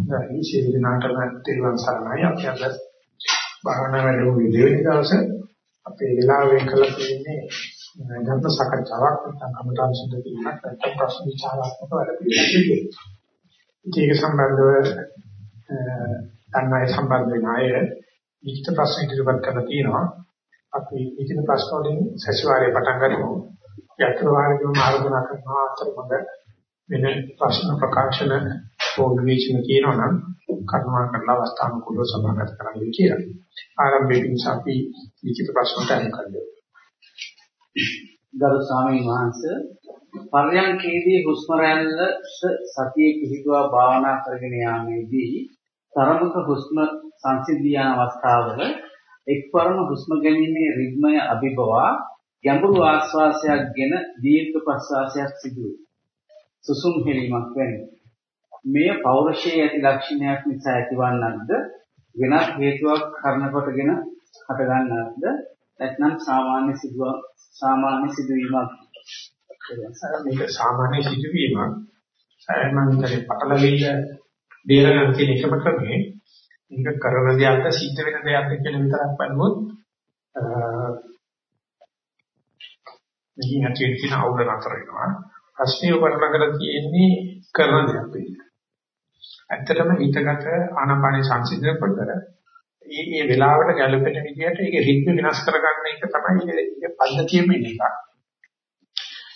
හොඳයි සියලු දෙනාටම තෙරුවන් සරණයි අපි අද භාවනා වැඩමුළුවේ දෙවෙනි දවසේ අපේ වෙලාව වෙන් කරලා තියෙන්නේ ධර්ම සාකච්ඡාවක් නැත්නම් කමඨාන් සුද්ධ කිරීමක් නැත්නම් ප්‍රශ්න විචාරාත්මක වැඩ පිළිවෙලක්. ඒක සම්බන්ධව අන්නයි සම්බන්ධ වෙන අය ලිඛිත ප්‍රශ්න ඉදිරිපත් කරලා තියෙනවා. අපි ලිඛිත ප්‍රශ්න වලින් සැසිවාරයේ පටන් ගනිමු. යතර වාරකම ආරම්භ කරනවා අතරමඟ වෙන ප්‍රශ්න ප්‍රකාශන පොඩ්විචන කියනවා නම් කර්මා කරලා අවස්ථානුකූලව සභාගත කරන්න කියලා. ආරම්භයේ පිණිස අපි ලිඛිත ප්‍රශ්නට අනුකම්පාව. ගරු ස්වාමීන් වහන්සේ පර්යංකේදී හුස්ම රැල්ල සතියේ පිහිටුවා භාවනා කරගෙන යාමේදී තරමක හුස්ම සංසිද්ධියන අවස්ථාවල එක්වරම හුස්ම ගැනීමේ රිද්මය අභිබවා ගැඹුරු ආශ්වාසයක්ගෙන දීර්ඝ ප්‍රශ්වාසයක් සිදුවේ. සුසුම් හෙලීමක් වැනි. මෙය පෞරුෂයේ ඇති ලක්ෂණයක් නිසා ඇතිවන්නක්ද වෙනත් හේතුවක් කරන කොටගෙන හටගන්නක්ද නැත්නම් සාමාන්‍ය සිදුව සාමාන්‍ය සිදුවීමක්? මේක සාමාන්‍ය සිදුවීමක්. මම හිතන්නේ පටලවිල්ල බේරගන්න තියෙන එකම ක්‍රමය. මේක කරන දෙයක්ද සිද්ධ වෙන දෙයක්ද කියලා විතරක් බලුවොත් මෙහි ඇතුලේ තියෙන අවුල නතර වෙනවා. ප්‍රශ්නේ වර්ණකට තියෙන්නේ කරන දෙයක් පිළිබඳ. ඇත්තටම හිතගත ආනාපාන සංසිඳනකොට මේ මේ වෙලාවට ගැළපෙන විදිහට ඒක රිද්ම විනාශ කරගන්න එක තමයි ඒක පද්ධතියෙම ඉන්න එක.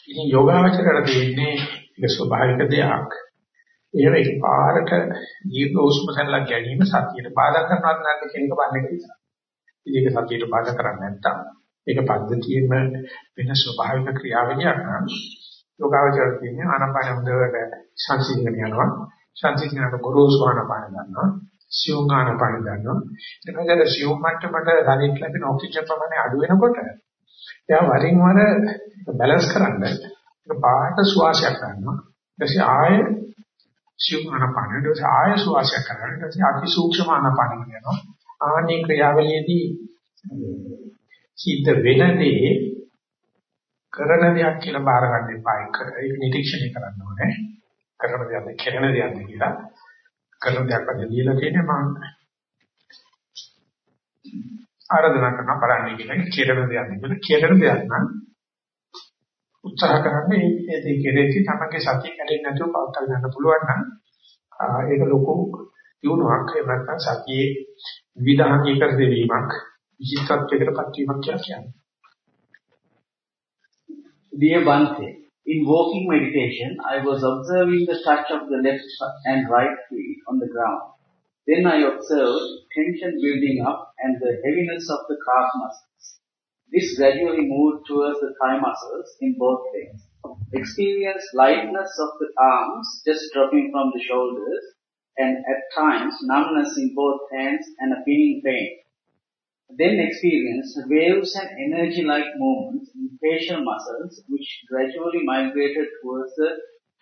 ඉතින් යෝගාවචරයට තියෙන්නේ ඒක ස්වභාවික දෙයක්. එහෙම එකපාරට දීර්ඝ උස්ම සැලක් ගැනීම සතියට බාධා කරනවද නැද්ද කියන එක බලන්න කියලා. ඉතින් ඒක සතියට බාධා කරන්නේ නැත්තම් ඒක පද්ධතියෙම වෙන ස්වභාවික ක්‍රියාවලියක් නම් යෝගාවචර කියන්නේ ආනාපාන හොඳට සංසිඳන යනවා. සංසිඳනට ගොරෝසු ආනාපාන ගන්නවා. සියුම් ආනාපාන ගන්නවා. ඊට පස්සේ සියුම් මට්ටමට ශරීරයට ලැබෙන ඔක්සිජන් ප්‍රමාණය අඩු වෙනකොට එයා වරින් වර බැලන්ස් කරන්න ඒක පාට සුවාසයක් ගන්නවා. ඊට පස්සේ ආය සියුම් ආනාපාන ඊට පස්සේ ආය සුවාසයක් කරනවා. ඊට පස්සේ අති සූක්ෂම ආනාපාන කරනවා. ආනී ක්‍රියාවලියේදී සිද්ධ වෙනදී කරන දෙයක් කියලා බාර ගන්න එපා. ඒක නිරීක්ෂණය කරන්න ඕනේ. කරන දෙයක් කරන දෙයක් කියලා. කරන දෙයක් අද දීලා තියෙන්නේ මම ආරාධනා කරන බලන්නේ කියලා කරන දෙයක් නෙවෙයි. කරන දෙයක් නම් උත්සාහ කරන්නේ ඒ දේ කෙරෙහි තමගේ සතිය කැඩෙන්නේ නැතුව පවත්වා ගන්න පුළුවන් නම් ඒක ලොකු දියුණුවක්. ඒ නැත්නම් සතියේ විවිධාංගීකර දෙවීමක් විචිත්තත්වයකටපත් වීමක් කියලා කියන්නේ. Dear Bante, in walking meditation, I was observing the touch of the left and right feet on the ground. Then I observed tension building up and the heaviness of the calf muscles. This gradually moved towards the thigh muscles in both legs. Experienced lightness of the arms just dropping from the shoulders and at times numbness in both hands and a pinning pain then experience waves and energy-like movements in facial muscles which gradually migrated towards the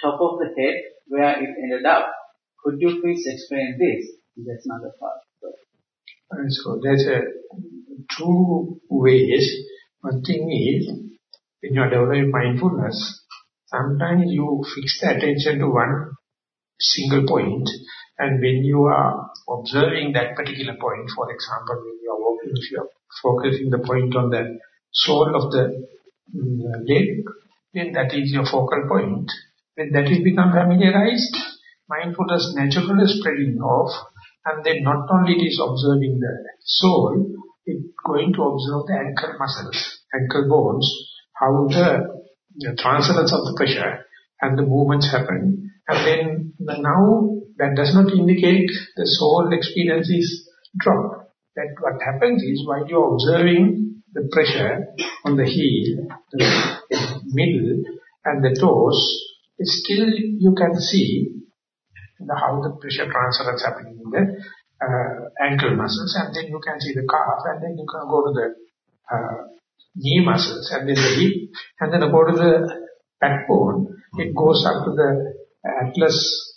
top of the head where it ended up. Could you please explain this? That's another part. So there's a two ways. One thing is, when you are developing mindfulness, sometimes you fix the attention to one single point and when you are observing that particular point, for example, when you are walking, if you are focusing the point on the sole of the um, leg, then that is your focal point. When that is become familiarized, mindfulness naturally spreading off, and then not only it is observing the sole, it's going to observe the ankle muscles, ankle bones, how the, the transference of the pressure and the movements happen. And then the now that does not indicate the soul experience is dropped. That what happens is while you are observing the pressure on the heel, the middle and the toes, still you can see the, how the pressure transfer is happening in the uh, ankle muscles and then you can see the calf and then you can go to the uh, knee muscles and then the hip and then go to the backbone. It goes up to the atlas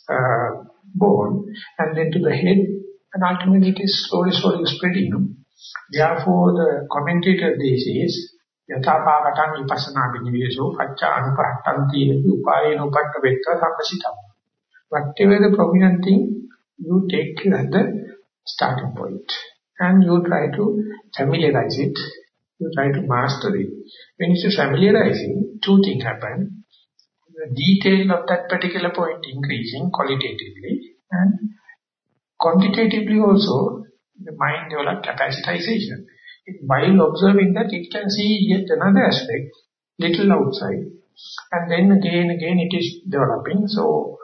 uh, bone and then to the head and ultimately it is slowly, slowly spreading. Therefore the commentator this is යථාපාකටං විපස්සනා විනිවිදෝ පච්චා අනුපහත්තන්ති උපායන උපට්ඨ වෙත්ත සම්පසිතම්. Whatever the prominent thing, you take as the starting point. And you try to familiarize it. You try to master it. When you say familiarizing, two things happen. Detail of that particular point increasing qualitatively and quantitatively also the mind develop capacitization. While observing that, it can see yet another aspect, little outside. And then again, again it is developing. So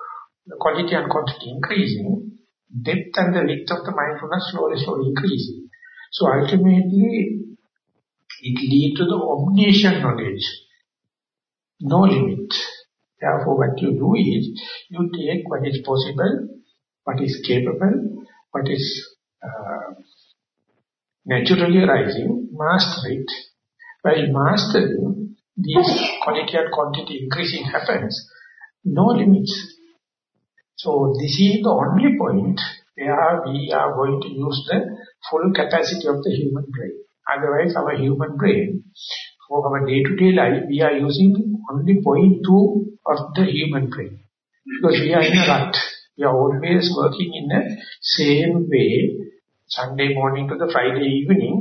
the quality and quantity increasing, depth and the width of the mindfulness slowly, slowly increasing. So ultimately, it leads to the omniscient knowledge. No limit. Therefore, what you do is, you take what is possible, what is capable, what is uh, naturally arising, master it. By mastering, this quality and quantity increasing happens, no limits. So this is the only point where we are going to use the full capacity of the human brain. Otherwise, our human brain, for our day-to-day -day life, we are using only point two of the human brain. Because we are in a rut. We are always working in the same way. Sunday morning to the Friday evening,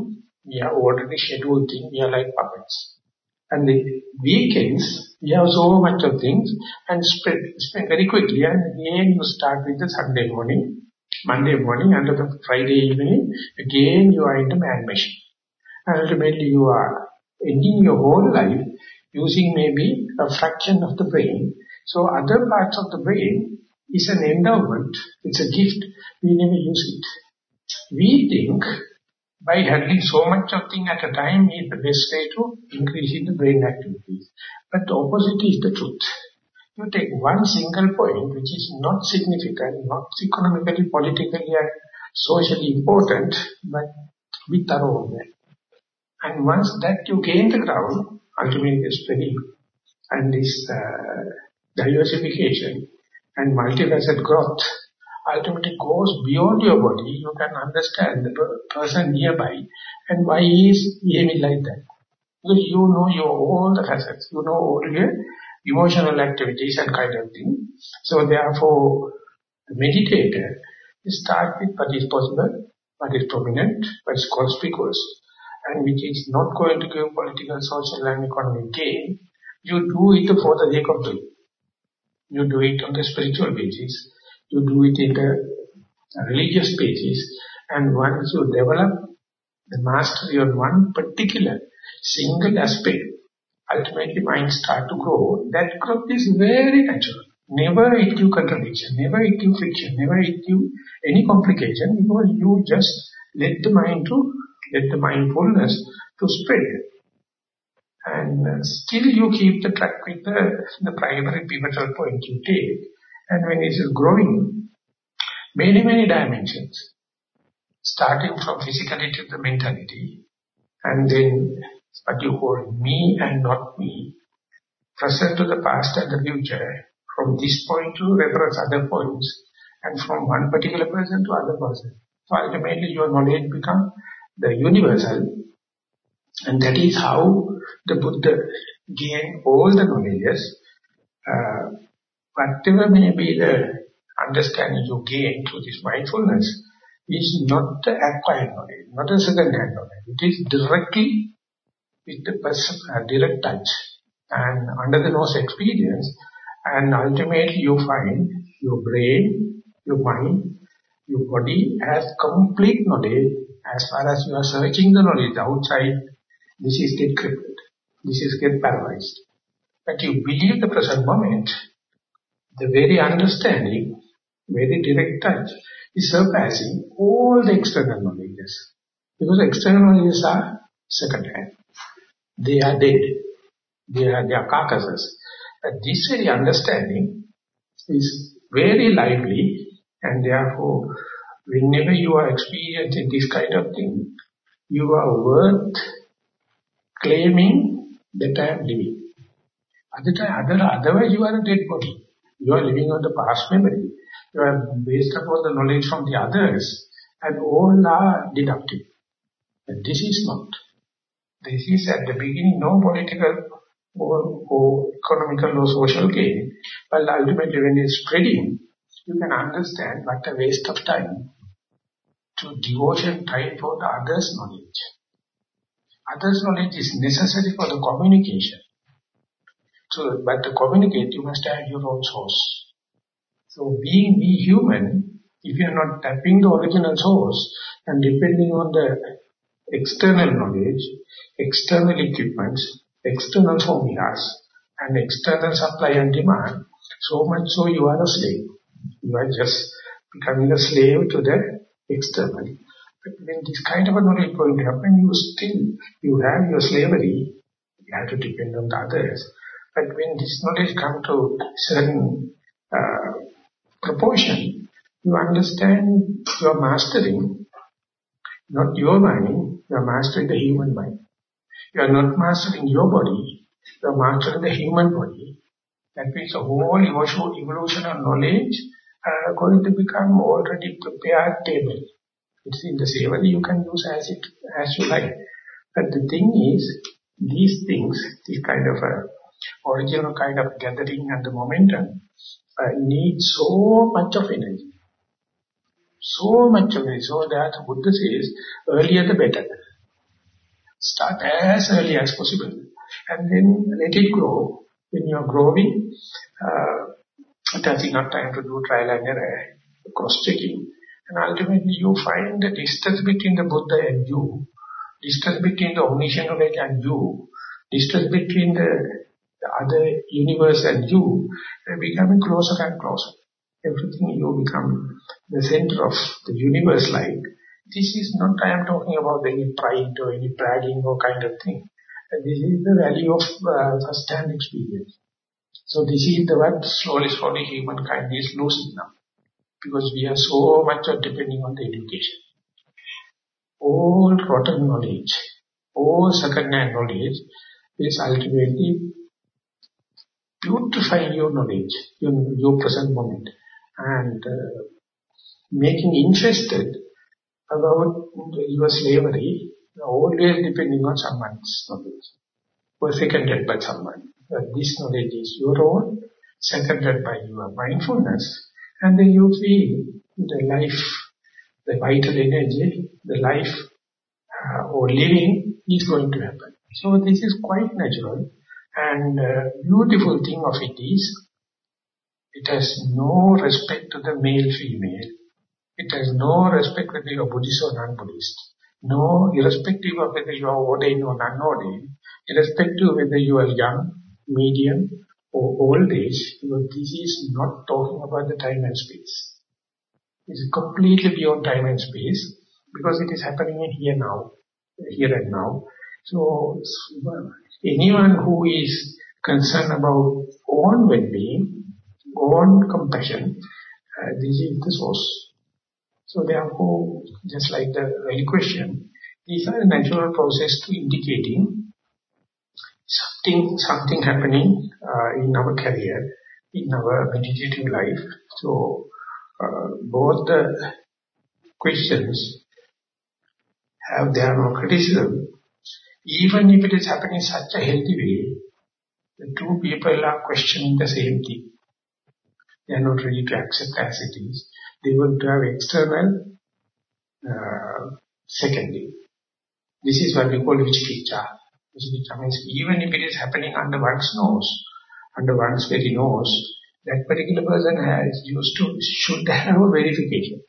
we are already scheduled things. We are like puppets. And the weekends, we have so much of things and spread, spread very quickly. And again you start with the Sunday morning, Monday morning, and the Friday evening, again you are in the man machine. And ultimately you are ending your whole life using maybe a fraction of the brain. So other parts of the brain is an endowment, it's a gift, we never use it. We think by handling so much of thing at a time is the best way to increase the brain activities. But the opposite is the truth. You take one single point which is not significant, not economically, politically and socially important, but be thorough with And once that you gain the ground, ultimately the spreading and this uh, diversification and multifaceted growth ultimately goes beyond your body, you can understand the person nearby and why he is behaving like that. Because you know your all the facets, you know all your emotional activities and kind of thing. So therefore, the meditator start with what is possible, what is prominent, what is conspicuous, and which is not going to give political, social and economic gain. You do it for the sake of doing. You do it on the spiritual basis you do it in the religious basis. And once you develop the mastery on one particular single aspect, ultimately mind start to grow. That growth is very natural. Never it you contradiction, never it you friction, never it you any complication because you just let the mind to, let the mindfulness to spread. And uh, still you keep the track with the, the primary pivotal point you take. And when it is growing, many, many dimensions, starting from physicality to the mentality, and then what you call me and not me, present to the past and the future, from this point to reference other points, and from one particular person to other person. So ultimately your knowledge becomes the universal, and that is how the Buddha gained all the knowledges uh, whatever may be the understanding you gain through this mindfulness is not the acquired knowledge, not a second-hand knowledge. It is directly with the person, uh, direct touch. And under the nose experience and ultimately you find your brain, your mind, your body has complete knowledge as far as you are searching the knowledge outside, this is get crippled, this is get paralyzed. But you believe the present moment, the very understanding, very direct touch, is surpassing all the external knowledges. Because external knowledges are second-hand. They are dead. They are, they are carcasses. But this very understanding is very lively and therefore whenever you are experiencing this kind of thing, you are worth claiming that I am living. Otherwise you are a dead body. You are living on the past memory. You are based upon the knowledge from the others and all are deductive. But this is not. This is at the beginning no political or, or economical or social gain. But ultimately when it's spreading, you can understand what a waste of time to devotion time for the other's knowledge. Other's knowledge is necessary for the communication. So, but to communicate, you must have your own source. So, being be human, if you are not tapping the original source and depending on the external knowledge, external equipments, external formulas, and external supply and demand, so much so you are a slave. You are just becoming a slave to the external. But when this kind of a knowledge point happen, you still, you have your slavery, you have to depend on the others. But when this knowledge comes to certain uh, proportion, you understand you are mastering not your mind, you are mastering the human mind. You are not mastering your body, you are mastering the human body. That means the whole evolution of knowledge are going to become already prepared table. It's in the same you can use as it as you like. But the thing is, these things, this kind of a original kind of gathering and the momentum, uh, need so much of energy. So much of it. So that Buddha says, earlier the better. Start as early as possible. And then let it grow. When you are growing, uh, that's enough time to do trial and error, cross-checking. And ultimately you find the distance between the Buddha and you, distance between the omniscient knowledge and you, distance between the, the other universe and you, becoming closer and closer everything you become the center of the universe like. This is not I am talking about any pride or any bragging or kind of thing. This is the value of uh, first-hand experience. So this is the what slowly, slowly humankind is losing now. Because we are so much depending on the education. All rotten knowledge, all second-hand knowledge is ultimately beautifying your knowledge, your, your present moment and uh, making interested about your slavery, always depending on someone's knowledge, or seconded by someone. This knowledge is your own, seconded by your mindfulness, and then you feel the life, the vital energy, the life uh, or living is going to happen. So this is quite natural and uh, beautiful thing of it is it has no respect to the male-female. It has no respect whether you are Buddhist or non-Buddhist. No, irrespective of whether you are ordained or non-ordained, irrespective of whether you are young, medium, or old age, this is not talking about the time and space. It is completely beyond time and space because it is happening in here now, here and now. So, anyone who is concerned about own well-being own compassion, uh, this is the source. So therefore, just like the question, these are natural process to indicating something, happening uh, in our career, in our meditative life. So uh, both the questions have their own criticism. Even if it is happening in such a healthy way, the two people are questioning the same thing. They are not ready to accept as it is. They want to have external uh, secondary. This is what we call vichikicha. Means even if it is happening under one's nose, under one's very nose, that particular person has used to, should have a verification.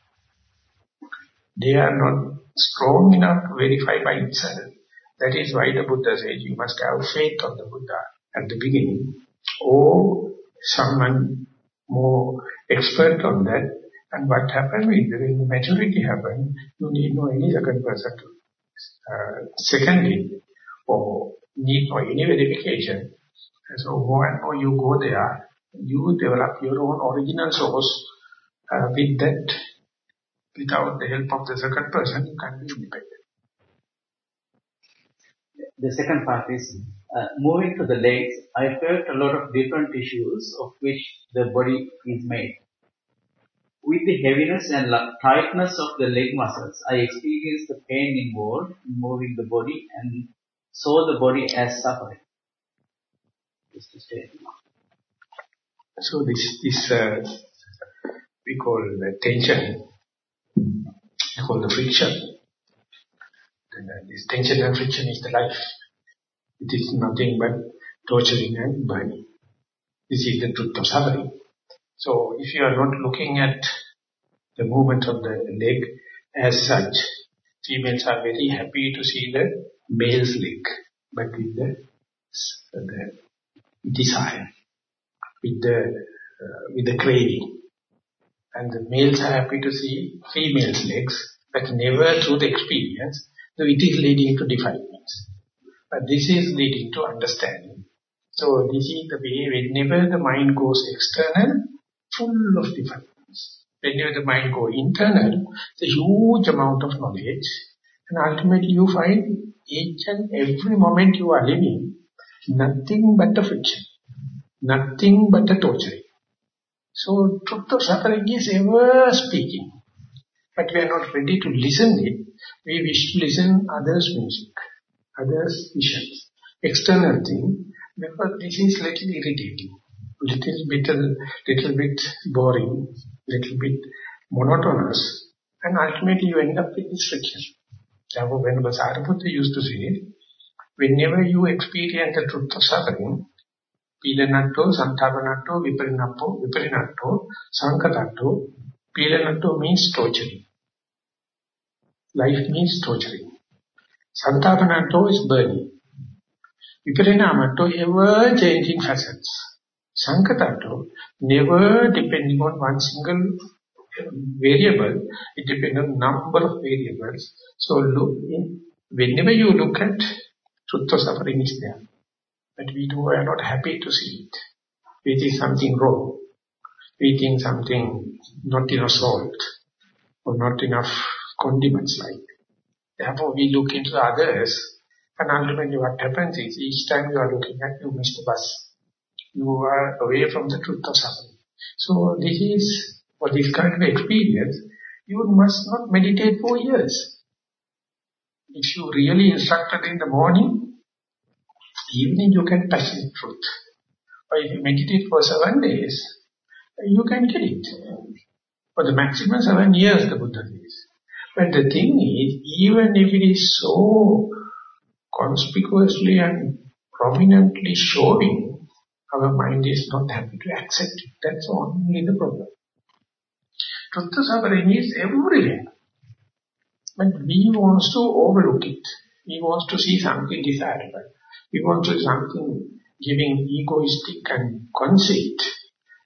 They are not strong enough to verify by itself. That is why the Buddha says you must have faith on the Buddha at the beginning. Or someone more expert on that. And what happened is, when the maturity happened, you need no any second person to uh, second it, or need for any verification. So more you go there, you develop your own original source uh, with that, without the help of the second person, you can be independent. The second part is uh, moving to the legs, I felt a lot of different tissues of which the body is made. With the heaviness and tightness of the leg muscles, I experienced the pain involved in moving the body and saw the body as suffering. So this, this uh, we call the tension, we call the friction. Uh, this tension and friction is the life. It is nothing but torturing and burning. This is the truth of suffering. So if you are not looking at the movement of the leg as such, females are very happy to see the male's leg, but with the, the desire, with the, uh, with the craving. And the males are happy to see females' legs, but never through the experience, so it is leading to defilements. But this is leading to understanding. So this is the way whenever the mind goes external, full of defilements. Whenever the mind goes internal, it's a huge amount of knowledge. And ultimately you find each and every moment you are living, nothing but a friction. Nothing but a torturing. So truth of suffering is ever speaking. But we are not ready to listen it. We wish to listen others' music, others' visions, external thing, because this is little irritating, little bit, uh, little bit boring, little bit monotonous, and ultimately you end up with this friction. Therefore, when Sariputta used to say, whenever you experience the truth of suffering, Pilanatto, Santapanatto, Viparinatto, Viparinatto, Sankatatto, Pilanatto means torturing. Life means torturing. Santapanatto is burning. Viparinamatto, ever changing facets. Sankatato, never depending on one single variable, it depends on number of variables. So look in, whenever you look at truth of suffering is there. But we do are not happy to see it. We think something wrong. We think something not enough salt or not enough condiments like. Therefore we look into the others and ultimately what happens is each time you are looking at you miss the bus. You are away from the truth of suffering. So this is, for this kind of experience, you must not meditate for years. If you really instructed in the morning, evening you can touch the truth. Or if you meditate for seven days, you can get it. For the maximum seven years, the Buddha says. But the thing is, even if it is so conspicuously and prominently showing, our mind is not happy to accept it. That's only the problem. Truth suffering is everywhere. But we want to overlook it. We want to see something desirable. We want to see something giving egoistic and conceit.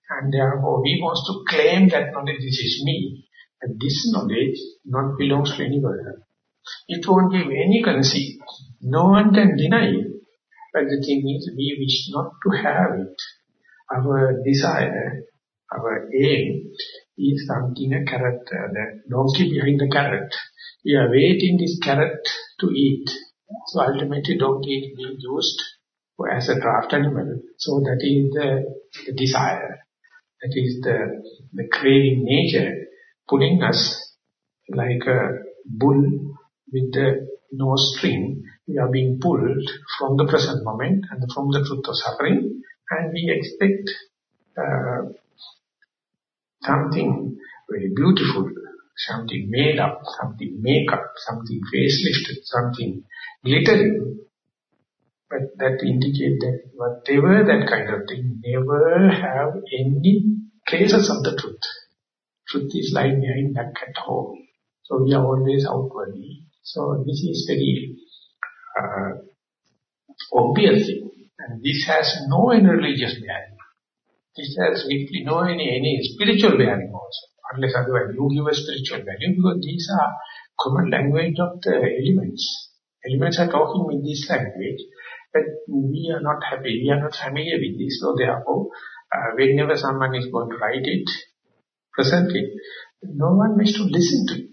And therefore we want to claim that knowledge, this is me. And this knowledge not belongs to anyone. It won't give any conceit. No one can deny it. But the thing is, we wish not to have it. Our desire, our aim is something a carrot, uh, the donkey behind the carrot. We are waiting this carrot to eat. So ultimately donkey is being used as a draft animal. So that is the, the desire. That is the, the craving nature pulling us like a bull with the no string. We are being pulled from the present moment and from the truth of suffering and we expect uh, something very beautiful, something made up, something make up, something facelifted, something glittering. But that indicates that whatever that kind of thing never have any traces of the truth. Truth is lying behind back at home. So we are always outwardly. So this is very uh, obvious thing. And this has no any religious bearing. This has really no any, any spiritual bearing also. Unless otherwise you give a spiritual value because these are common language of the elements. Elements are talking in this language, but we are not happy, we are not familiar with this. So therefore, uh, whenever someone is going to write it, present it, no one wish to listen to it.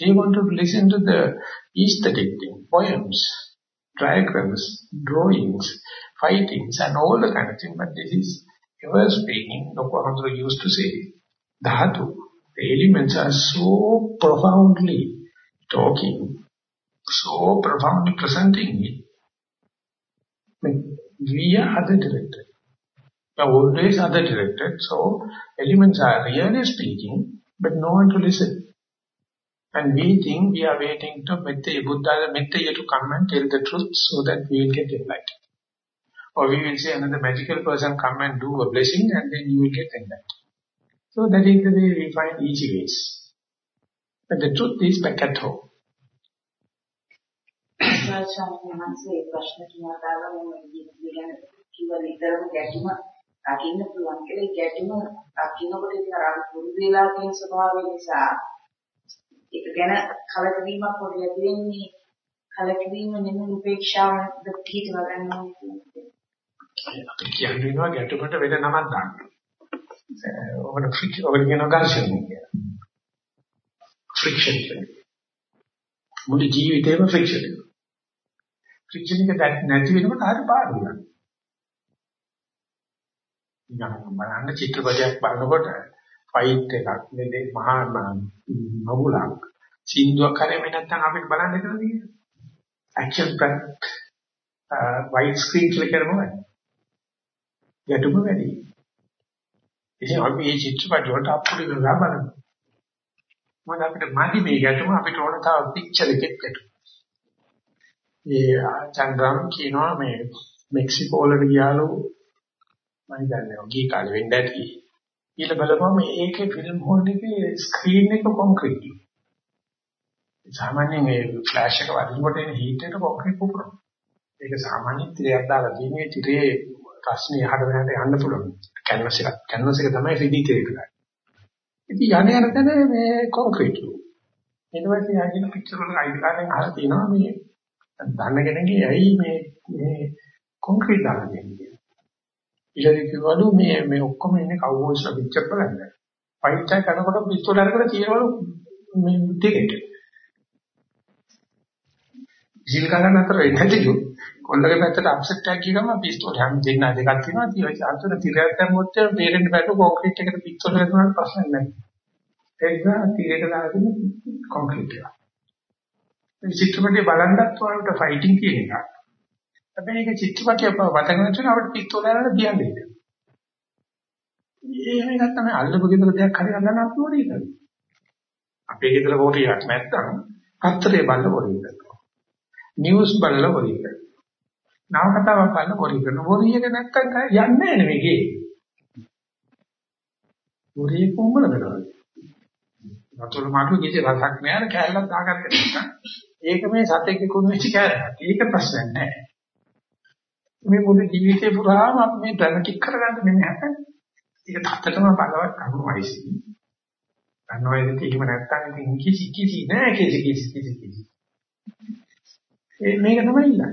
They want to listen to the aesthetic thing, poems, diagrams, drawings, fightings, and all the kind of thing. But this is ever speaking, Lokohandra used to say, Dhatu, the elements are so profoundly talking, so profoundly presenting it, we are other directed. You are always other directed. So elements are really speaking, but no one to listen. And we think we are waiting to Mettaya, Buddha, Mettaya to come and tell the truth so that we will get enlightened Or we will say another magical person come and do a blessing and then you will get enlightened. So that is the way we find easy ways. But the truth is back at home. මහන්සේ ප්‍රශ්න තුනක් ආවා මම ඉතින් ගැන කිව්ව නිතරම ගැටුම අකින්න පුළුවන් කියලා ඒ ගැටුම අකින්නකොට ඉතින් අර පුරුදු වෙලා තියෙන ස්වභාවය නිසා ඒක ගැන කලකිරීමක් පොඩි ඇති වෙන්නේ කලකිරීම නෙමෙයි උපේක්ෂාවද පිටිව ගන්නවා අපි කියන්නේ ගැටුමට වෙන නමක් දාන්න. ඔකට ෆ්‍රික්ෂන් ඔකට කියනවා ඝර්ෂණය කියලා. ෆ්‍රික්ෂන් කියන්නේ. මුළු ජීවිතේම ෆ්‍රික්ෂන් එක. ෆ්‍රික්ෂන් එක නැති වෙනකොට හරි පාඩු වෙනවා. නිකන් බලන්න චිත්‍රපටයක් බලනකොට ෆයිට් එකක් නෙදේ මහා මගුලක් සින්දුවක් කරේ මේ නැත්තම් අපිට බලන්න හිතනද කියන්නේ. ඇක්ෂන් පැක්ට් වයිඩ් ස්ක්‍රීන් කියලා කරනවා. ගැටුම වැඩි. ඉතින් අපි මේ චිත්‍රපට වලට අපුඩි ගා බලනවා. මොකද අපිට මදි මේ ගැටුම අපිට ඕන තව පික්චර් එකක් ගැටුම. ඒ චන්ද්‍රම් කියනවා මේ මෙක්සිකෝ වලට ගියාලු මම දන්නේ ඔගී කාලේ වෙන්න ඇති. ඊළ බලපුවම මේකේ ෆිල්ම් හෝල් එකේ ස්ක්‍රීන් එක කොන්ක්‍රීට්. සාමාන්‍යයෙන් මේ ෆ්ලෑෂ් එක වදිනකොට එන හීට් එක කොන්ක්‍රීට් පුපුරනවා. ඒක සාමාන්‍ය තිරයක් දාලා තියෙන්නේ තිරේ රස්නේ යහට මෙහාට යන්න පුළුවන්. කැන්වස් එක. කැන්වස් එක තමයි 3D තිරේ කරන්නේ. ඉතින් යන්නේ යන තැන මේ කොන්ක්‍රීට්. ඊට පස්සේ ආගෙන පික්චර් වල අයිතිකාරයෙන් අහලා තියෙනවා මේ දන්න කෙනෙක්ගේ ඇයි මේ මේ කොන්ක්‍රීට් දාලා දෙන්නේ. ඊළඟ කිව්වලු මේ මේ ඔක්කොම ඉන්නේ කවුබෝයිස්ලා පික්චර් බලන්න. ෆයිට් එක කරනකොට පිස්තෝල අරගෙන තියවලු මේ දෙකට. ජීල් ගන්න අතර එන්නදිලු කොල්ලගේ පැත්තට අප්සෙට් එකක් ගියම පිස්තෝල හැම දෙන්න දෙකක් තියෙනවා. ඒ අතර තිරයක් දැම්මොත් බේරෙන්න බැට කොන්ක්‍රීට් එකට පිස්තෝල ගන්නවා ප්‍රශ්න නැහැ. ඒ නිසා තිරයට දාගෙන කොන්ක්‍රීට් එක. මේ චිත්‍රපටය බලන්නත් වලට ෆයිටිං කියන එක. හැබැයි ඒක චිත්‍රපටය වතගෙන තුන අපිට පිස්තෝලයකට තියන්නේ. එහෙම නැත්නම් අල්ලපු ගෙදර දෙයක් හරි අල්ලන්න අපුවරේ ඉතින්. අපේ ගෙදර පොරියක් නැත්නම් පත්තරේ බලලා පොරිය කරනවා. නිවුස් බලලා පොරිය කරනවා. නව කතාවක් බලලා පොරිය කරනවා. පොරියක නැත්තම් යන්නේ නැහැ මේකේ. පොරිය කොම්බල කරනවා. වතුර මාටු කිසි රසක් නැහැ කෑල්ලක් දාගත්තේ නැත්නම් ඒක මේ සතෙක් කුණු වෙච්ච කෑල්ලක්. ඒක ප්‍රශ්නයක් නැහැ. මේ මුළු ජීවිතේ පුරාම අපි මේ ඩ්‍රැමැටික් කරගන්න නෙමෙයි හදන්නේ. ඒක තාත්තටම බලවත් අනුමයිසි. අනුමයිසි එහෙම නැත්නම් ඉතින් කිසි කිසි නෑ කිසි කිසි කිසි කිසි. ඒ මේක තමයි ඉන්නේ.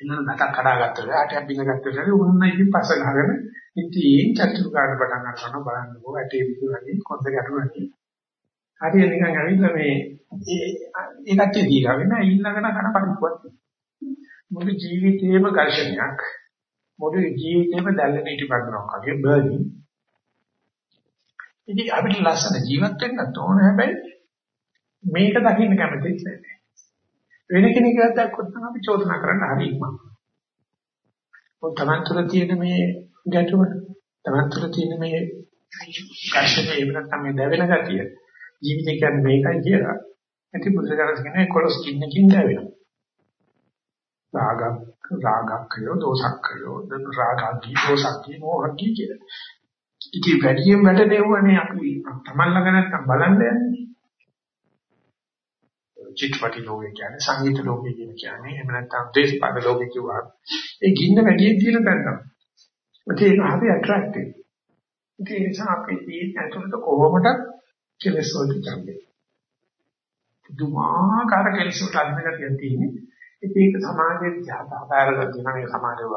එන්න නැතක් කඩාගත්තා. ආටයක් බිඳගත්තා. උන්න ඉතින් පස්ස ගහගෙන ඉතින් චතුරු කාඩ පටන් ගන්නවා බලන්නකෝ ඇටේ විදුවලින් කොන්ද ගැටුණා. හරිය නිකන් ඇවිල්ලා මේ ඒ කට්ටිය දීලා වෙන ඊළඟට කන පරිප්පුවක්. මුළු ජීවිතේම ඝර්ෂණයක්. මුළු ජීවිතේම දැල්ලෙන ඉටිපන්නවා වගේ බර්නින්. ඉතින් අපිට ලස්සන ජීවත් වෙන්න ඕන හැබැයි මේක දකින්න කැමති නැහැ. වෙන කෙනෙක් දැක්කොත් නම් අපි චෝදනා කරන්න හරියම. ඔය තමන් තුළ තියෙන මේ ගැටුම තමන් තුළ තියෙන මේ ඝර්ෂණය එහෙම නැත්නම් මේ දැවෙන ගතිය ජීවිතය කියන්නේ මේකයි කියලා. ඉතින් බුදුසසුන කියන්නේ කොලොස් කින්නකින් දැවෙනවා. රාගක් රාගක්ඛයෝ දෝසක්ඛයෝ දන් රාගාගී දෝසක්ඛී මොහක්ඛී කියලා. ඉතින් වැඩියෙන් වැඩදෙව්වනේ අපි තමන් ළඟ නැත්තම් බලන්න යන්නේ. චිත්‍රපටි ලෝකේ කියන්නේ සංගීත ලෝකේ කියන්නේ එහෙම නැත්නම් දේශපාලන ලෝකේ කියුවා. ඒ ගින්න වැඩියෙන් තියෙන තැන තමයි. ඒක හරි ඇට්‍රැක්ටිව්. ඒ නිසා අපි මේ ඇතුළත කොහොමද කෙලස් වලට යන්නේ. දුමාකාර කෙලස් වලට අදින ගතියක් තියෙන්නේ. ඒක සමාජයේ ජාතකාරක දිනනේ සමාජව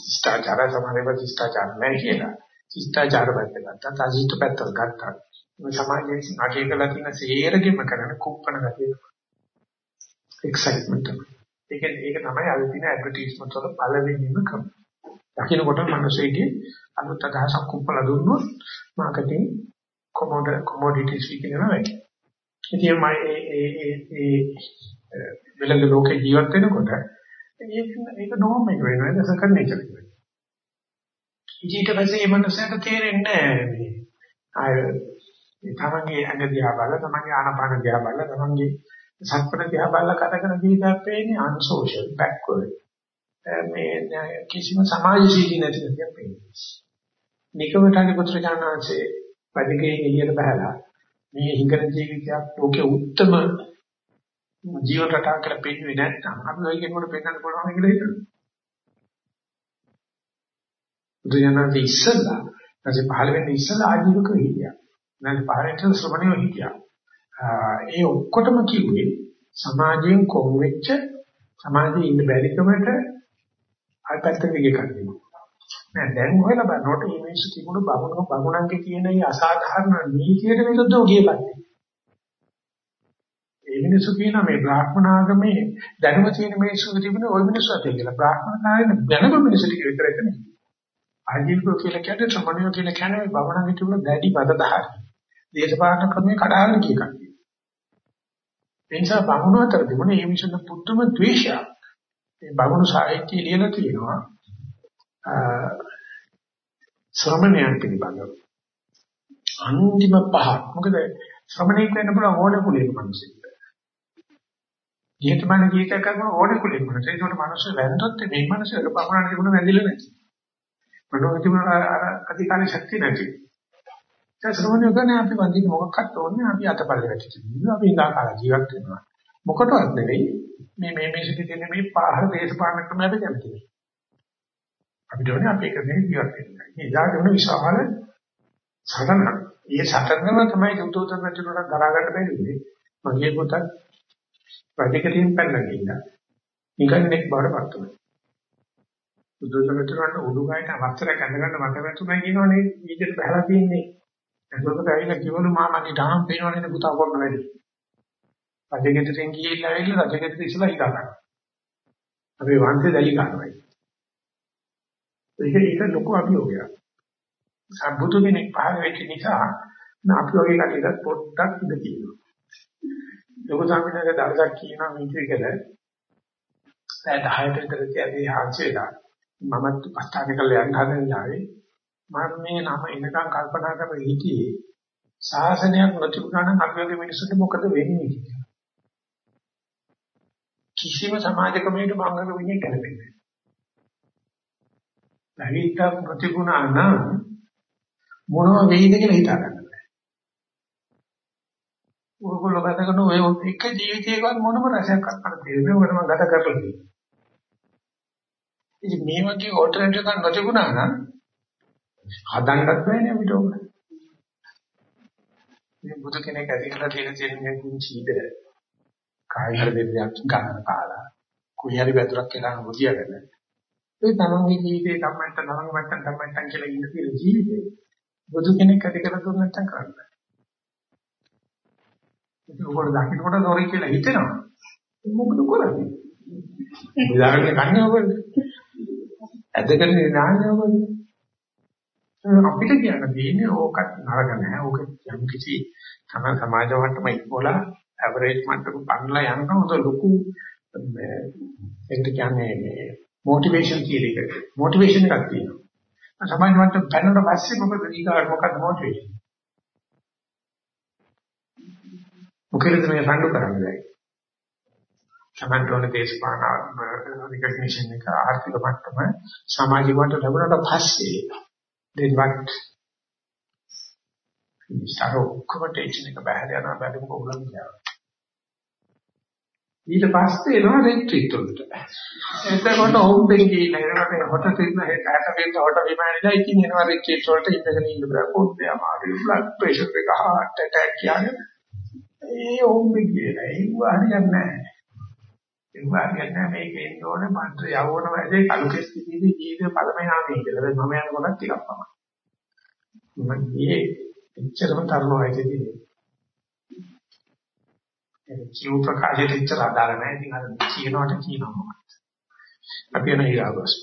ශිෂ්ටාචාර සමාජව ශිෂ්ටාචාර නැහැ කියලා. ශිෂ්ටාචාර පැත්ත ගත්තා, තාජිත පැත්ත ගත්තා. මේ සමාජයේ අගේ කළ තියෙන සේරගෙම කරන කුප්පන ගතිය. එක්සයිට්මන්ට්. ඒක ඒක තමයි අද තියෙන ඇඩ්වර්ටයිස්මන්ට් වල පළවෙනිම ක්‍රම. දකින්නකොට මිනිස්සෙගේ අලුත් අදහසක් කුප්පලා දුන්නොත් මාකටිං කොමෝඩ කොමෝඩිටිස් විකිනවා වැඩි. ඉතින් මම ඒ ඒ ඒ ඒ වෙලඟ ලෝකේ ජීවත් වෙනකොට ඒක ඒක නෝම් එක වෙනවා ඒක සකර් නේචර් එක. ඊට පස්සේ මේ මනුස්සයාට තේරෙන්නේ නැහැ අය තමන්ගේ ඇඟ දිහා බලලා තමන්ගේ ආනපාන දිහා බලලා තමන්ගේ සත්පන දිහා බලලා කතා කරන දීලා පේන්නේ අන්සෝෂල් බෑක්වර්ඩ් මේ කිසිම සමාජශීලී නැති දෙයක් පේන්නේ. නිකමටගේ පුත්‍රජානංශේ වැඩිකේ එළියට බහලා මේ හිඟන ජීවිතයක් ලෝකේ උත්තරම ජීවන රටාවක් කියලා පෙන්වන්නේ නැත්නම් අපි ඔය කෙනෙකුට පෙන්වන්න පුළුවන් කියලා හිතනවා. බුදුරජාණන් ඉස්සල්ලා නැත්නම් පහළ වෙන්නේ ඉස්සල්ලා ආජීවක හිටියා. නැත්නම් පහළ වෙන ශ්‍රමණයෝ හිටියා. ඒ ඔක්කොටම කිව්වේ සමාජයෙන් කොම් වෙච්ච සමාජයේ ඉන්න බැරිකමට ආයතන විගය කරනවා. නෑ දැන් හොයලා බලනකොට මේ මිනිස්සු තිබුණු බමුණු බමුණන්ගේ තියෙන මේ අසාධාරණ නීතියට විරුද්ධව ගියපත්තේ. ඒ මිනිස්සු කියන මේ බ්‍රාහ්මණ ආගමේ දැනුම තියෙන මිනිස්සු තිබුණේ ওই මිනිස්සු අතේ කියලා. බ්‍රාහ්මණ ආගමේ දැනුම මිනිස්සු ටික විතරයි නෙමෙයි. ආජීවකෝ කියලා කියන්නේ ශ්‍රමණයෝ කියලා කියන්නේ බමුණන්ගේ තිබුණ දැඩි බදදහයි. දේශපාලන ක්‍රමයේ කඩාගෙන කියකක්. ඒ නිසා බමුණු අතර තිබුණේ මේ මිනිස්සුන්ට පුදුම ද්වේෂයක්. මේ බමුණු සාහිත්‍යය ලියලා තියෙනවා. ශ්‍රමණයන් පිළිබඳව. අන්තිම පහ. මොකද ශ්‍රමණයෙක් වෙන්න පුළුවන් ඕනේ කුලයක මිනිස්සෙක්. ඊටමණ කීක කරන ඕනේ කුලයක මිනිස්සෙක්. ඒකට මිනිස්සු වැන්දොත් මේ මිනිස්සු පමණක් තිබුණ වැදිලා නැති. මනෝ තිබුණ අධිකාරී ශක්තිය නැති. ඒ ශ්‍රමණය කියන්නේ අපි වන්දින මොකක්වත් ඕනේ අපි අතපල්ල වැටිච්චි. අපි ඉඳාකාර ජීවත් වෙනවා. මොකටවත් නෙවෙයි මේ මේ මේසෙක තියෙන මේ පාහර දේශපාලන ක්‍රම අපි කැමතියි. අපිට ඕනේ අපි එක දෙයක් ජීවත් වෙන්න. මේ ඉඳාගෙන උන විශාල සටන. මේ සටනම තමයි යුද්ධෝත්තර රචනකට දරා ගන්න බැරි මගේ පුතත් වැඩකටින් පැනලා ගිහින් නිකන් එක් බාරපත් වුණා. යුද්ධෝත්තර රචනකට උඩුගායට අවස්ථරයක් අඳගන්න මට වැතුණා කියනවනේ ඊට බහලා තියන්නේ. එතකොට ඇවිල්ලා කිව්වලු මා මගේ ඩාම් පේනවනේ පුතා කරන වැඩි. රජගෙදරින් ගිහිල්ලා ඇවිල්ලා රජගෙදර ඉස්සලා හිතා ගන්න. අපි වංශේ දැලි ගන්නවා. ඒක ඒක ලොකු අභියෝගයක්. සම්බුදු කෙනෙක් පහළ වෙච්ච නිසා අපි වගේ කටයුතු පොඩ්ඩක් ඉඳ තියෙනවා. ලොකු සම්මිනක දවසක් කියනවා මිත්‍රිකද දැන් 10ට විතර තියදී ආංශේලා මමත් පස්තාන කළා යන්න හදන ඉලාවේ මම මේ නම එනකන් කල්පනා කරලා හිටියේ ශාසනයක් නොතිබුණා නම් අපි වගේ මිනිස්සුන්ට මොකද වෙන්නේ කියලා. කිසිම සමාජ ක්‍රමයකට මංගල විඤ්ඤාණ කරන්නේ නැහැ. ප්‍රතිගුණා නම් මොනව වෙයිද කියලා හිතා ගන්න බෑ. ඔයගොල්ලෝ ගත කරන ඔය එක ජීවිතයකවත් මොනම රසයක් අත්කට දෙන්නේ මොකද මම ගත කරලා තියෙන්නේ. ඉතින් මේ වගේ ඕල්ටර්නටිව් එකක් නොතිබුණා නම් හදන්නත් බෑනේ අපිට ඕක. මේ බුදු කෙනෙක් ඇතිකලා තියෙන තියෙන මේ කුංචි ඉද කායි හරි දෙයක් ගන්න කාලා කුයි හරි වැදුරක් කියලා නොදියාගෙන ඒ තමන්ගේ ජීවිතේ කම්මන්ත තමන්ගේ මට්ටම් තමන්ටන් කියලා ඉන්න තියෙන ජීවිතේ බුදු කෙනෙක් ඇතිකලා දුන්න නැත්නම් කරන්න බෑ. ඒක උගල දකින්නකොට සෝරි කියලා හිතෙනවා. මොකද කරන්නේ? විලාගෙන කන්නේ ඔයගොල්ලෝ. ඇදගෙන නාන්නේ ඔයගොල්ලෝ. අපිට කියන්න තියෙන්නේ ඕකත් නරක නෑ. ඕක යම් කිසි තම සමාජ මට්ටම ඉක්මවලා ඇවරේජ් මට්ටම පන්නලා යනකම් උද ලොකු ඒකට කියන්නේ මේ මොටිවේෂන් කියලා එක. මොටිවේෂන් එකක් තියෙනවා. සමාජ මට්ටම පැනනට පස්සේ මොකද ඊගාට මොකක්ද මොටිවේෂන්? මොකද මේ රණ්ඩු කරන්නේ? සමන්තෝන දේශපාලන රිකග්නිෂන් එක ආර්ථික මට්ටම සමාජික මට්ටම ලැබුණාට පස්සේ then what ඉස්සර ඔක්කොම ටෙන්ෂන් එක බහැර යනවා බැලුම කොහොමද කියලා. ඊට පස්සේ එනවා රෙට්‍රීට් වලට. එතකොට ඕම් බෙන්ගී නේරකට හොට තින්න හැට වෙන්න හොට විමානලා ඉතින් එනවා රෙට්‍රීට් වලට ඉඳගෙන ඉන්න බෑ පොඩ්ඩේ අමාරු බ්ලඩ් ප්‍රෙෂර් එක heart attack කියන්නේ. ඒ ඕම් බෙන්ගී නෑ ඒක හරියන්නේ නෑ. ඒක හරියන්නේ මේකේ ඉන්න ඕනේ මන්ත්‍ර යවවන වැඩේ කලු කෙස් කිසි ජීවිත පළමෙනාමේ කියලා. මම යනකොට ටිකක් තමයි. මම මේ එච්චරම තරුණ වයසේදී ඒ කියු ප්‍රකාශයට එච්චර අදාළ නැහැ. ඉතින් අර කියනවට කියනවා මොකක්ද? අපි යන ඊළඟට.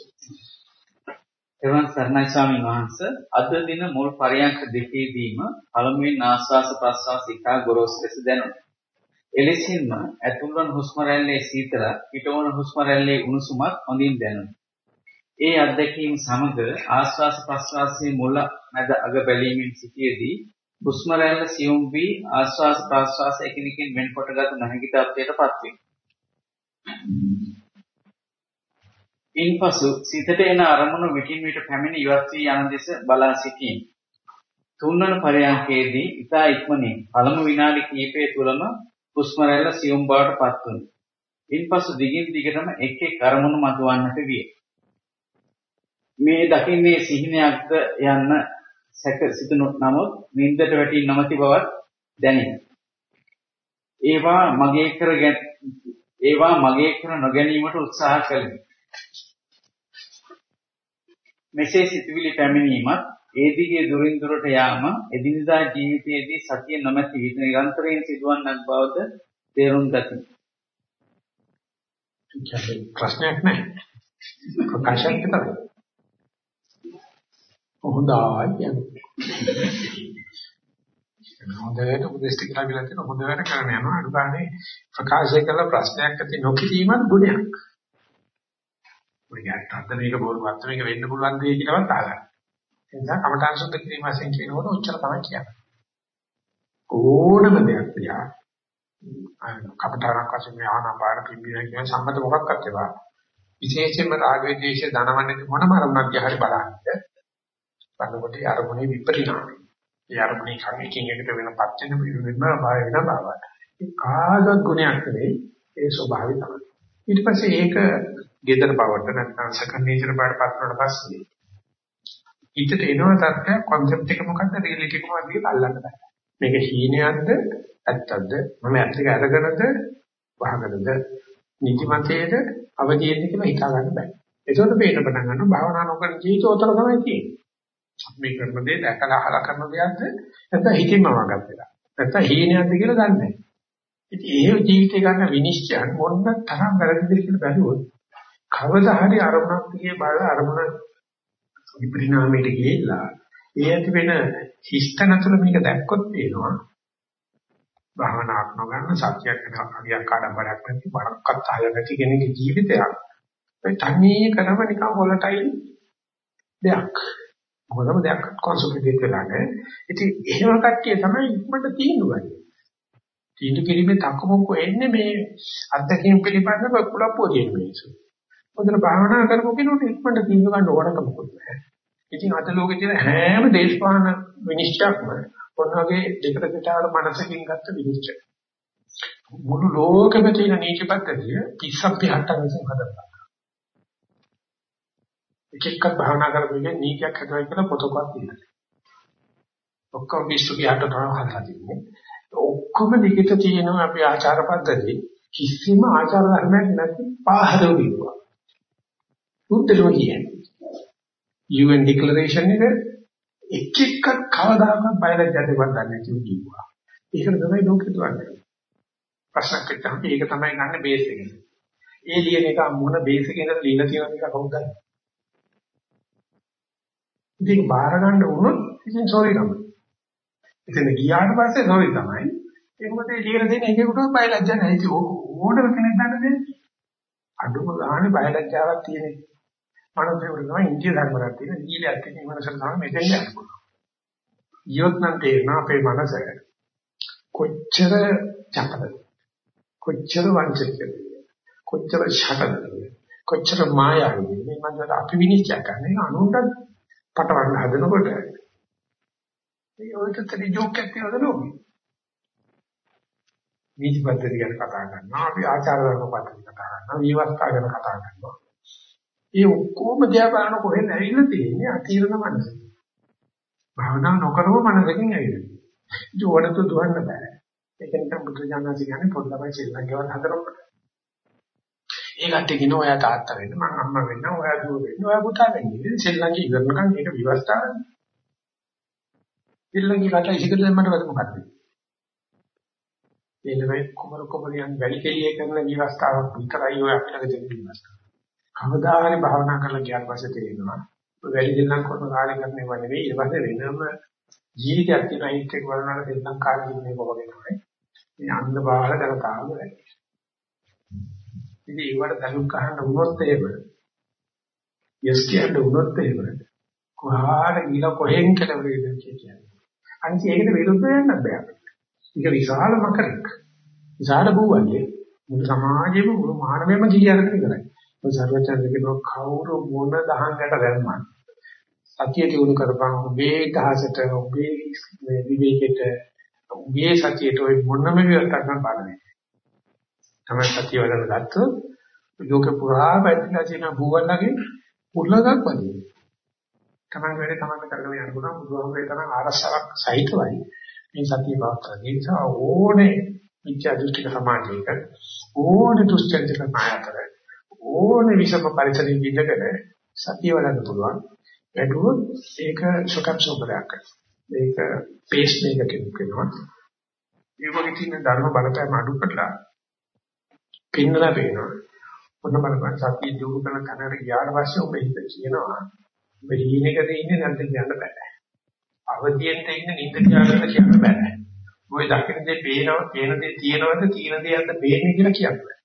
එවන් සර්ණයි ස්වාමීන් වහන්සේ අද දින මුල් පරයන්ක දෙකේදීම පළමුවෙන් ආස්වාස ප්‍රස්වාස ඉතා ගොරෝසු ලෙස දැනුණා. එලෙසින්ම ඇතුල්වන හුස්ම රැල්ලේ සීතල පිටවන හුස්ම රැල්ලේ උණුසුමත් හොඳින් දැනුණා. ඒ අත්දැකීම් සමග ආස්වාස ප්‍රස්වාසයේ මුල මැද අග බැලීමෙන් සිටියේදී හුස්ම රැල්ල සියුම් වී ආස්වාස ප්‍රස්වාස එකිනෙකින් වෙන්කොටගත් නැහැකි තත්ත්වයටපත් වේ. ඉන්පසු සිතට එන අරමුණු විටින් විට පැමිණ ඉවත් වී යන දෙස බලා සිටීම. තුන්වන පරයන්කේදී ඉතා ඉක්මනින් පළමු විනාඩි කිහිපය තුළම හුස්ම රැල්ල සියුම් බවට පත් වුණා. ඉන්පසු දිගින් දිගටම එක් එක් අරමුණු මතුවන්නට විය. මේ දකින්නේ සිහිනයක්ද යන්න සැක සිතනු නමුත් නින්දට වැටි නොමැති බවත් දැනේ. ඒවා මගේ කරගෙන ඒවා මගේ කර නොගැනීමට උත්සාහ කළෙමි. මෙසේ සිතුවිලි පැමිණීමත් ඒ දිගේ දුරින් දුරට යාම එදිනදා ජීවිතයේදී සතිය නොමැති විට නිරන්තරයෙන් සිදුවන්නක් බවද තේරුම් ගතිමි. ප්‍රශ්නයක් නැහැ. ප්‍රකාශයක් විතරයි. හොඳයි කියන්නේ. හොඳට උපදේශ ටික ලැබිලා තියෙන හොඳ වැඩ කරන යනවා. අඩු ගානේ ප්‍රකාශය කළ ප්‍රශ්නයක් ඇති නොකිරීමත් ගුණයක්. ඔය ගැටත් මේක බොරුවත් මේක වෙන්න පුළුවන් දෙයක් කියලාවත් අහගන්න. ඒ නිසා කමඨාන් සුද්ධ කිරීම වශයෙන් කියනකොට උච්චර තමයි කියන්නේ. ඕනම දෙයක් තියා කපටාරක් වශයෙන් මේ ආනාපාන පිම්බින කියන සම්මත මොකක්වත් ඒවා විශේෂයෙන්ම රාග වේදේශ ධනවන්නේ මොනම අරමුණක් දිහා හරි බලන්නේ. බලනකොට ඒ අරමුණේ විපරිණාමය. ඒ අරමුණේ කමිකින් එකට වෙනපත් වෙන වෙනම භාවය වෙන බව. ඒ කාගත් ගුණයක් නෙවෙයි ඒ ස්වභාවය තමයි. ඊට පස්සේ ඒක gedara බවට නැත්නම් සකන් නේචර් බවට පත් වුණාට පස්සේ ඊටට එනවා තත්ත්වය concept එක මොකද්ද reality එක මොකද්ද කියලා අල්ලන්න බෑ. මේක හීනයක්ද ඇත්තද මම ඇත්ත එක අරගෙනද වහගෙනද නිදිමතේද අවදීද කියලා හිතා ගන්න බෑ. ඒකෝට මේක පටන් ගන්නවා භාවනා නොකරන ජීවිතෝතර තමයි තියෙන්නේ. මේ කරන දේ දැකලා අහලා කරන දෙයක්ද නැත්නම් හිතින්ම වගත් වෙලා. නැත්නම් හීනයක්ද කියලා දන්නේ නැහැ. ඉතින් ඒ ජීවිතේ ගන්න විනිශ්චයන් මොන තරම් වැරදිද කියලා බැලුවොත් කවදා හරි අරමුණක් දිගේ බලලා අරමුණ විපරිණාමයට ගිහිල්ලා ඒ ඇති වෙන හිස්තන තුළ මේක දැක්කොත් පේනවා. භාවනාවක් නොගන්න සත්‍යයක් වෙන අගයක් කාඩම්බරයක් නැති බරක්වත් ආය නැති කෙනෙකුගේ ජීවිතයක්. ඒ තනියේ කරම නිකන් වොලටයිල් දෙයක්. මොනම දෙයක් කොන්සොලිඩේට් වෙලා නැහැ. ඉතින් එහෙම කට්ටිය තමයි ඉක්මනට තීන්දුව ගන්නේ. තීන්දුව කිරීමේ තක්කමුක්ක එන්නේ මේ අත්දැකීම් පිළිබඳව කුලප්පුව තියෙන මිනිස්සු. හොඳට භාවනා කරපු කෙනෙකුට ඉක්මනට තීන්දුව ගන්න ඕනකම මොකද නැහැ ඉතින් අද ලෝකේ තියෙන හැම දේශපාලන විනිශ්චයක්ම ඔන්නගේ දෙකට දෙකට මනසකින් ගත්ත විනිශ්චය. මුළු ලෝකෙම තියෙන නීති පද්ධතිය පිස්සක් පිටට විසින් හදලා. එක එකක් භාවනා කරපුවගේ නීතියක් හදලා කියලා පොතකවත් තියෙනවා. ඔක්කොම පිස්සු පිටට තමයි හදලා තියෙන්නේ. ඔක්කොම ලිඛිත තියෙනවා අපේ ආචාර පද්ධතිය. කිසිම ආචාර ධර්මයක් නැති පාහරව විදුවා. උත්තරම කියන්නේ. UN declaration එක එක් එක්ක කවදාකවත් බයලජ්ජා දෙකක් ගන්න නැතිව කිව්වා. ඒක තමයි ලෝකෙට වන්නේ. ප්‍රශ්නක් හිටහම ඒක තමයි ගන්න බේස් එක. ඒ ලියන එක මොන බේස් එකකින්ද ලියලා තියෙනවද කියලා කවුද දන්නේ? ඉතින් බාර ගන්න වුණොත් ඉතින් සෝරි තමයි. ඉතින් ගියාට පස්සේ සෝරි තමයි. ඒක මොකද ලියලා දෙන එකකට බයලජ්ජා නැහැ. ඒක ඕනම කෙනෙක් දන්න දෙන්නේ. අඩුම ගානේ බයලජ්ජාවක් තියෙන මනසේ වල තමයි ඉන්දිය ධර්මයක් තියෙන දීලයක් තියෙන මනසට තමයි මෙතෙන් යන්න පුළුවන්. ඊයොත් නම් තේරෙනවා අපේ මනස කොච්චර චපලද? කොච්චර වංචකද කොච්චර ෂටද? කොච්චර මායාවද? මේ මනසට අපි විනිශ්චය කරන්නේ අනුන්ට පටවන්න හදනකොට. මේ ඔයකට ජෝක් එකක් තියනද නෝයි නීති පද්ධති ගැන කතා කරනවා අපි ආචාර ධර්ම පද්ධති කතා කරනවා විවස්ථා ගැන කතා කරනවා. ඒ ඔක්කොම දිහා බලන කොහෙන්ද ඇවිල්ලා තියෙන්නේ අතීරණ මනස. භාවනා නොකරව මනසකින් ඇවිල්ලා. ඒක වඩත දුවන්න බෑ. ඒක නිකන් බුදු දානසි කියන්නේ පොඩි ළමයි සෙල්ලම් ගෙවල් හදනකොට. ඒ කට්ටිය කියන ඔයා තාත්තා වෙන්න මං අම්මා වෙන්න ඔයා දුව වෙන්න ඔයා පුතා වෙන්න. ඉතින් සෙල්ලම් ඉවරනකම් මේක විවස්ථාවක්. සෙල්ලම් කට ඉසිකල දෙන්නට වැඩ මොකක්ද? මේ ළමයි කුමරු කුමරියන් වැඩි කෙලිය කරන විවස්ථාවක් විතරයි ඔය අපිට දෙන්න විවස්ථාව. කවදා හරි භාවනා කරලා ගියාට පස්සේ තේරෙනවා වැඩි දිනක් කරන කාලේ කරන්නේ ව නෙවෙයි ඊට පස්සේ වෙනම ජීවිතයක් තියෙන හිත එක බලනවා දෙන්නම් කාලේ ඉන්නේ කොහොමද තමයි මේ අන්ධ බාල කරතාව වැඩි ඉතින් ඒවට දලුක් අහන්න වුණොත් එහෙම yes කියන්න උනොත් එහෙම කොහාට ගිහලා කොහෙන් කෙලවර වෙනද කියන්නේ. අනිත් ඒකට විරුද්ධ වෙන්න බෑ. ඒක විශාල මකරක්. විශාල බුවන්නේ මුළු සමාජෙම මුළු මානවෙම ගියරගෙන ඉවරයි. ඔය සර්වචන්ද කියනවා කවුරු මොන දහංකට දැම්මත් සතිය දිනු කරපන් ඔබේ දහසට ඔබේ මේ විවේකයට ඔබේ සතියට ඔය මොනම විවස්ථාවක් බලන්නේ. තමයි සතිය වලට ගත්තොත් ලෝක පුරා පැතිලා තියෙන බුවල්ලගේ උර්ලගක් වගේ. තමයි වැඩේ තමයි කරගෙන යන්න පුළුවන් බුදුහාමරේ තරම් ආරස්සාවක් සහිතවයි. මේ සතිය වාස්තව නිසා ඕනේ මිත්‍යා දෘෂ්ටික සමාජයක ඕනේ දුස්චරිත නායකර ඕනේ විසම පරිසරයෙන් ඉඳගෙන සතිය වලන්න පුළුවන්. වැඩුවොත් ඒක සුඛම් සෝබරයක්. ඒක පේස් මේක කියනවා. ඒ වගේ තියෙන ධර්ම බලපෑම අඩු කරලා පින්නලා පේනවා. ඔන්න බලන්න සතිය දිනු කරන කනර ගියාට පස්සේ ඔබ හිත කියනවා ඔබ හීනෙකද ඉන්නේ නැත්නම් කියන්න බෑ. අවදියෙන්ද ඉන්නේ නිින්ද කියන්න කියන්න බෑ. ඔය දකින්න දේ පේනවා, පේන දේ තියෙනවද, තියෙන දේ යද්ද පේන්නේ කියලා කියන්න බෑ.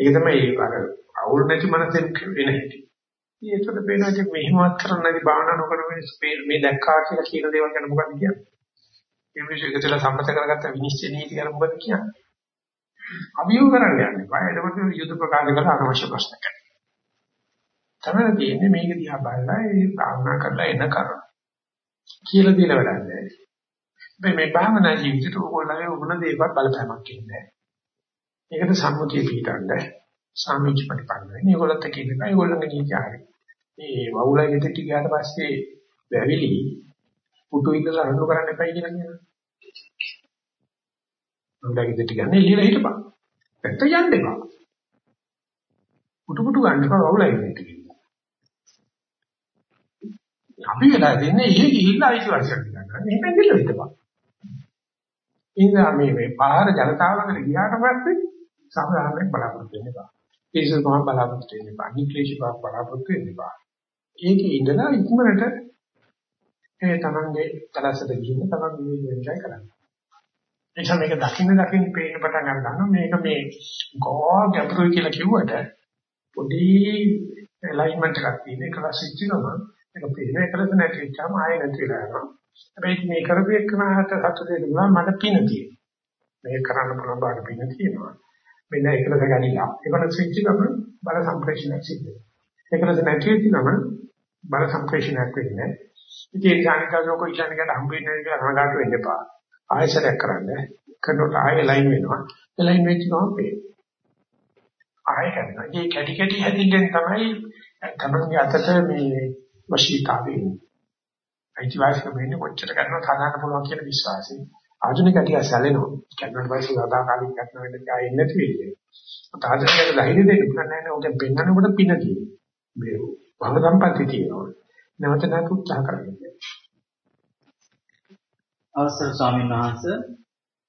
ඒක තමයි අර අවුල් නැති මනසෙන් වෙන හැටි. ඒකට පේනවා ඉතින් මෙහෙමවත් කරන්න නැති භාවනා නොකර මේ දැක්කා කියලා කියන දේවල් ගැන මොකක්ද කියන්නේ? මේ මිනිස්සු එකතලා සම්මත කරගත්ත විනිශ්චය නීති ගැන මොකද කියන්නේ? අභියෝග කරන්න යන්නේ. බයකට යුද්ධ ප්‍රකාශ කරලා අනවශ්‍ය ප්‍රශ්න කරනවා. තමයි තියෙන්නේ මේක දිහා බලලා ඒ භාවනා කරලා එන කරුණ. කියලා දෙල වැඩක් නැහැ. මේ මේ භාවනා ජීවිතේට ඕගොල්ලන්ගේ වුණ දේවල් බලපෑමක් ඉන්නේ. ඒකට සම්මුතිය පිටන්නේ. සාමිච්ච ප්‍රතිපන්න වෙන්නේ. ඒගොල්ලත් කියනවා ඒගොල්ලන්ගේ නීති ආරයි. මේ වවුලයි ගෙදරට ගියාට පස්සේ වැවිලි පුතු ඉඳලා අරඳු කරන්න එපයි කියලා කියනවා. වවුලයි ගෙදරට ගන්න එළියට හිටපන්. නැත්නම් යන්න එපා. පුතු පුතු ගන්න එපා වවුලයි ගෙදරට ගිහින්. අපි වෙලා දෙන්නේ එහෙ ගිහිල්ලා අයිති වර්ෂයක් ගන්නවා. මෙහෙම ගිහිල්ලා හිටපන්. ඉතින් මේ මේ පාර ජනතාවකට ගියාට පස්සේ සාධාරණයක් බලාපොරොත්තු වෙන්න බෑ. ඒසු තමයි බලාපොරොත්තු වෙන්න බෑ. නික්ලේශ බව බලාපොරොත්තු වෙන්න බෑ. ඒකේ ඉඳලා ඉක්මනට ඒ තමන්ගේ තරසට ගිහින් තමන් විවේචනය කරන්නේ. එනිසා මේක දකින්න දකින්න පේන්න පටන් ගන්නවා මේක මේ ගෝ ගැඹුරුයි කියලා කිව්වට පොඩි ඇලයින්මන්ට් එකක් තියෙන එක ලසිච්ච ගමන් ඒක පේන එකලස නැති වෙච්චාම ආයෙ නැති වෙලා යනවා. හැබැයි මේ කරපු එකනහට සතුටේ දුන්නා මට පින තියෙනවා. මේක කරන්න පුළුවන් බාට පින තියෙනවා. මෙන්න එකලස ගැනීම. ඒකට ස්විච් ගමන් බල සම්ප්‍රේෂණයක් සිද්ධ වෙනවා. එකලස නැති වෙච්ච ගමන් බල සම්ප්‍රේෂණයක් වෙන්නේ නැහැ. ඉතින් ඒ ඥානිකයෝ ඉලන්නකට හම්බ වෙන්නේ කියලා කනගාටු වෙන්න එපා. ආයෙසරයක් කරන්න. කරනකොට ආයෙ ලයින් වෙනවා. ඒ ලයින් වෙච්ච ගමන් පේනවා. ආයෙ කරනවා. මේ කැටි කැටි හැදින්ෙන් තමයි තමන්ගේ අතට මේ වශීතාවේ ඉන්නේ. අයිතිවාසිකම වෙන්නේ කොච්චර කරනවද හදාන්න පුළුවන් කියන විශ්වාසය. ආධුනික කටිය සැලෙනවා. කන්නට පස්සේ සදාකාලික කරන වෙලට ආයෙ නැති වෙන්නේ. ආධුනිකයට ධෛර්ය දෙන්න පුළුවන් නැහැ. ඔකෙන් පෙන්වන්නකොට පින තියෙනවා. මේ භව සම්පatti තියෙනවා. නැවත නැවත උත්සාහ කරන්න. අවසර ස්වාමීන් වහන්සේ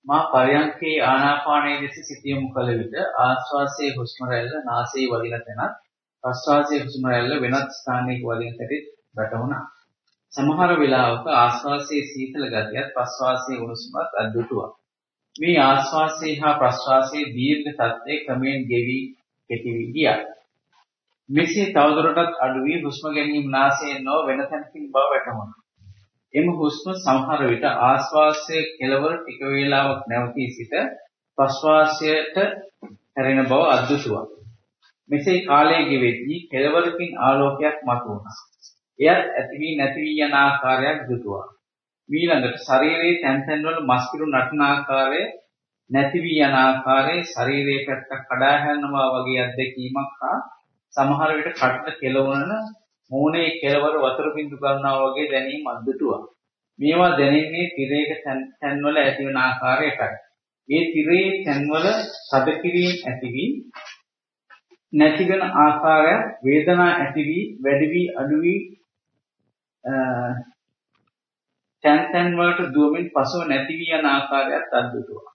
මා පරයන්කේ ආනාපානයේ දෙස සිත යොමු කළ විට ආශ්වාසයේ හුස්ම රැල්ල නාසයේ වදින තැනත් ප්‍රශ්වාසයේ හුස්ම රැල්ල වෙනත් ස්ථානයක වදින තැනත් වැටුණා. සමහර වෙලාවක ආශ්වාසයේ සීතල ගතියත් ප්‍රශ්වාසයේ උණුසුමත් අද්දුටුවා. මේ ආශ්වාසයේ හා ප්‍රශ්වාසයේ දීර්ඝ තත්ත්වයේ ක්‍රමයෙන් ගෙවි කෙටි වී ගියා. මෙසේ තවදුරටත් අඩු වී හුස්ම ගැනීම නාසයෙන් නො වෙන තැනකින් බව වැටහුණා. එම හුස්ම සමහර විට ආශ්වාසයේ කෙලවර ටික වේලාවක් නැවතී සිට ප්‍රශ්වාසයට හැරෙන බව අද්දුටුවා. මෙසේ කාලය ගෙවෙද්දී කෙලවරකින් ආලෝකයක් මතුවුණා. එයත් ඇති වී නැති වී යන ආකාරයක් දුටුවා. ඊළඟට ශරීරයේ තැන් තැන්වල මස් පිරු නටන ආකාරය නැති වී යන ආකාරයේ ශරීරයේ පැත්තක් කඩා හැරෙනවා වගේ අත්දැකීමක් හා සමහර විට කටට කෙලවන මූණේ කෙලවර වතුර බින්දු ගන්නවා වගේ දැනීම් අද්දුටුවා. මේවා දැනෙන්නේ තිරයක තැන්වල ඇතිවන ආකාරයටයි. මේ තිරයේ තැන්වල සද කිරීම ඇති වී නැති වෙන ආකාරය වේදනා ඇති වී වැඩි වී අඩු වී තැන් තැන් වලට දුවමින් පසුව නැති වී යන ආකාරයත් අද්දුටුවා.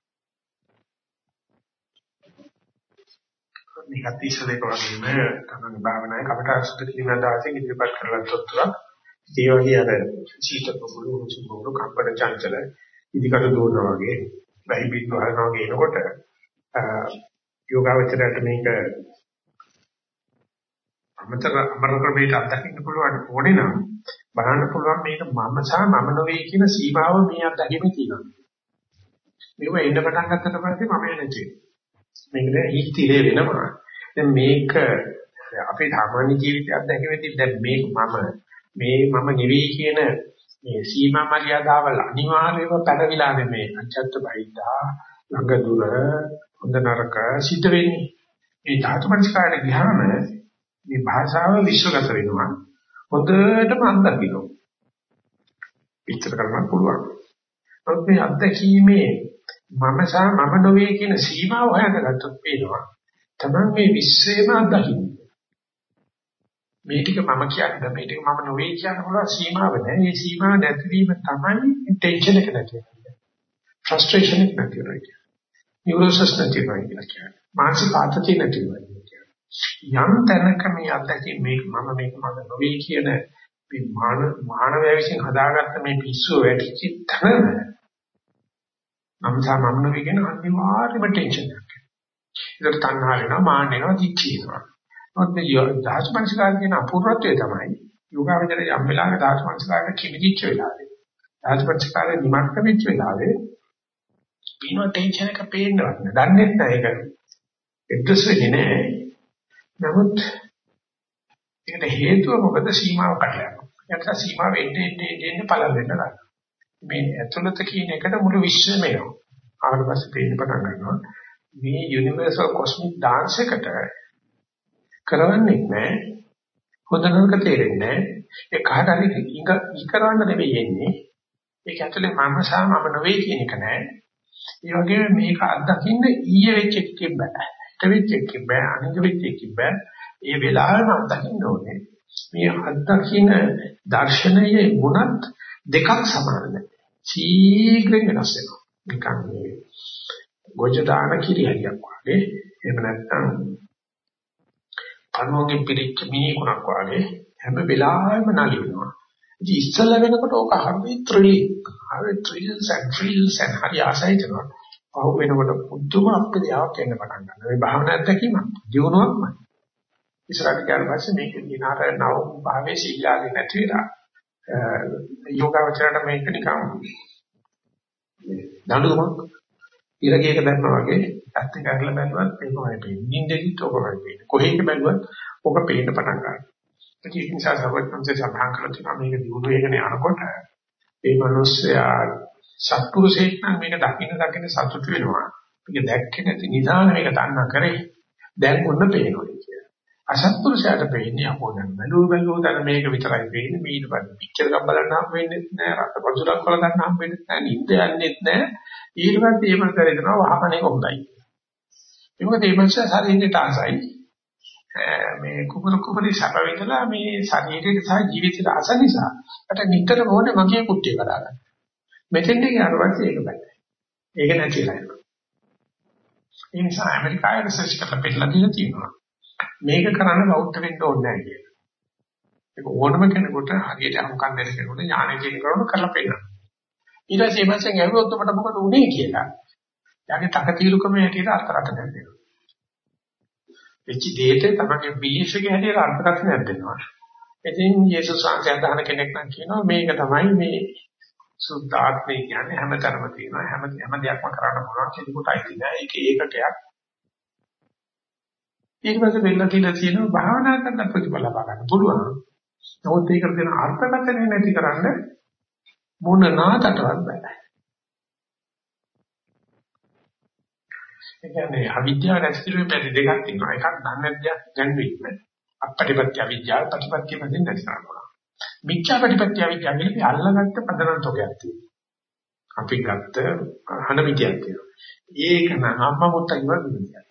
මේකත් ඉස්සෙල්ලේක වගේම තමයි භාවනාවේ කමට සුද්ධ කිරීම දාසින් ඉදිරිපත් කරලා තොත්තුවක්. ඒ වගේ අර සීත පොළු සුබුරු කම්පන චංචල ඉදිකට දුවනවා වගේ බයි පිට වහනවා වගේ එනකොට යෝගාවචරයට මේක අමතර අමර ක්‍රමයට අත්දකින්න පුළුවන් ඕනේ නම් බලන්න පුළුවන් මේක මම සහ මම නොවේ කියන සීමාව මේ අත්දැකීමේ තියෙනවා. මේව එන්න පටන් ගත්තට පස්සේ මම නැති මේකට හිතිලේ වෙනවා. දැන් මේක අපේ සාමාන්‍ය ජීවිතය අත්දැකීමේදී දැන් මේක මම මේ මම නෙවෙයි කියන මේ සීමා මර්යාදාවල් අනිවාර්යව පැනවිලා නෙමේ අච්චත්ත බයිදා ළඟ දුර හොඳ නරක සිද්ධ වෙන්නේ. මේ ධාතු මනස්කාරය ගියාම මේ භාෂාව විශ්වගත වෙනවා. හොඳටම අත්දකින්න. විස්තර කරන්න පුළුවන්. නමුත් මේ අත්දැකීමේ මම සහ මම නොවේ කියන සීමාව හොයාගත්තොත් පේනවා. තමයි මේ විශ්වයම අත්දකින්නේ. මේ ටික මම කියන්නේ මේ ටික මම නොවේ කියන පුළුවන් සීමාව නැහැ. මේ සීමාව නැතිවීම තමයි ටෙන්ෂන් එක නැති වෙන්නේ. ෆ්‍රස්ට්‍රේෂන් එක නැති වෙන්නේ. නියුරෝසස් නැති වෙන්නේ. මානසික ආතතිය නැති වෙන්නේ. යම් තැනක මේ අත්දැකීම මේක මම මේක මම නොවේ කියන මේ මාන මානවය විසින් හදාගත්ත මේ පිස්සුව වැටිච්ච තැන නම් සමම් නොවේ කියන අනිවාර්යම ටෙන්ෂන් එකක්. ඒකට තණ්හා වෙනවා මාන්න වෙනවා දිච්චි වෙනවා. මොකද මේ දහස් මනසකාර කියන අපූර්වත්වය තමයි යෝගාවචරය යම් වෙලාවක දහස් මනසකාරට කිවිදිච්ච වෙලාවේ. දහස් මනසකාරේ නිමක්ක වෙච්ච වෙලාවේ පිනව ටෙන්ෂන් එක පේන්නවත් නෑ. දන්නේ නැහැ ඒක. එද්දස් වෙන්නේ නෑ. නමුත් ඒකට හේතුව මොකද සීමාව කඩලා. ඒකට සීමාව එන්නේ එන්නේ එන්නේ පළ වෙන්න ගන්නවා. මේ ඇතුළත කියන එකට මුළු විශ්වයම එනවා. ආවට පස්සේ පේන්න පටන් ගන්නවා. මේ යුනිවර්සල් කොස්මික් ඩාන්ස් එකට කරවන්නේ නැහැ. හොඳ නරක තේරෙන්නේ නැහැ. ඒ කාට හරි ඉඟ ඉකරවන්න නෙවෙයි එන්නේ. ඒක ඇතුලේ මම සහ මම නෙවෙයි කියන එක නෑ. ඒ වගේම මේක අත්දකින්න ඊයේ වෙච්ච එකකින් බෑ. වෙච්ච එකක් බෑ අනික වෙච්ච එකක් බෑ. ඒ වෙලාවෙම අත්දකින්න ඕනේ මේ අත්දකින්න දර්ශනයේ ගුණත් දෙකක් සමාන නැහැ. ශීඝ්‍රයෙන් වෙනස් වෙනවා. නිකන් මේ ගොජ දාන කිරියලියක් වගේ එහෙම නැත්නම් පණුවන්ගේ පිළිච්ච මීකුණක් වගේ හැම වෙලාවෙම නලිනවා ඉතින් ඉස්සල වෙනකොට ඕක හරි ත්‍රිලිං හරි ත්‍රිල්ස් and thrills and හරි ආසයිතනවා පහු වෙනකොට පුදුම අප්‍රතියක් එන්න පටන් ගන්නවා. මේ භාවනා අත්දැකීම දිනුවක්මයි. ඉස්සරහට ගියාට පස්සේ මේක දිනාර නව භාවයේ සීලාගේ නැති වෙලා යෝගාවචරයට මේක නිකන් දඬුවමක් ඉරකේක දැම්මා වගේ ඇත්ත කරලා බැලුවත් මේකමයි පේන්නේ. නින්දෙදිත් ඔකමයි පේන්නේ. කොහේක බැලුවත් ඔක පේන්න පටන් ගන්නවා. ඒක නිසා සර්වඥන්සේ සඳහන් කරලා තියෙනවා මේක දිනු වෙගෙන යනකොට ඒ මිනිස්සයා සත්පුරුෂයෙක් නම් මේක දකින්න දකින්න සතුට වෙනවා. මේක දැක්කේ නැති නිදාන මේක දන්නා කරේ. දැන් ඔන්න පේනවා කියලා. අසත්පුරුෂයාට පේන්නේ අපෝ දැන් බැලුව බැලුව දැන් මේක විතරයි පේන්නේ. මේ ඊට පස්සේ පික්චර් එකක් බලන්න හම් වෙන්නේ නැහැ. රට පොසුරක් වල ගන්න හම් වෙන්නේ නැහැ. නිින්ද යන්නේත් නැහැ. ඊට පස්සේ ඒ මනස කරේනවා වහපණ එක හොඳයි. ඒ මොකද මේ මනස ශරීරයට ආසයි. මේ කුමර කුමරි සැප විඳලා මේ ශරීරයට සහ ජීවිතයට ආස නිසා අට නිතරම ඕනේ මගේ කුට්ටිය කරගන්න. මෙතෙන්ට ගියාට පස්සේ ඒක බෑ. ඒක නැතිලා යනවා. ඒ නිසා ඇමරිකාවේ රිසර්ච් කරලා පෙන්නලා දීලා තියෙනවා. මේක කරන්න බෞද්ධ වෙන්න ඕනේ නැහැ කියලා. ඒක ඕනම කෙනෙකුට හරියට අමුකම් දෙන්න කෙනෙකුට ඥානෙ කියන කරුණ කරලා පෙන්නනවා. ඊට පස්සේ මේ මාසෙන් ඇහුවොත් ඔබට මොකද උනේ කියලා. යාගේ තකතිරුකම හැටියට අර්ථකථනයක් දෙනවා. එච්ච දෙයට තමයි බීජ එකේ හැටියට අර්ථකථනයක් දෙනවා. ඉතින් යේසුස් වහන්සේ අදහන කෙනෙක් නම් කියනවා මේක තමයි මේ සුද්ධාත්මය කියන්නේ හැමතැනම තියෙනවා. හැම හැම දෙයක්ම කරන්න පුළුවන් කෙනෙකුට අයිති නෑ ඒක ඒකකයක් ඊට පස්සේ වෙන්න තියෙන තියෙනවා භාවනා කරන ප්‍රතිඵල ලබා ගන්න පුළුවන්. නමුත් ඒකට දෙන අර්ථකථනය නැති කරන්න මොන නාටටවත් බෑ. ඒ කියන්නේ අවිද්‍යාව නැතිවෙන්න බැරි දෙකක් තියෙනවා. එකක් දන්නේ දෙයක් දැනවීම අපටිපත්‍ය අවිද්‍යාව ප්‍රතිපත්‍ය වලින් නැති කරනවා මිච්ඡා ප්‍රතිපත්‍ය අවිද්‍යාව කියන්නේ අල්ලගත්ත පදනම් තෝගයක් තියෙනවා. අපි ගත්ත හනමිතියක් තියෙනවා. ඒක නම් අම්මා මුත්තා කිව්වා විදියක්.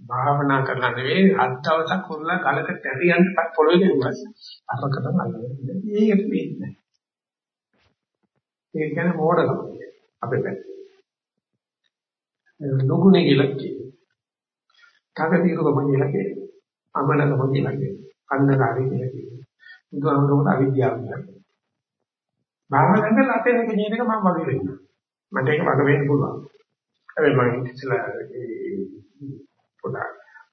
භාවනා කරලා නෙවෙයි අත් දවසක් කුරුලා ගලක තැරියන් පොළොවේ ගෙවුවා. අරකට අල්ලගෙන ඒකට වෙන්නේ. ඒක කියන්නේ මෝඩකම. අපේ පැත්තේ. නුගුනේ කියලා කියනවා. කගතිරුකම කියලා කියනවා. අමනකම කියලා කියනවා. අන්ධකාරය කියලා කියනවා. බුදුහාමුදුරුවෝ අවිද්‍යාව කියන්නේ. භාවනාවෙන් අපේ මේක කියන එක මම වගේ වෙන්න. මට ඒක වග වෙන්න පුළුවන්. හැබැයි මම ඉතින්ලා ඒ පොඩා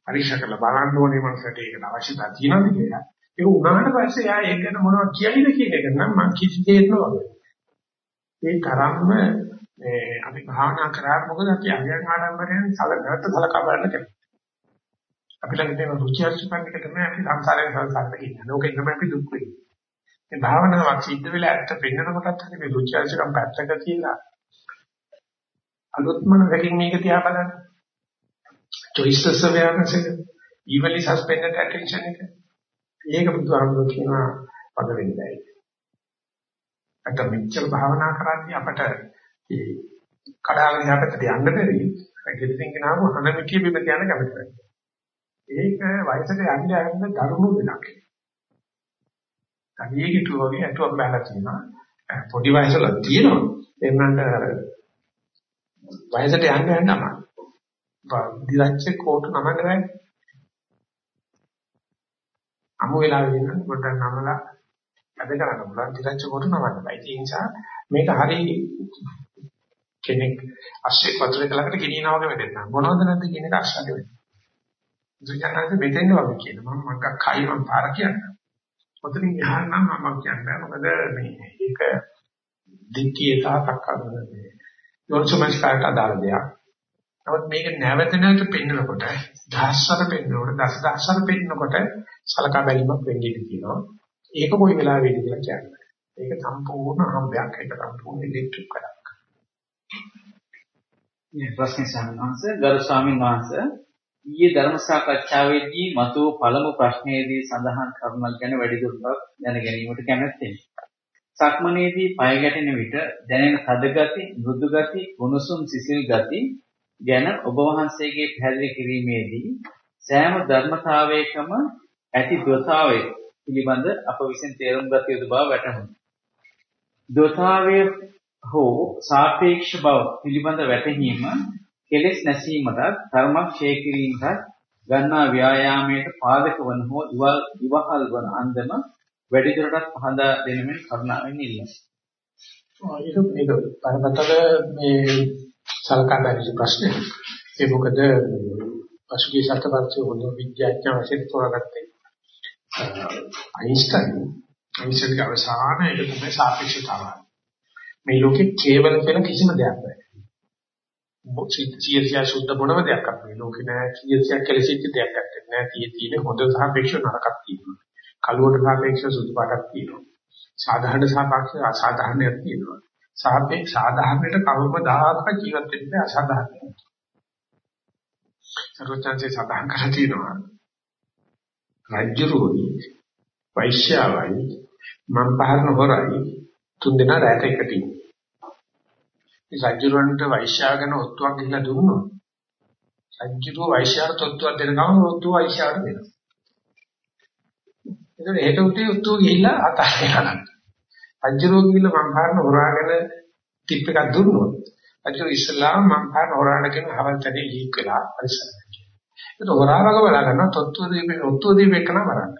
පරීක්ෂා කරලා බලන්න ඕනේ මනසට ඒකට අවශ්‍යතාවය තියෙනවද කියලා. ඒක උනාට පස්සේ යා ඒක ගැන මොනවද කියන්නේ කියන එක නම් මම කිසි දෙයක් නෑ. ඒ තරම්ම මේ අපි භාවනා කරා මොකද අපි අගයන් ආඩම්බරයෙන් සලකනත් සලකා බලන්න කැමති. අපි ළඟ තියෙන රුචි අරුචිකම් එක තමයි අපි සංසාරයෙන් සංසාරට ගෙනියන්නේ. ලෝකෙ ඉන්නම අපි දුක් වෙන්නේ. මේ භාවනාවක් සිද්ධ වෙලා ඇත්ත පෙන්වන කොටත් හරි මේ රුචි අරුචිකම් පැත්තක තියලා අලුත්මන දෙකින් මේක දිහා බලන්න. choices awareness එක, evenly suspended attention එක. ඒක බුදුහාමුදුරුවෝ කියනවා පද වෙන්නයි. අත මෙච්චර භාවනා කරන්නේ අපට ඒ කඩාගෙන යහපතට යන්න බැරි. ගෙදරින් ගෙනාවු හනමිකී බිම තියන්න කැමති ඒක වයසට යන්න යන්න දරුණු වෙනක්. කණියකිට වගේ අටුවක් බහලා තියෙනවා. පොඩි වයසල තියෙනවා. එන්නන්ට වයසට යන්න යන්න අමාරුයි. දිලච්ච කෝටු නමන්න බෑ. අමු වෙලා වෙන පොඩ්ඩක් නමලා අද කරන්න පුළුවන් දිලච්ච කෝටු නමන්න බෑ. ඒ නිසා මේක හරි කෙනෙක් අස්සේ වතුර කලකට ගෙනියනවා වගේ වෙන්න. මොනවද නැද්ද කියන එක අස්සට වෙන්න. දුජානන්ත මෙතෙන් වගේ කියන මම මක්ක කයි මම පාර කියන්නේ. ඔතනින් යහන්න නම් මම කියන්නේ මොකද මේ ඒක දික්කිය තාක්ක කරන්නේ. යොන්සමස්කාරට අදාළ දෙයක්. නමුත් මේක නැවත නැවත පෙන්නකොට දහස්වර පෙන්නකොට දස දහස්වර පෙන්නකොට සලකා බැලීමක් වෙන්නේ කියනවා. ඒක කොයි වෙලාවෙද කියලා කියන්නේ. ඒක සම්පූර්ණ හම්බයක් ඒක සම්පූර්ණ ඉලෙක්ට්‍රික් කරක්. මේ ප්‍රශ්නේ සම්මාංශ ගරු ස්වාමීන් වහන්සේ ඊයේ ධර්ම සාකච්ඡාවේදී මතුව පළමු ප්‍රශ්නයේදී සඳහන් කරුණක් ගැන වැඩිදුරටත් දැන ගැනීමට කැමැත්තෙමි. සක්මනේදී පය ගැටෙන විට දැනෙන තද ගති, මෘදු ගති, උණුසුම් සිසිල් ගති ගැන ඔබ වහන්සේගේ පැහැදිලි කිරීමේදී සෑම ධර්මතාවයකම ඇති දොතාවය පිළිබඳ අප විසින් තේරුම් ගත යුතු බව වැටහුණා. දොතාවය හෝ සාපේක්ෂ බව පිළිබඳ වැටහීම කෙලෙස් නැසීමට ධර්මක් ඡේ කිරීමට ගන්නා ව්‍යායාමයට පාදක වන හෝ ඉවල් ඉවහල් වන අන්දම වැඩිදුරටත් පහදා දෙනමින් කරුණාවෙන් ඉල්ලනවා. ඒක මේක පරමතල මේ සලකා බැලී ප්‍රශ්නේ. ඒ මොකද පසුගිය සතපත්තු හොඳ විද්‍යාඥයන් වශයෙන් තෝරාගත්තේ අයින්ස්ටයින් අයින්ස්ටයින්ගේ අවසාන ඒක තමයි සාපේක්ෂතාවය. මේ ලෝකේ කේවල කියලා කිසිම දෙයක් නැහැ. සිය සුද්ධ මොනම දෙයක් අපේ ලෝකේ නෑ. සිය සිය කෙලෙසිච්ච දෙයක් නැත්තේ නෑ. තිය තියෙන හොඳ සාපේක්ෂ නරකක් තියෙනවා. කලුවට සාපේක්ෂ සුදු පාටක් තියෙනවා. සාධාරණ සාපේක්ෂ අසාධාරණයක් තියෙනවා. සාපේක්ෂ සාධාරණයට කවමදාක ජීවත් වෙන්න අසාධාරණයි සර්වචන්සේ සඳහන් කරලා තියෙනවා. රාජ්‍යරෝහි වෛශ්‍යාවයි මම් පහරන හොරයි තුන් දෙනා රැට එකට ඉන්නේ සජ්ජුරන්ට වෛශ්‍යාවගෙන ඔත්තුවක් ගිහිල්ලා දුන්නොත් සජ්ජුරුව වෛශ්‍යාවට ඔත්තුවක් දෙන ගමන් ඔත්තුව වෛශ්‍යාවට දෙනවා. එතකොට හෙට උටේ ඔත්තුව ගිහිල්ලා අතහරින්න ගන්න. සජ්ජුරුව ගිහිල්ලා මං පාරන හොරාගෙන ටිප් එකක් දුන්නොත් සජ්ජුරුව ඉස්ලාම් මං පාරන හොරාගෙන හවල්තේ ලීක් වෙලා පරිසරය. ඒක හොරාවක බලා ගන්න ඔත්තුව දීපේ ඔත්තුව දීපේ කරන බලන්න.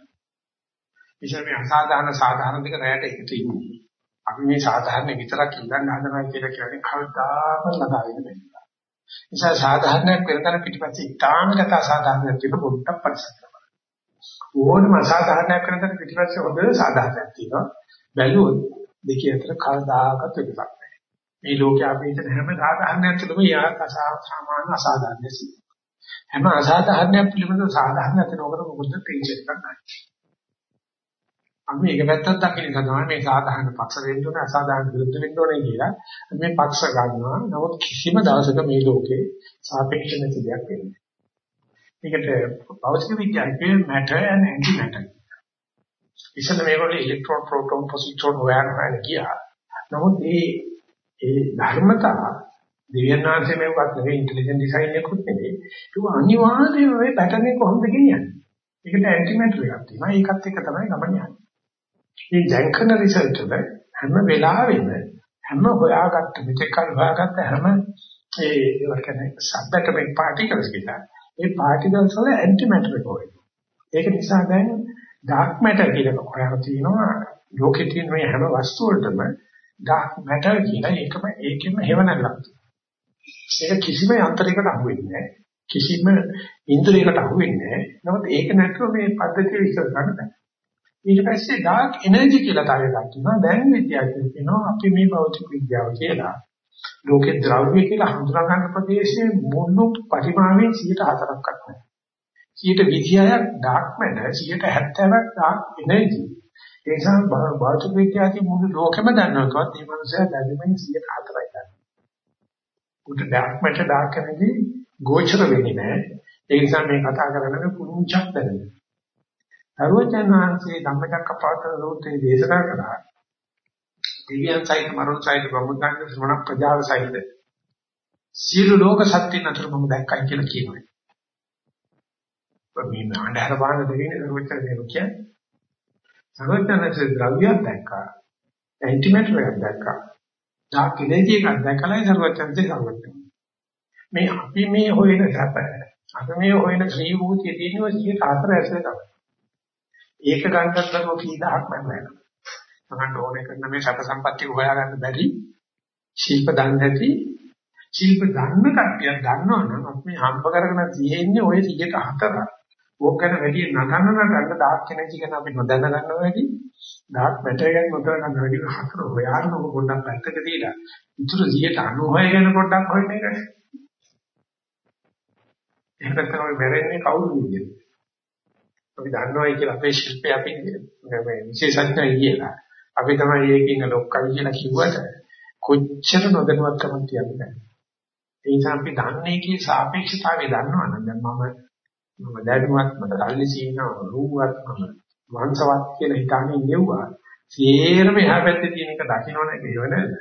ඉතින් මේ අසාධාරණ සාධාරණ දෙක රැයට එකතු ඉන්නේ. අපි මේ සාධාරණ විතරක් ඉඳන් හදනවා කියලා කියන්නේ කවදාවත් ළඟා වෙන්න බැහැ. නිසා සාධාරණයක් වෙනතන පිටිපස්සේ ඉතාමකට අසාධාරණයක් තිබු පොඩ්ඩක් පරිස්සම් කරනවා. ඕනම අසාධාරණයක් වෙනතන පිටිපස්සේ හොඳ සාධාරණයක් තියෙනවා. බැලුවොත් දෙකේ අතර කවදාකවත් වෙනසක් නැහැ. මේ ලෝකයේ අපි හිතන හැම සාධාරණයක් තුළම යාක සාමාන්‍ය අසාධාරණයක් සිද්ධ හැම අසාධාරණයක් පිළිබඳව සාධාරණයක් වෙනකොට මොකද ටෙන්ෂන් එකක් නැහැ. අපි මේක පැත්තක් දකින්න තමයි මේ සාධාරණ පක්ෂ වෙන්න ඕනේ අසාධාරණ විරුද්ධ වෙන්න ඕනේ කියලා මේ පක්ෂ ගන්නවා. නමුත් කිසිම දවසක මේ ලෝකේ සාපේක්ෂ නැති දෙයක් වෙන්නේ. මේකට භෞතික විද්‍යාවේ matter and anti matter. ඉතින් මේගොල්ලෝ ඉලෙක්ට්‍රෝන ප්‍රෝටෝන පොසිට්‍රෝන හොයන්න ගියා. නමුත් මේ ඒ ධර්මතා දිව්‍යනාංශයේ මේවත් නෙවෙයි ඉන්ටෙලිජන්ට් ඩිසයින් එකකුත් නෙවෙයි. ඒක අනිවාර්යයෙන්ම මේ පැටර්න් එක කොහොමද ගෙනියන්නේ? ඒකට ඇන්ටි මැටර් එකක් තියෙනවා. ඒකත් එක්ක තමයි ගමන යන්නේ. මේ දැන් කරන රිසර්ච් වල හැම වෙලාවෙම හැම හොයාගත්ත මෙතෙක් කල් හොයාගත්ත හැම ඒ ඒවට කියන්නේ සබ්ඇටොමික් පාටිකල්ස් කියලා ඒ පාටිකල්ස් වල ඇන්ටි මැටර් එක හොයන. ඒක නිසා දැන් ඩාර්ක් මැටර් කියලා හොයලා තිනවා ලෝකෙ තියෙන මේ හැම වස්තු වලටම ඩාර්ක් මැටර් කියලා ඒකම ඒකෙම හේවණල්ලක්. ඒක කිසිම යන්ත්‍රයකට අහු වෙන්නේ නැහැ. කිසිම ඉන්ද්‍රියකට අහු වෙන්නේ නැහැ. නමුත් ඒක නැතුව මේ පද්ධතිය විශ්ල කරන්න බෑ. ඊට පස්සේ ඩාර්ක් එනර්ජි කියලා තව එකක් තියෙනවා. දැන් විද්‍යාවෙන් කියනවා අපි මේ භෞතික විද්‍යාව කියලා. ලෝකේ ද්‍රව්‍ය කියලා හඳුනා ගන්න ප්‍රදේශයේ මුළු පරිමාණයෙන් 104ක් නැහැ. 126ක් ඩාර්ක් මැටර් 170ක් ඩාර්ක් එනර්ජි. ඒ නිසා භෞතික විද්‍යාවේ මුළු ලෝකෙම දන්නවකවත් මේ මනුස්සයා දැනුමින් 104යි ගන්න. උට ඩාර්ක් මැටර් ඩාර්ක් එනර්ජි ගෝචර වෙන්නේ නැහැ. ඒ නිසා මේ කතා කරන්නේ පුංචක් දැනෙනවා. සර්වඥාන්සේ ධම්මචක්කපවත්තන සූත්‍රයේ දේශනා කළා. දෙවියන් සහිත මරුන් සහිත බ්‍රහ්මඥාන ශ්‍රමණ ප්‍රජාව සහිත සියලු ලෝක සත්‍යයන් අතර මම දැක්කයි කියලා කියනවා. මේ අnder බාන දෙවියන් සර්වඥාන් දෙනු කියන්නේ සර්වඥාන්සේ ද්‍රව්‍යයක් දැක්කා. ඇන්ටිමැටරයක් දැක්කා. ඩාර්ක් එනර්ජි එකක් දැකලා සර්වඥාන්සේ සර්වඥාන්. මේ අපි මේ හොයන සැප අපි මේ හොයන ශ්‍රී භූතිය තියෙනවා 104 ඇස්සේ තමයි. ඒක ගන්නත් බෑ කී දහක් මම තමන්ට ඕනේ කරන මේ සැප සම්පත්තිය හොයාගන්න බැරි ශිල්ප දන්නේ නැති ශිල්ප දන්න කට්ටියක් දන්නවනම් අපි හම්බ කරගෙන තියෙන්නේ ওই 104. ඕක ගැන වැඩි නගන්න නගන්න දාක් කෙනෙක් ගැන අපි නොදැන ගන්නවා වැඩි දාක් බැටර් ගැන නොදැන ගන්න වැඩි හතර හොයාගෙන ඔබ පොඩ්ඩක් පැත්තක දීලා ඉතුරු 96 ගැන පොඩ්ඩක් හොයන්න එකයි. එහෙම නැත්නම් අපි මැරෙන්නේ කවුරුද කියන්නේ? අපි දන්නවයි කියලා අපේ ශිල්පේ අපි මේ විශේෂඥයි කියලා. අපි තමයි ඒකින් ලොක්කයි කියලා කිව්වට කොච්චර නොදැනුවත්කමක් කියන්නේ. ඒ නිසා අපි දන්නේ කී සාපේක්ෂතාවය දන්නවනම් දැන් මම මම දැනුවත් මට සල්ලි සීනවා රූවත් මම වංශවත් කියලා හිතන්නේ නෙවුවා. සියරම එහා පැත්තේ තියෙන එක දකින්නවනේ කියව නේද?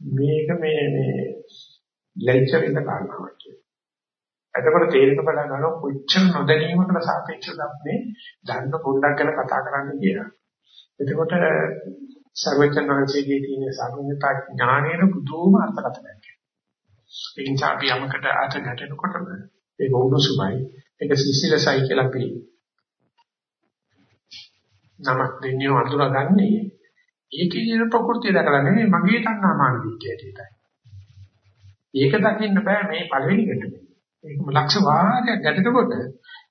මේක මේ මේ ලෙක්චර් එක ගන්නවා කියන්නේ. එතකොට තේරෙන බලා ගන්න කොච්චර නොදැනීමකට සාපේක්ෂව අපි දන්න පොඩ්ඩක් ගැන කතා කරන්න කියලා. එතකොට සර්වඥාන්සේගේ තියෙන සම්මිතා ඥානයේ පුදුම අර්ථකථනයක්. ඒ නිසා අපි යමකට අත ගැටෙනකොටම ඒක උණුසුමයි. ඒක සිසිලසයි කියලා අපි නමක් දෙන්නේ අඳුරගන්නේ. ඒකේ තියෙන ප්‍රകൃතිය දැකලා නෙමෙයි මගේ තණ්හාමාන දික්කයට. ඒක දකින්න බෑ මේ පළවෙනි ගැටුම. ඒකම ලක්ෂ වාරයක් ගැටෙනකොට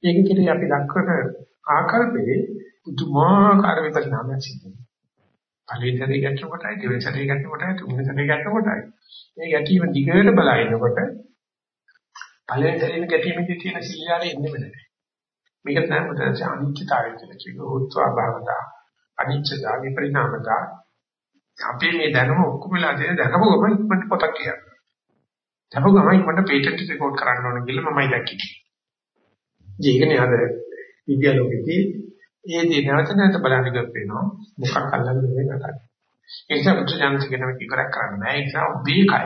ඒක කෙරේ අපි දක්වන ආකල්පේ පුදුමාකාර විපරිණාමයක් සිදු වෙනවා. පළවෙනි සැරේ ගැටෙන කොටයි, දෙවෙනි සැරේ ගැටෙන කොටයි, තුන්වෙනි සැරේ ගැටෙන කොටයි. මේ ගැටීම දිගට බලනකොට පළවෙනි සැරේ ගැටීමේදී තියෙන සිල්ලාලේ ඉන්නේ නැහැ. මේක තමයි මුදල්සේ අනිත්‍යතාවය කියලා කියනවා. උත්වා භවතා, අනිත්‍යතා, විපරිණාමතා. අපි මේ දැනුම ඔක්කොම වෙලා දෙන දැනපු ගමන් ඉක්මනට පොතක් කියනවා. දැපු ගමන් මට පේටන්ට් රෙකෝඩ් කරන්න ඕන කියලා මමයි දැක්කේ. ඒකනේ අද විද්‍යාලෝකෙදී ඒ දේ නැවත නැවත බලන්න ගියොත් වෙනවා මොකක් අල්ලන්නේ මේ කතාව. ඒ නිසා බුදු දහම කියන එක ඉවරක් කරන්න බෑ. ඒ නිසා ඔබේ කය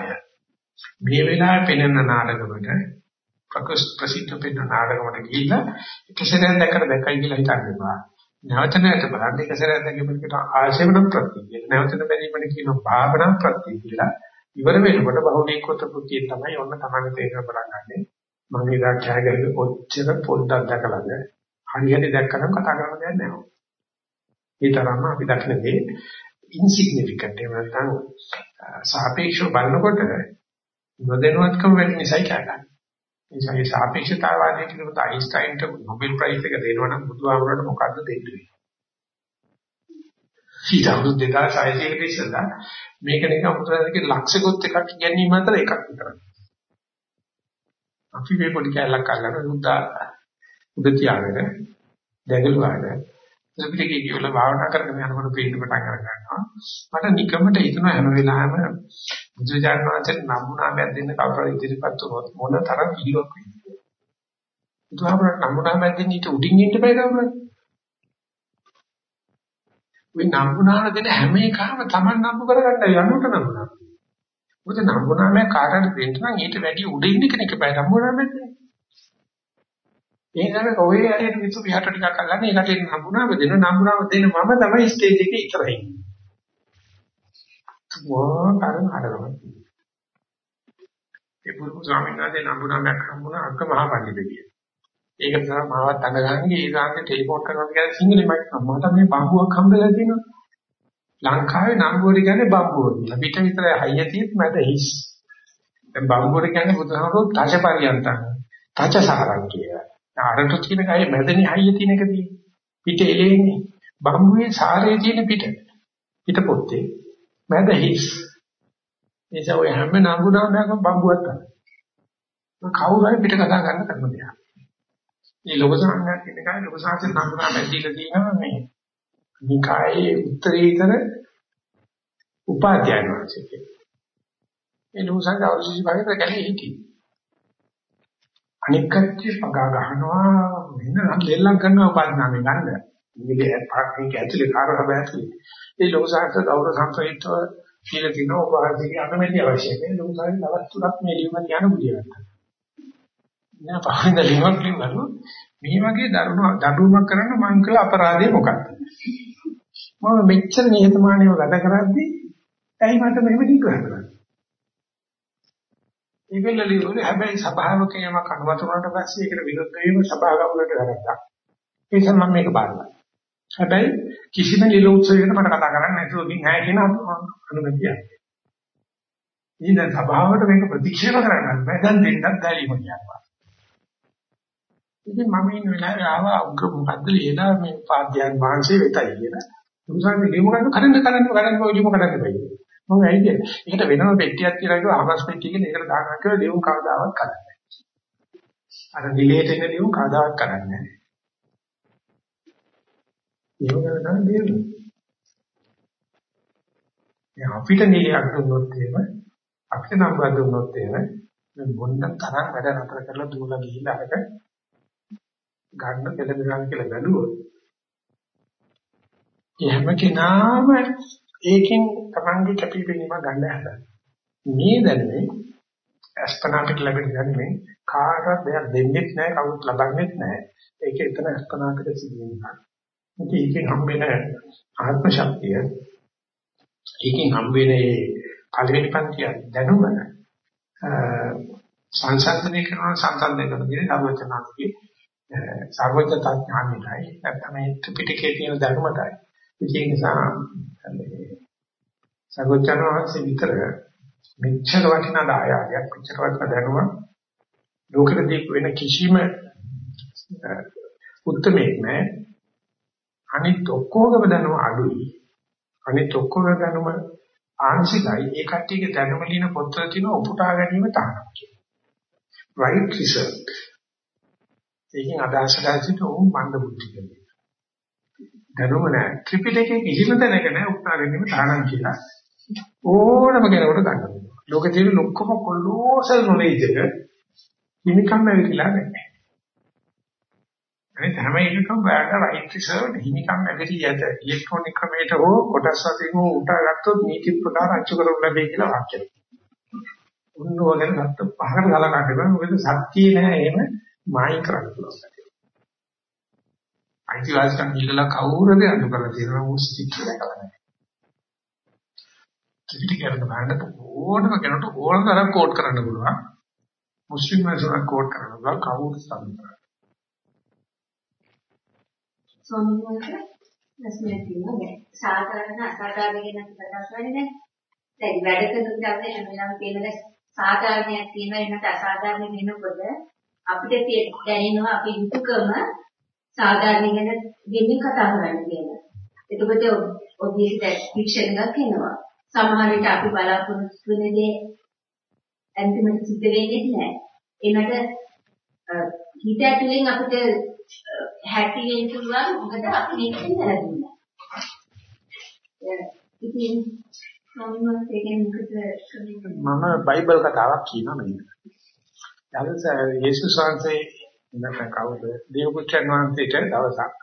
මේ වෙලාවේ පෙනෙන නාටකවලට ප්‍රකස් ප්‍රසිද්ධ පෙනෙන නාටකවලට ගිහිල්ලා එක සැරයක් දැක්කට දැක්කයි කියලා හිතන්න එපා. නැවත නැවත බලන්න එක සැරයක් දැකීමකට ආශේවන ප්‍රත්‍ය කියන නැවත බැලීමට කියන භාවනා ප්‍රත්‍ය කියලා ඉවර වෙනකොට බහුලීකృత කෘතිය තමයි ඔන්න තමයි තේරෙන්න පටන් ගන්නෙ. මම ඉදා කෑගහුවේ ඔච්චර පොඩ්ඩක් දැකලාද හරියට දැක්කම කතා කරන්න දෙයක් නැහැ. ඒ තරම්ම අපි දකින්නේ ඉන්සිග්නිෆිකන්ට් එහෙම නැත්නම් සාපේක්ෂව බලනකොට නොදැනුවත්කම වැඩි නිසා කෑගහන්නේ. ඒ නිසා මේ සාපේක්ෂතාවාදී කියනකොට අයින්ස්ටයින්ට නොබෙල් ප්‍රයිස් එක දෙනවා නම් බුදුහාමුදුරට මොකද්ද දෙන්නේ? ඊට අවුරුදු 2600 කට ඉස්සෙල්ලා මේක නිකන් මුද්‍රාදකේ ලක්ෂිකුත් එකක් ගැනීම අතර එකක් විතරයි. අපි මේ පොඩි කැලලක් අල්ලගෙන උදා උද තියාගෙන දැගලුවාට ත්‍රිපිටකයේ කියලා භාවනා කරගෙන යනකොට පේන්න පටන් අර ගන්නවා. මට නිකමට හිතෙනවා හැම වෙලාවෙම බුදුජානක වහන්සේට නම්ුණාමයක් දෙන්න කවුරු ඉදිරිපත් වුණොත් මොන තරම් ඉහිවක් වෙන්නේ. බුදුහාමරට නම්ුණාමයක් දෙන්න ඊට උඩින් ඉන්න බෑ කවුරුත්. ওই නම්බුනාන දෙන හැම එකම Taman නම්බු කරගන්න යන්නට නම්බුනා. මොකද නම්බුනාමය කාටද දෙන්න නම් ඊට වැඩි උඩ ඉන්න කෙනෙක් බෑ නම්බුනාමෙත් නේ. ඒ නිසා ඔය ඇරෙන විසු පිටට ටිකක් අල්ලන්නේ ඒකට නම්බුනාම දෙන නම්බුනාම දෙන මම තමයි ස්ටේජ් එකේ ඉතරයි. වා කරන හදනවා. ඒ පුරුදු ස්වාමීන් වහන්සේ නම්බුනාමයක් හම්බුණා අක්ක මහා පඬිතුක. ඒක තමයි මාවත් අඳගන්නේ ඒ ගානේ ටෙලිෆෝන් කරනවා කියලා සිංහලෙන් මට මේ බම්බුවක් හම්බෙලා තියෙනවා. ලංකාවේ නම්බුවර කියන්නේ බම්බුව කියලා. පිට විතර හයිය තියෙත් මැද හිස්. දැන් බම්බුවර කියන්නේ බුදුහාමුදුරුවෝ තජපරියන්තං. තචසාරං කියලා. අරට තියෙන කය මැදනේ හයිය තියෙන එක තියෙන්නේ. පිට එලෙන්නේ. බම්බුවේ සාරේ තියෙන පිට. පිට පොත්තේ මැද හිස්. එනිසා ඔය හැම නඟුනාමයක්ම බම්බුවක් ගන්න. කවුරු හරි පිට කතා කරන්න කරන දෙයක්. මේ ලෝක සංඥා කියන එකයි ලෝක සංඥා නඟුනාම ඇදලා තියෙනවා මේ නිකායේ උත්තරීතර උපාධ්‍යයන් වහන්සේ. ඒ ලෝක සංඥා අවශ්‍ය භාගයට ගැලී හිටියේ. අනික් කච්චි පගා ගහනවා වෙන ලෙල්ලම් කරනවා බලනාමේ ගන්න. මේකේ පාර්කින් ඇතුලේ කාර්යසභාව ඇතුලේ. ඒ ලෝක සංඥා ගෞරව සම්ප්‍රයුක්තව කියලා තියෙනවා ඔබ වහන්සේගේ අනුමැතිය අවශ්‍යයි. මේ ලෝක සංඥා දවස් තුනක් මේ ලියුම යන බුදිය ගන්නවා. නෑ පහින්ද ලියුමක් ලියවලු මේ වගේ දරුණු දඬුවමක් කරන්න මං කළ අපරාධය මොකක්ද? මම මෙච්චර නිහතමානීව වැඩ කරද්දී ඇයි මට මෙහෙම විග්‍රහ කරන්නේ? ඒකෙල්ල ලියුනේ හැබැයි සභාවකයම කනවතුනට පස්සේ ඒකට විරුද්ධ වීම සභාවකවලට වැරද්දක්. ඒ නිසා මම මේක බලනවා. හැබැයි කිසිම ලියු උත්සවයකට මට කතා කරන්න නැතුව ඉතින් නැහැ කියන අනුමැතිය. ඉතින් දැන් සභාවට මේක ප්‍රතික්ෂේප කරන්න බෑ දැන් දෙන්නත් බැරිම කියනවා. ඉතින් මම ඉන්න වෙලාවේ ආවා උග්‍ර මොකද්ද ලියලා මේ පාද්‍යයන් වහන්සේ වෙතයි කියලා. උන්සන්නේ ලියුම ගන්න කරන්න කරන්න කරන්න ඔය ලියුම කරන්න බෑ. මම ඇයිද? ඒකට වෙනම පෙට්ටියක් කියලා කිව්වා ආමස් පෙට්ටිය කියන එකට දාගන්න කියලා ලියුම කවදාවත් කරන්නේ නැහැ. අර දිලේට එන ලියුම කවදාවත් කරන්නේ නැහැ. ලියුම කරන දෙයක්. ඒ අපිට නිලයක් දුන්නොත් එහෙම අපිට නම්බර් දුන්නොත් එහෙම මේ මොන්න තරම් වැඩ නතර කරලා දුවලා ගිහිල්ලා අරක ගන්න පෙළඹෙනවා කියලා බැලුවොත් ඒ හැම කෙනාම ඒකෙන් තමන්ගේ කැපිපෙනීම ගන්න හදනවා. මේ දැන්නේ අස්පනාකට ලැබෙන දැනුමෙන් කාටවත් දෙයක් දෙන්නෙත් නැහැ කවුරුත් ලබන්නෙත් නැහැ. ඒක එතන අස්පනාකට සිදුවෙනවා. ඉතින් ඒකෙන් හම්බෙන ආත්ම ශක්තිය ඒකෙන් හම්බෙන ඒ පළවෙනි පන්තිය දැනුම සංසන්දනය කරන සංසන්දනය කරන දේ සර්වචනාන්තිගේ සර්වඥතා ඥානයයි නැත්නම් මේ ත්‍රිපිටකයේ තියෙන ධර්මයයි. ඒ නිසා මේ සර්වඥ වහන්සේ විතර මෙච්චර වටිනා දායාදයක් මෙච්චර වටිනා දැනුම ලෝකෙදී වෙන කිසිම උත්තරයක් නැහැ. අනිත් ඔක්කොගම දැනුම අඩුයි. අනිත් ඔක්කොම දැනුම ආංශිකයි. ඒ කට්ටියගේ දැනුම ලියන පොත්වල තියෙන උපුටා ගැනීම තමයි. right result ඒකෙන් අදහස් කරසිට උන් මන්ද බුද්ධි කියන්නේ. දැනුම නැහැ. ත්‍රිපිටකයේ කිසිම තැනක නැහැ උත්සාහ ගැනීම තානම් කියලා. ඕනම කෙනෙකුට ගන්න පුළුවන්. ලෝකේ තියෙන ලොක්කම කොලෝසල් නොලෙජ් එක හිමිකම් ඇවිල්ලා නැහැ. අනිත් හැම එකකම බෑට රයිට් රිසර්ව් හිමිකම් ඇවිල්ලා යද ඉලෙක්ට්‍රොනික ක්‍රමයට හෝ කොටස් වශයෙන් හෝ උටා ගත්තොත් නීති ප්‍රකාර අච්චු කරන්න ලැබෙයි කියලා වාක්‍යයක්. උන් වගේ ගත්ත පහකට ගලකට බෑ මොකද සත්‍යය නැහැ එහෙම මායින් කරන්න පුළුවන්. අයිතිවාසිකම් ඉල්ලලා කවුරුද අඳු කරලා තියෙනවා මුස්තික් කියලා කරන්නේ. ත්‍රිපිටකය කරන බාහනට ඕනම කෙනෙකුට ඕන තරම් කෝඩ් කරන්න පුළුවන්. මුස්ලිම් මිනිස්සුන්ට කෝඩ් කරන්න පුළුවන් කවුරුත් සම්පූර්ණ. සෝනියෝට නැස්නේ තියෙනවා. සාධාරණ අසාධාරණ ගැන කතා කරන්නේ දැන් වැඩ කරන දවසේ හැම වෙලාවෙම තියෙන සාධාරණයක් තියෙනවා එනට අසාධාරණ වෙනකොට අපිට දැනෙනවා අපි හිතුකම සාධාරණ ගැන දෙන්නේ කතා කරන්න කියලා. එතකොට ඔබ්වියස්ලි ෆික්ෂන් එකක් එනවා. සමහර විට අපි බලාපොරොත්තු වෙන දේ අන්තිමට සිද්ධ වෙන්නේ නැහැ. ඒකට හිත ඇතුලෙන් අපිට හැටි වෙන්න පුළුවන් මොකද අපි මේක ඉඳලා දුන්නා. ඉතින් මම බයිබල් කතාවක් කියනවා මේක. දවස යේසුස් වහන්සේ නැත්නම් කවුද දේවපුත්‍රයන් වහන්සේට දවසක්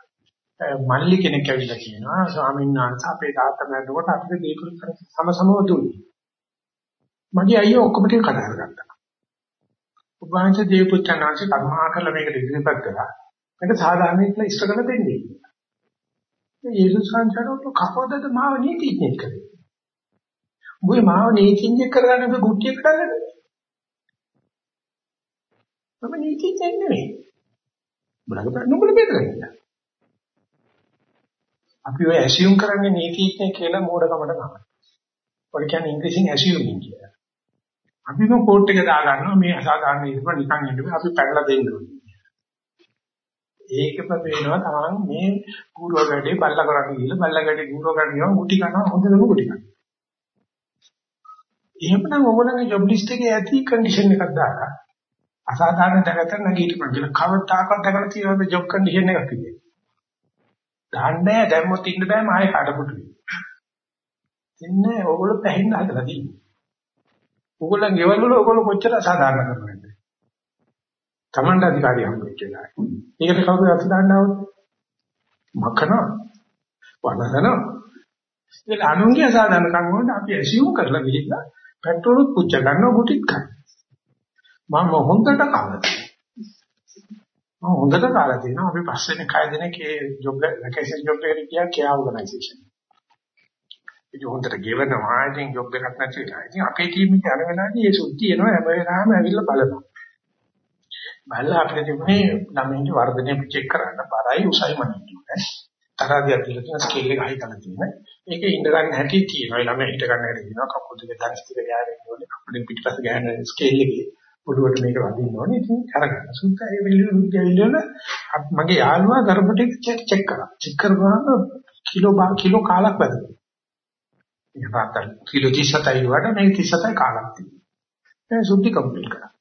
මල්ලි කෙනෙක් ඇවිල්ලා කියනවා ස්වාමීන් වහන්සේ අපේ තාත්තා මැරුණකොට අපිට දේපුත්‍ර සමසමව දුන්නේ. මගේ අයියා ඔක්කොම ටික කතා කරගත්තා. ඔබ වහන්සේ දේවපුත්‍රයන් වහන්සේ කර්මා කරලා මේකට ඉදිරිපත් කළා. මේක සාධාරණ ඉట్లా ඉෂ්ට කරලා දෙන්නේ. යේසුස් වහන්සේට කවදද මාව නීතිඥයෙක් කරේ? උඹේ මාව නීතිඥයෙක් කරගන්න ඔබ ගුට්ටියක් කරගන්නද? මම නීතිඥයෙක් නෙවෙයි. බලන්න නුඹල බෙදලා අපි ඔය ඇසියුම් කරන්නේ නීතිඥයෙක් කියලා මෝඩකමට තමයි. ඔය කියන්නේ ඉංග්‍රීසියෙන් ඇසියුමින් කියලා. අපිම කෝට් එක දා ගන්නවා මේ අසාධාරණ ඉස්ම නිකන් ඉඳලා අපි පැනලා දෙන්න ඕනේ. ඒකම වෙනවා තමයි මේ පූර්ව වැඩේ බල්ලා කරන්නේ කියලා බල්ලා වැඩේ පූර්ව කරනවා මුටි කරනවා හොඳටම මුටි කරනවා. එහෙමනම් ඕගොල්ලන්ගේ ජොබ් ලිස්ට් එකේ ඇති කන්ඩිෂන් එකක් දාලා අසාධාරණ දැකතර නැගීටිපන් කියලා කවදාකවත් දැකලා තියෙනවද ජොබ් කන්ඩිෂන් එකක් කියලා. දාන්නේ දැම්මොත් ඉන්න බෑ මායේ කඩපුටුයි. ඉන්නේ ඕගොල්ලෝ පැහින්න හදලා තියෙන්නේ. ඕගොල්ලන් ගෙවල් වල ඕගොල්ලෝ කොච්චර අසාධාරණ කරනවද? Tamanda අධිකාරිය හම්බෙච්ච එකයි. ඒකට කවුද අත දාන්නවද? මකනවා. වනසනවා. ඒක අනුන්ගේ අසාධාරණ කම් වලට අපි ඇසියුම් කරලා ගිහිල්ලා පෙට්‍රෝල් පුච්ච ගන්නවා මුටිත් ගන්න. මම හොඳට කාලා මම හොඳට කාලා තියෙනවා අපි පස්සේ කය දෙනෙක් ඒ ජොබ් වැකේෂන් ජොබ් එකට ගියා කියා ඕගනයිසේෂන්. ඒක හොඳට ගෙවනවා ඉතින් ජොබ් එකක් නැති වෙලා. ඉතින් අපේ ටීම් එක යන වෙලාවදී ඒ සුද්ධිය එනවා හැම වෙලාවෙම ඇවිල්ලා බලනවා. බලලා අපිට තිබුණේ ළමයින්ගේ වර්ධනය චෙක් කරන්න බරයි උසයි මනින්නේ. තරහදියක් දීලා තියෙන ස්කේල් එක හයි කරලා තියෙන. ඒකේ ඉඳ ගන්න හැටි තියෙනවා. ළමයි හිට ගන්න හැටි තියෙනවා. කකුල් දෙක තනිස්තික ගෑවෙන්න ඕනේ. කකුලෙන් පිටිපස්ස ගෑන ස්කේල් එකේ පොඩුවට මේක වදින්න ඕනේ. ඉතින් අරගන්න. සුද්ධ ඒ වෙලෙ සුද්ධ ඇවිල්ලා මගේ යාළුවා ගර්භට චෙක් චෙක් කරා. චෙක් කරපුවාම කිලෝ බා කිලෝ කාලක් වැදුනා. ඒක පාතල් කිලෝ 37යි වඩා මේ 37යි කාලක් තියෙනවා. ඒ සුද්ධි කම්ප්ලීට් කරා.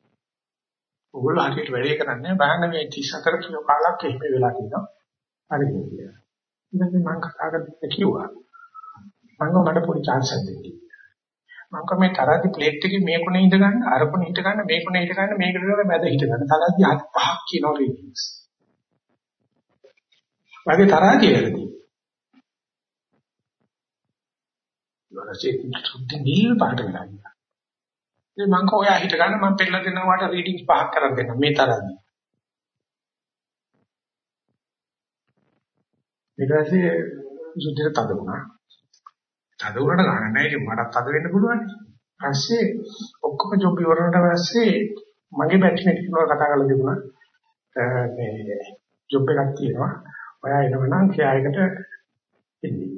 ඕගොල්ලෝ හරියට වැඩේ කරන්නේ බලන්න මේ 34 කිලෝ කාලක් එහෙම වෙලා තියෙනවා. හරි කියලා. ඉතින් මම කතා කරලා කිව්වා. මම මට පොඩි chance එකක් දෙන්න. මම කම මේ තරහදි ප්ලේට් එකේ මේ කොනේ ඉඳ ගන්න අර කොනේ හිට ගන්න මේ කොනේ හිට ගන්න මේකට වල මැද හිට ගන්න තරහදි හත් පහක් කියනවා රීඩින්ග්ස්. වගේ තරහ කියලාදී. ඊවරසේ සුද්ධ නිල් පාට වෙලා ඉන්නවා. ඒ මං කෝයා හිට ගන්න මම පෙන්නලා දෙනවා වාට රීඩින්ග්ස් පහක් කරන් දෙන්න මේ තරහදි. ඊට පස්සේ සුද්ධියට තද වුණා. තද වුණාට ගන්න නැහැ ඉතින් මටත් තද වෙන්න පුළුවන්. පස්සේ ඔක්කොම ජොබ් ඉවරනට පස්සේ මගේ බැට්මේට් කෙනෙක් කතා කරලා තිබුණා. මේ ජොබ් එකක් තියෙනවා. ඔයා එනවනම් කියායකට එන්නේ.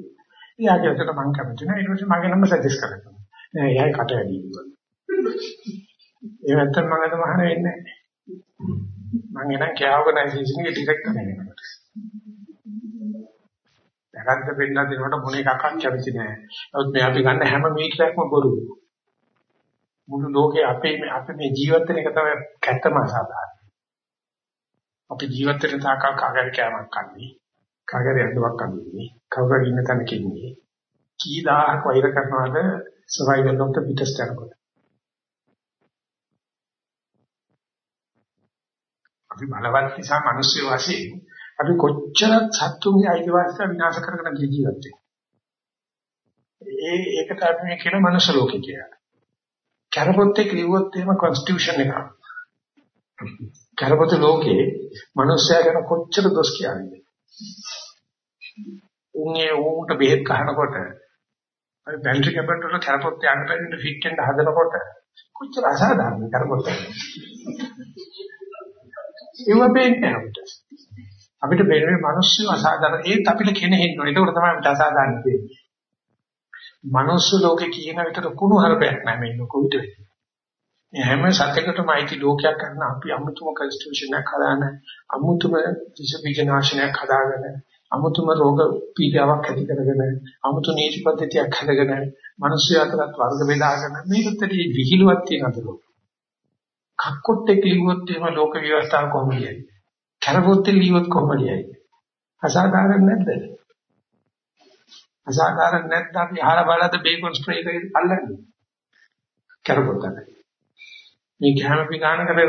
ඊයාට මම කැමති නැහැ. ඊට පස්සේ මගේ නම සජෙස්ට් කරනවා. නෑ එයායි කට වැඩි කිව්වා. ඒ නැත්තම් මම අද මහාන වෙන්නේ නැහැ. මම එනම් කියා ඕගනයිසේෂන් එකේ ඩිරෙක්ටර් කෙනෙක්. වැරද්ද පෙන්නලා දෙනකොට මොන එකක්වත් කැමති නෑ. නමුත් මේ අපි ගන්න හැම මීටරයක්ම බොරු. මුළු ලෝකේ අපේ අපේ මේ ජීවත් වෙන එක තමයි කැතම සාධාරණ. අපි ජීවත් වෙන තාකල් කාගරි කෑමක් කන්නේ. කාගරි අඬවක් කන්නේ. කවුරු ඉන්න තැනක ඉන්නේ. කී දහහක් වෛර කරනවාද සර්වයිවල් ඔෆ් ද පිටස්ට් යනකොට. අපි බලවත් නිසා මිනිස්සු වශයෙන් අපි කොච්චර සත්තුන්ගේ අයිතිවාසිකම් විනාශ කරගෙන ජීවත් වෙන්නේ. ඒ ඒකට අපි මේ කියන මනුෂ්‍ය ලෝකේ කියලා. කරපොත්තේ කිව්වොත් එහෙම කොන්ස්ටිටියුෂන් එකක්. කරපොත ලෝකේ මනුෂ්‍යයා ගැන කොච්චර දොස් කියන්නේ. උන්ගේ ඌට බෙහෙත් කහනකොට අපි බැන්ටරි කැබට් වල කරපොත් යන්න බැරිට ෆිට වෙන්න හදනකොට කොච්චර අසාධාරණ කරපොත්. ඒව බේන්නේ අපිට. අපිට බැරි මිනිස්සු අසාධාරණ ඒත් අපිට කෙනෙහින්න ඕනේ. ඒක තමයි අපිට අසාධාරණ තියෙන්නේ. මනුස්ස ලෝකේ කියන විතර කුණු හරපයක් නැහැ මේ ලෝකෙ වෙන්නේ. මේ හැම සත්‍යකටම අයිති ලෝකයක් කරන අපි අමුතුම කන්ස්ටිටියුෂන් එකක් හදාන අමුතුම විස බීජනාශනයක් හදාගෙන අමුතුම රෝග පීඩාවක් ඇති කරගෙන අමුතු නීති පද්ධතියක් හදගෙන මිනිස්සු අතරත් වර්ග බෙදාගෙන මේකට විහිළුවක් තියෙන අතර කක්කොට්ටේ කිව්වොත් එහෙම ලෝක ව්‍යවස්ථාව කොහොමද යන්නේ කරගොත්තේ ලියුවොත් කොහොමද යන්නේ අසාධාරණ නැද්ද? අසාධාරණ නැත්නම් අපි අහලා බලද්ද බේකන් ස්ප්‍රේ එකේ අල්ලන්නේ? කරගොත්තට මේ කැම පිටානකට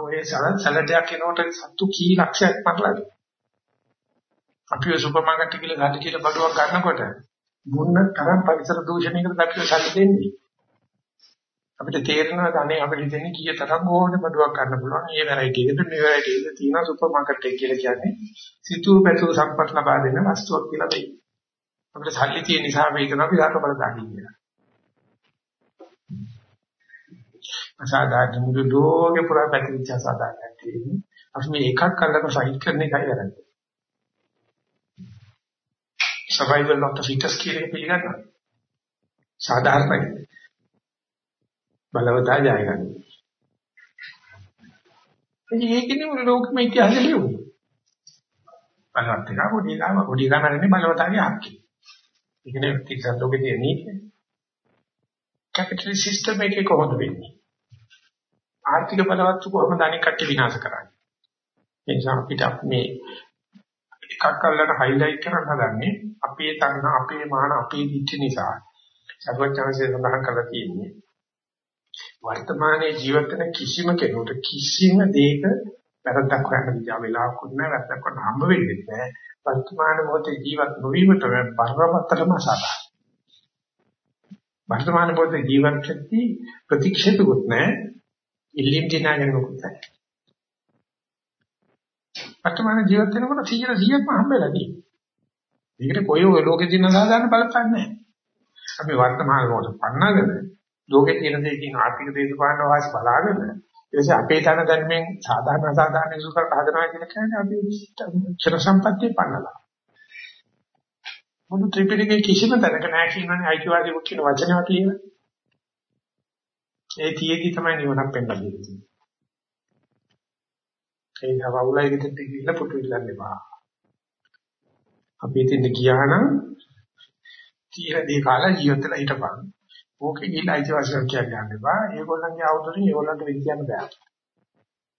ඔය සලඩ් සලඩයක් එනකොට සත්තු කී ලක්ෂයක් මරලාද අපි සුපර් මාකට් එකේ ගන්න කියලා බඩුවක් ගන්නකොට මොන තරම් පරිසර දූෂණයකට අපි සල්ලි දෙන්නේ? අපිට තේරෙනවා අනේ අපිට දෙන්නේ කීය තරම් ඕනේ බඩුවක් ගන්න පුළුවන් ඒ වෙරයිටි එකට මේ වෙරයිටි එක තියෙන සුපර් මාකට් එක කියලා කියන්නේ සිතුරු පැතුරු සම්පත් ලබා දෙන වස්තුවක් කියලා දෙයි අපිට සල්ලි තියෙන නිසා අපි හිතනවා අපි දාක බලදාගන්න කියලා අසාධාරණ මුළු ලෝකේ පුරා පැතිරිච්ච අසාධාරණයක් තියෙන්නේ. අපි මේ එකක් අල්ලන ෆයිට් කරන එකයි වැරද්ද. survival of the fittest කියන එක පිළිගන්නවා. සාධාරණයි. බලවතා ජය ගන්න. ඒකනේ ලෝකෙම ඉතිහාසෙ ලියුනේ. බලවත් එක පොඩි ගාම පොඩි ගාම නැන්නේ බලවතාගේ හක්කේ. ඒකනේ තිරසන් ලෝකේ තියෙන නීතිය. කැපිටලිස්ට් සිස්ටම් එකේ කොහොමද වෙන්නේ? ආර්ථික බලවත් කොහොමද අනික් කට්ටිය විනාශ කරන්නේ? ඒ නිසා අපිට මේ එකක් අල්ලන හයිලයිට් කරන්න හදන්නේ අපේ තන්න අපේ මාන අපේ දිච්ච නිසා. සර්වඥාන්සේ සඳහන් කරලා තියෙන්නේ වර්තමානයේ ජීවත් වෙන කිසිම කෙනෙකුට කිසිම දෙයක වැරද්දක් හොයන්න විජා වෙලාවකුත් නැහැ වැරද්දක් කරන්න හම්බ වෙන්නේ නැහැ. වර්තමාන මොහොතේ ජීවත් නොවීමට බරපතලම සාධා. වර්තමාන මොහොතේ ජීවත් වෙද්දී ප්‍රතික්ෂේපකුත් නැහැ. ඉල්ලීම් දිනාගෙනකුත් නැහැ. වර්තමාන ජීවත් වෙනකොට 100 100ක්ම හම්බෙලා තියෙනවා. මේකට කොයි ඔය ලෝකේ තියෙන සාධාරණ බලපෑම් නැහැ. අපි වර්තමාන මොහොත පන්නගෙන ලෝකේ තියෙන දේකින් ආර්ථික දේශපාලන වාසි බලාගෙන ඊටසේ අපේ තන දැනුමින් සාධාරණ සාධාරණ ඉසු කරලා හදනවා කියන කියන්නේ අපි චර සම්පත්තිය පන්නලා. මොන ත්‍රිපිටකයේ කිසිම තැනක නැහැ කියනනේ අයිතිවාදී කියන වචනයක් තියෙන. ඒ තියේදී තමයි නිවනක් පෙන්නලා දෙන්නේ. ඒ නවුලයි විදිහට ගිහිල්ලා පුටු ඉල්ලන්න එපා. අපි ඉතින් ගියා නම් තීරදී කාලා ජීවිත වෙලා හිටපන්. ඕකේ ගිහිල්ලා අයිතිවාසිකම් කියන්නේ යන්න එපා. ඒගොල්ලන්ගේ ආයුධයෙන් ඒගොල්ලන්ට වෙයි කියන්න බෑ.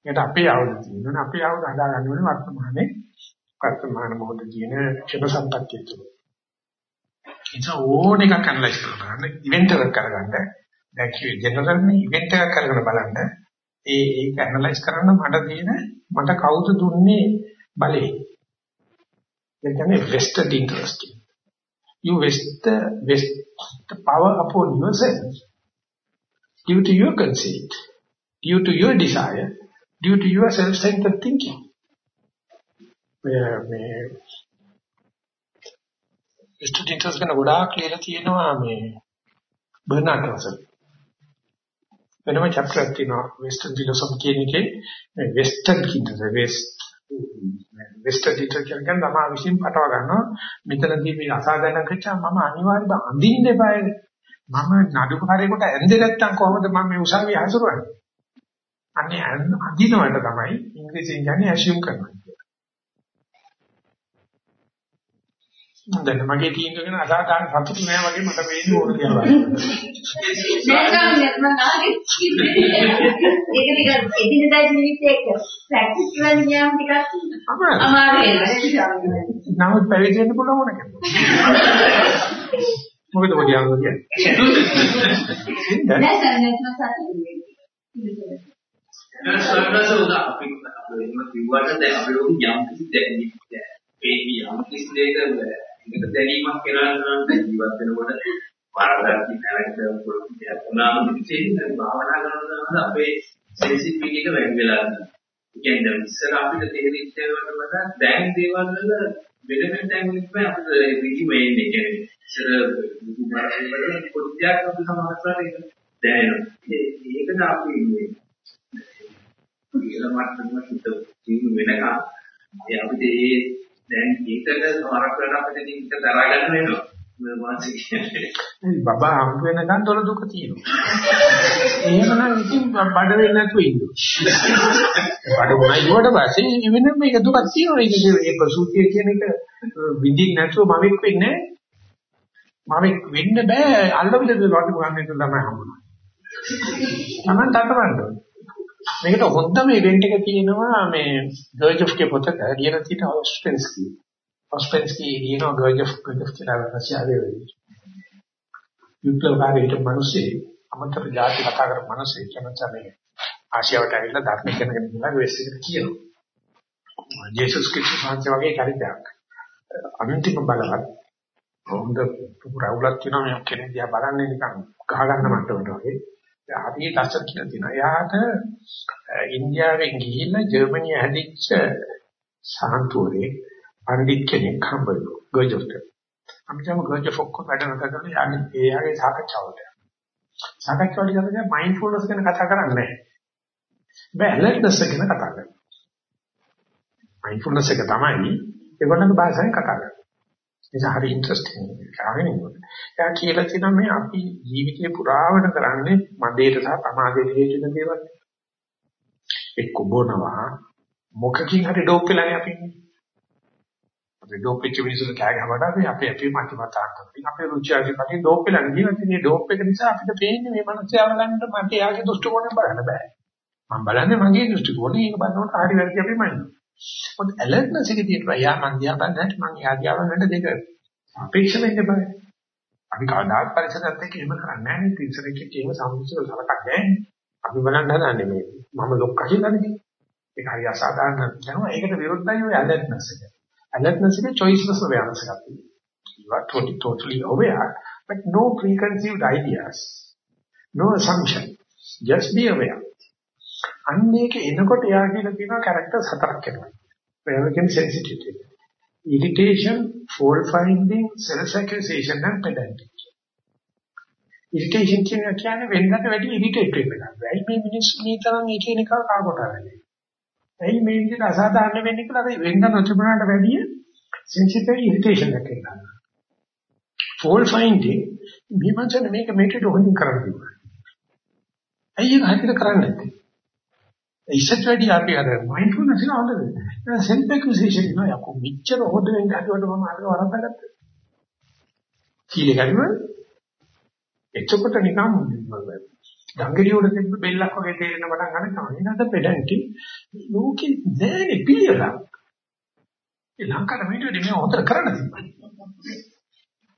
ඒකට අපේ ආයුධ තියෙනවා. අපේ ආයුධ හදා ගන්න ඕනේ වර්තමානයේ වර්තමාන මොහොතේ තියෙන ක්ෂණ සම්පත්තිය තුළ. ඒක ඕන එකක් ඇනලයිස් කරලා ඉවෙන්ට් එකක් කරගන්න. දැන් කිව්වේ ජෙනරල්නේ ඉවෙන්ට් එකක් කරගෙන බලන්න. ඒ ඒක ඇනලයිස් කරන්න මට තියෙන මට කවුද දුන්නේ බලේ. ඒ කියන්නේ vested interest. You waste the, waste the power upon yourself due to your conceit, due to your desire, due to your self-centered thinking. මේ ස්ටුඩන්ට්ස් ගැන ගොඩාක් ලියලා තියෙනවා මේ බර්නාඩ් රසල්. වෙනම chapter එකක් තියෙනවා වෙස්ටර්න් ෆිලොසොෆි කියන එකේ මේ වෙස්ටර්න් කියන වෙස්ට් වෙස්ටර්න් ලිටරචර් කියන තමා විශ්ින් පටව ගන්නවා. මෙතනදී මේ අසාධාරණ කච්චා මම අනිවාර්යයෙන්ම අඳින්න එපායි. මම නඩුකාරයෙකුට ඇඳෙ නැත්තම් කොහොමද මම මේ උසාවිය හසුරවන්නේ? අනේ අඳිනවට තමයි ඉංග්‍රීසියෙන් කියන්නේ ඇසියුම් කරනවා. දැන් මගේ තීන්දුව ගැන අසාධාරණ සතුටු නෑ වගේ මට පේන්නේ ඕන කියලා. නෑ නෑ මම ඒක ටිකක් එදිනදා ජීවිතේ එක්ක ප්‍රැක්ටිස් කරන්න ගියාම ටිකක් අමාරු වෙනවා. නමුත් පැවිදි වෙන්න පුළුවන් ඕන කෙනෙක්. මොකද ඔය කියන්නේ? නෑ සර් නෑ මම සතුටුයි. සර්වස උදා අපි අපි එහෙම කිව්වට දැන් අපි ලෝක යම් කිසි දෙයක් මේ යම් කිසි දෙයක මේක දැනීමක් කියලා කරන්නේ ජීවත් වෙනකොට වරදක් නැවත පුළුවන් දෙයක් උනාම ඉතින් භාවනා කරනකොට අපේ සෙන්සිටිවිටි එක වැඩි වෙලා යනවා. ඒ කියන්නේ ඉස්සර අපිට තේරිච්ච ඒවාට වඩා දැන් දේවල් වල වෙන වෙන තැන් වලින් අපිට රිදි වෙන්නේ. කියන්නේ ඉස්සර දුක බාරවල පොඩ්ඩක් අපි සමහරවිට දැනෙනවා. ඒකද අපි මේ කියලා මට්ටමක හිත ජීව වෙනකම් ඒ අපිට ඒ දැන් ඒකට සමහරක් වෙලා අපිට මේක දරා ගන්න වෙනවා. බබා හම් වෙනකන් තොර දුක තියෙනවා. එහෙමනම් ඉතින් බඩ වෙන්නේ නැතුව ඉන්න. බඩ වුණා ඊට පස්සේ ඉවෙන මේක දුකක් තියෙනවා. ඒක ඒ ප්‍රසූතිය කියන එක විඳින්න නැතුව මමෙක් වෙන්නේ මමෙක් වෙන්න බෑ අල්ලවිද රොටි ගන්න එක තමයි හම්බුනේ. Taman තටවන්න ඕනේ. මේකට හොඳම ඉවෙන්ට් එක තියෙනවා මේ ගර්ජොෆ්ගේ පොතක ලියලා තියෙන ඔස්පෙන්ස්කි. ඔස්පෙන්ස්කි කියනවා ගර්ජොෆ් ගර්ජොෆ් කියලා රෂ්‍යාවේ වෙයි. යුද්ධකාරී මිනිස්සේ අමතර ජාති කතා කරන මිනිස්සේ කියනවා ආසියාවට ඇවිල්ලා ධර්ම ඉගෙනගෙන ගිහලා වෙස් එකට කියනවා. ජේසුස් ක්‍රිස්තුස් වහන්සේ වගේ චරිතයක්. අන්තිම බලවත් හොඳ පුරාවුලක් තියෙනවා මේ කෙනෙක් දිහා බලන්නේ නිකන් ගහ ගන්න මට්ටමට වගේ. හරිය ලස්සන කියලා තියෙනවා. එයාට ඉන්දියාවෙන් ගිහිල්ලා ජර්මනිය හැදිච්ච සාන්තුවරේ පඬිත් කෙනෙක් හම්බෙන්නු ගර්ජොෆ්ට. අපිටම ගර්ජොෆ් ඔක්කොම වැඩ නැත කරලා යන්නේ එයාගේ සාකච්ඡාවට. සාකච්ඡාවට යනකොට මයින්ඩ්ෆුල්නස් ගැන කතා කරන්නේ නැහැ. බෑ ඇලර්ට්නස් ගැන කතා කරනවා. මයින්ඩ්ෆුල්නස් එක තමයි ඒගොල්ලන්ගේ භාෂාවෙන් කතා කරන්නේ. ඒක හරි ඉන්ටරෙස්ටිං කාගෙන ඉන්නවා. එයා කියලා තියෙනවා මේ අපි ජීවිතේ පුරාවට කරන්නේ මදේට සහ ප්‍රමාදයට හේතු වෙන දේවල්. එක්ක බොනවා මොකකින් හරි ඩෝප් වෙලානේ අපි ඉන්නේ. අපි ඩෝප් වෙච්ච මිනිස්සුන්ට කෑ ගහවට අපි අපේ අපේ මතිමතාන්තරින් අපේ රුචි අරුචි ඩෝප් වෙලා ජීවිතේ මේ ඩෝප් එක නිසා අපිට පේන්නේ මේ මනුස්සයා වලන්ට මට එයාගේ දෘෂ්ටි කෝණය බලන්න බෑ. මම බලන්නේ මගේ දෘෂ්ටි කෝණය ඒක බලනකොට හරි වැරදි අපි මනිනවා. මොකද ඇලර්ට්නස් එක තියෙනවා. යා මං දිහා බලන්නට මං යා දිහා බලන්නට දෙක අපේක්ෂ වෙන්න බෑ. අපි කවදාත් පරිසරයත් එක්ක එහෙම කරන්නේ නැහැ නේ. තිරසනෙක් එක්ක එහෙම සම්මුතිය සලකන්නේ නැහැ. අපි බලන්න හදන්නේ මේ මම ලොක්ක හිතන්නේ. ඒක හරි අසාධාරණ කියනවා. ඒකට විරුද්ධයි ඔය ඇලර්ට්නස් එක. alertness is a choiceless awareness එකක් You are totally, totally aware, but no preconceived ideas, no assumption. Just be aware. අන්නේක එනකොට යා කියලා තියෙනවා characters හතරක් එනවා. American sensitivity. Irritation, fault finding, self-accusation and pedantic. Irritation කියන්නේ වෙනකට වැඩි irritate වෙන්න ගන්නවා. ඇයි මේ මිනිස්සු මේ තරම් එකිනෙක කා කොට වෙන්නේ? ඇයි මේ විදිහට අසාධාරණ වෙන්නේ කියලා අර වෙන්න නොතිබුණාට වැඩිය sensitive irritation එකක් එනවා. fault finding විමර්ශන මේක මේකට හොඳින් කරන්න ඕනේ. ඇයි ඒක හරියට කරන්නේ නැත්තේ? ඉස්සත් වැඩි අපි අර මයින්ඩ්ෆුල්නස් එක හොඳද? සෙල්ෆ් ඇක්විසිෂන් නෝ යකෝ මෙච්චර හොඳ වෙන්න හදුවට මම අර වරද්දාගත්තා. කීලේ ගරිම එතකොට නිකන් ගංගඩිය උඩ තිබ්බ බෙල්ලක් වගේ තේරෙන පටන් ගන්න තමයි. නේද පෙඩන්ටි ලෝකෙ දැනේ පිළිවෙලක්. ඒ ලංකාවේ මේක මේ හොතර කරන්න තිබ්බා.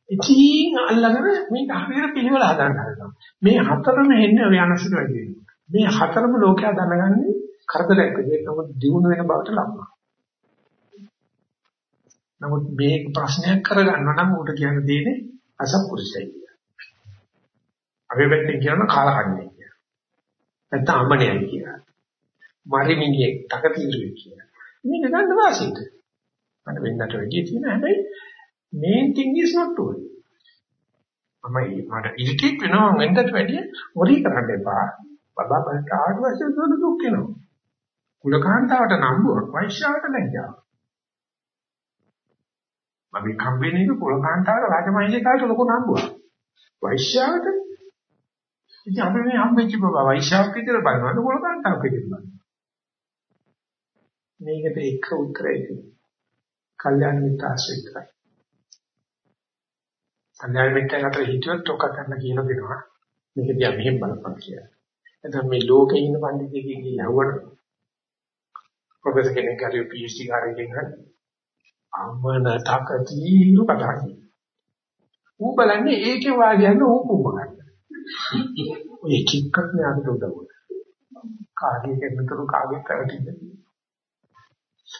ඉතින් අල්ලගෙන මේක හරියට පිළිවෙල හදාගන්න හදනවා. මේ හතරම එන්නේ වෙනසට වැඩි වෙනවා. මේ හතරම ලෝකයා දැනගන්නේ කරදරයක් විදිහට නමුත් දිනු වෙන බවට ලබනවා. නමුත් මේ ප්‍රශ්නයක් කරගන්න නම් උට කියන්න දෙන්නේ අසත්පුරුෂයයි කියලා. අපි පැත්තෙන් කියන කාලකන්ණිය කියලා. නැත්නම් අමනයයි කියලා. මරිමිනියේ තකතිරුයි කියලා. මේක ගන්න වාසියට. මට වෙන්නට වැඩි තියෙන හැබැයි main thing is not true. මම මට ඉරිටේට් වෙනවා වෙන්නට වැඩි වරි කරන්න එපා. බබා බලට ආවට පස්සේ දුක දුක් වෙනවා. කුලකාන්තාවට නම්බුවක් වෛශ්‍යාවට ලැජ්ජාවක්. මම කම්බින එක කුලකාන්තාවට රාජමහේෂිකාට ලොකු නම්බුවක්. වෛශ්‍යාවට ඉතින් අපි මේ හම්බෙච්ච බබා වෛශ්‍යාවක් විතර බලනවද කුලකාන්තාවක් විතර බලනවද? මේකට එක උත්තරයි තියෙන්නේ. කල්යාණ මිත්‍ර ආශ්‍රිතයි. කල්යාණ මිත්‍රයන් අතර හිටියොත් ඔක කරන්න කියලා දෙනවා. මේක දිහා මෙහෙම බලපන් කියලා. එතන මේ ලෝකේ ඉන්න පඬිතුකෙන් කියවුවට ප්‍රොෆෙසර් කෙනෙක් හරි PhD කාරයෙක් හරි අම්මන තකතිරු කතා කියනවා. ඌ බලන්නේ ඒකේ වාගයන් ඌ කුඹගන්න. ඔය කික්කක් නේ අපිට උදව්. කාගේ කෙනෙකුට කාගේ කරටිද.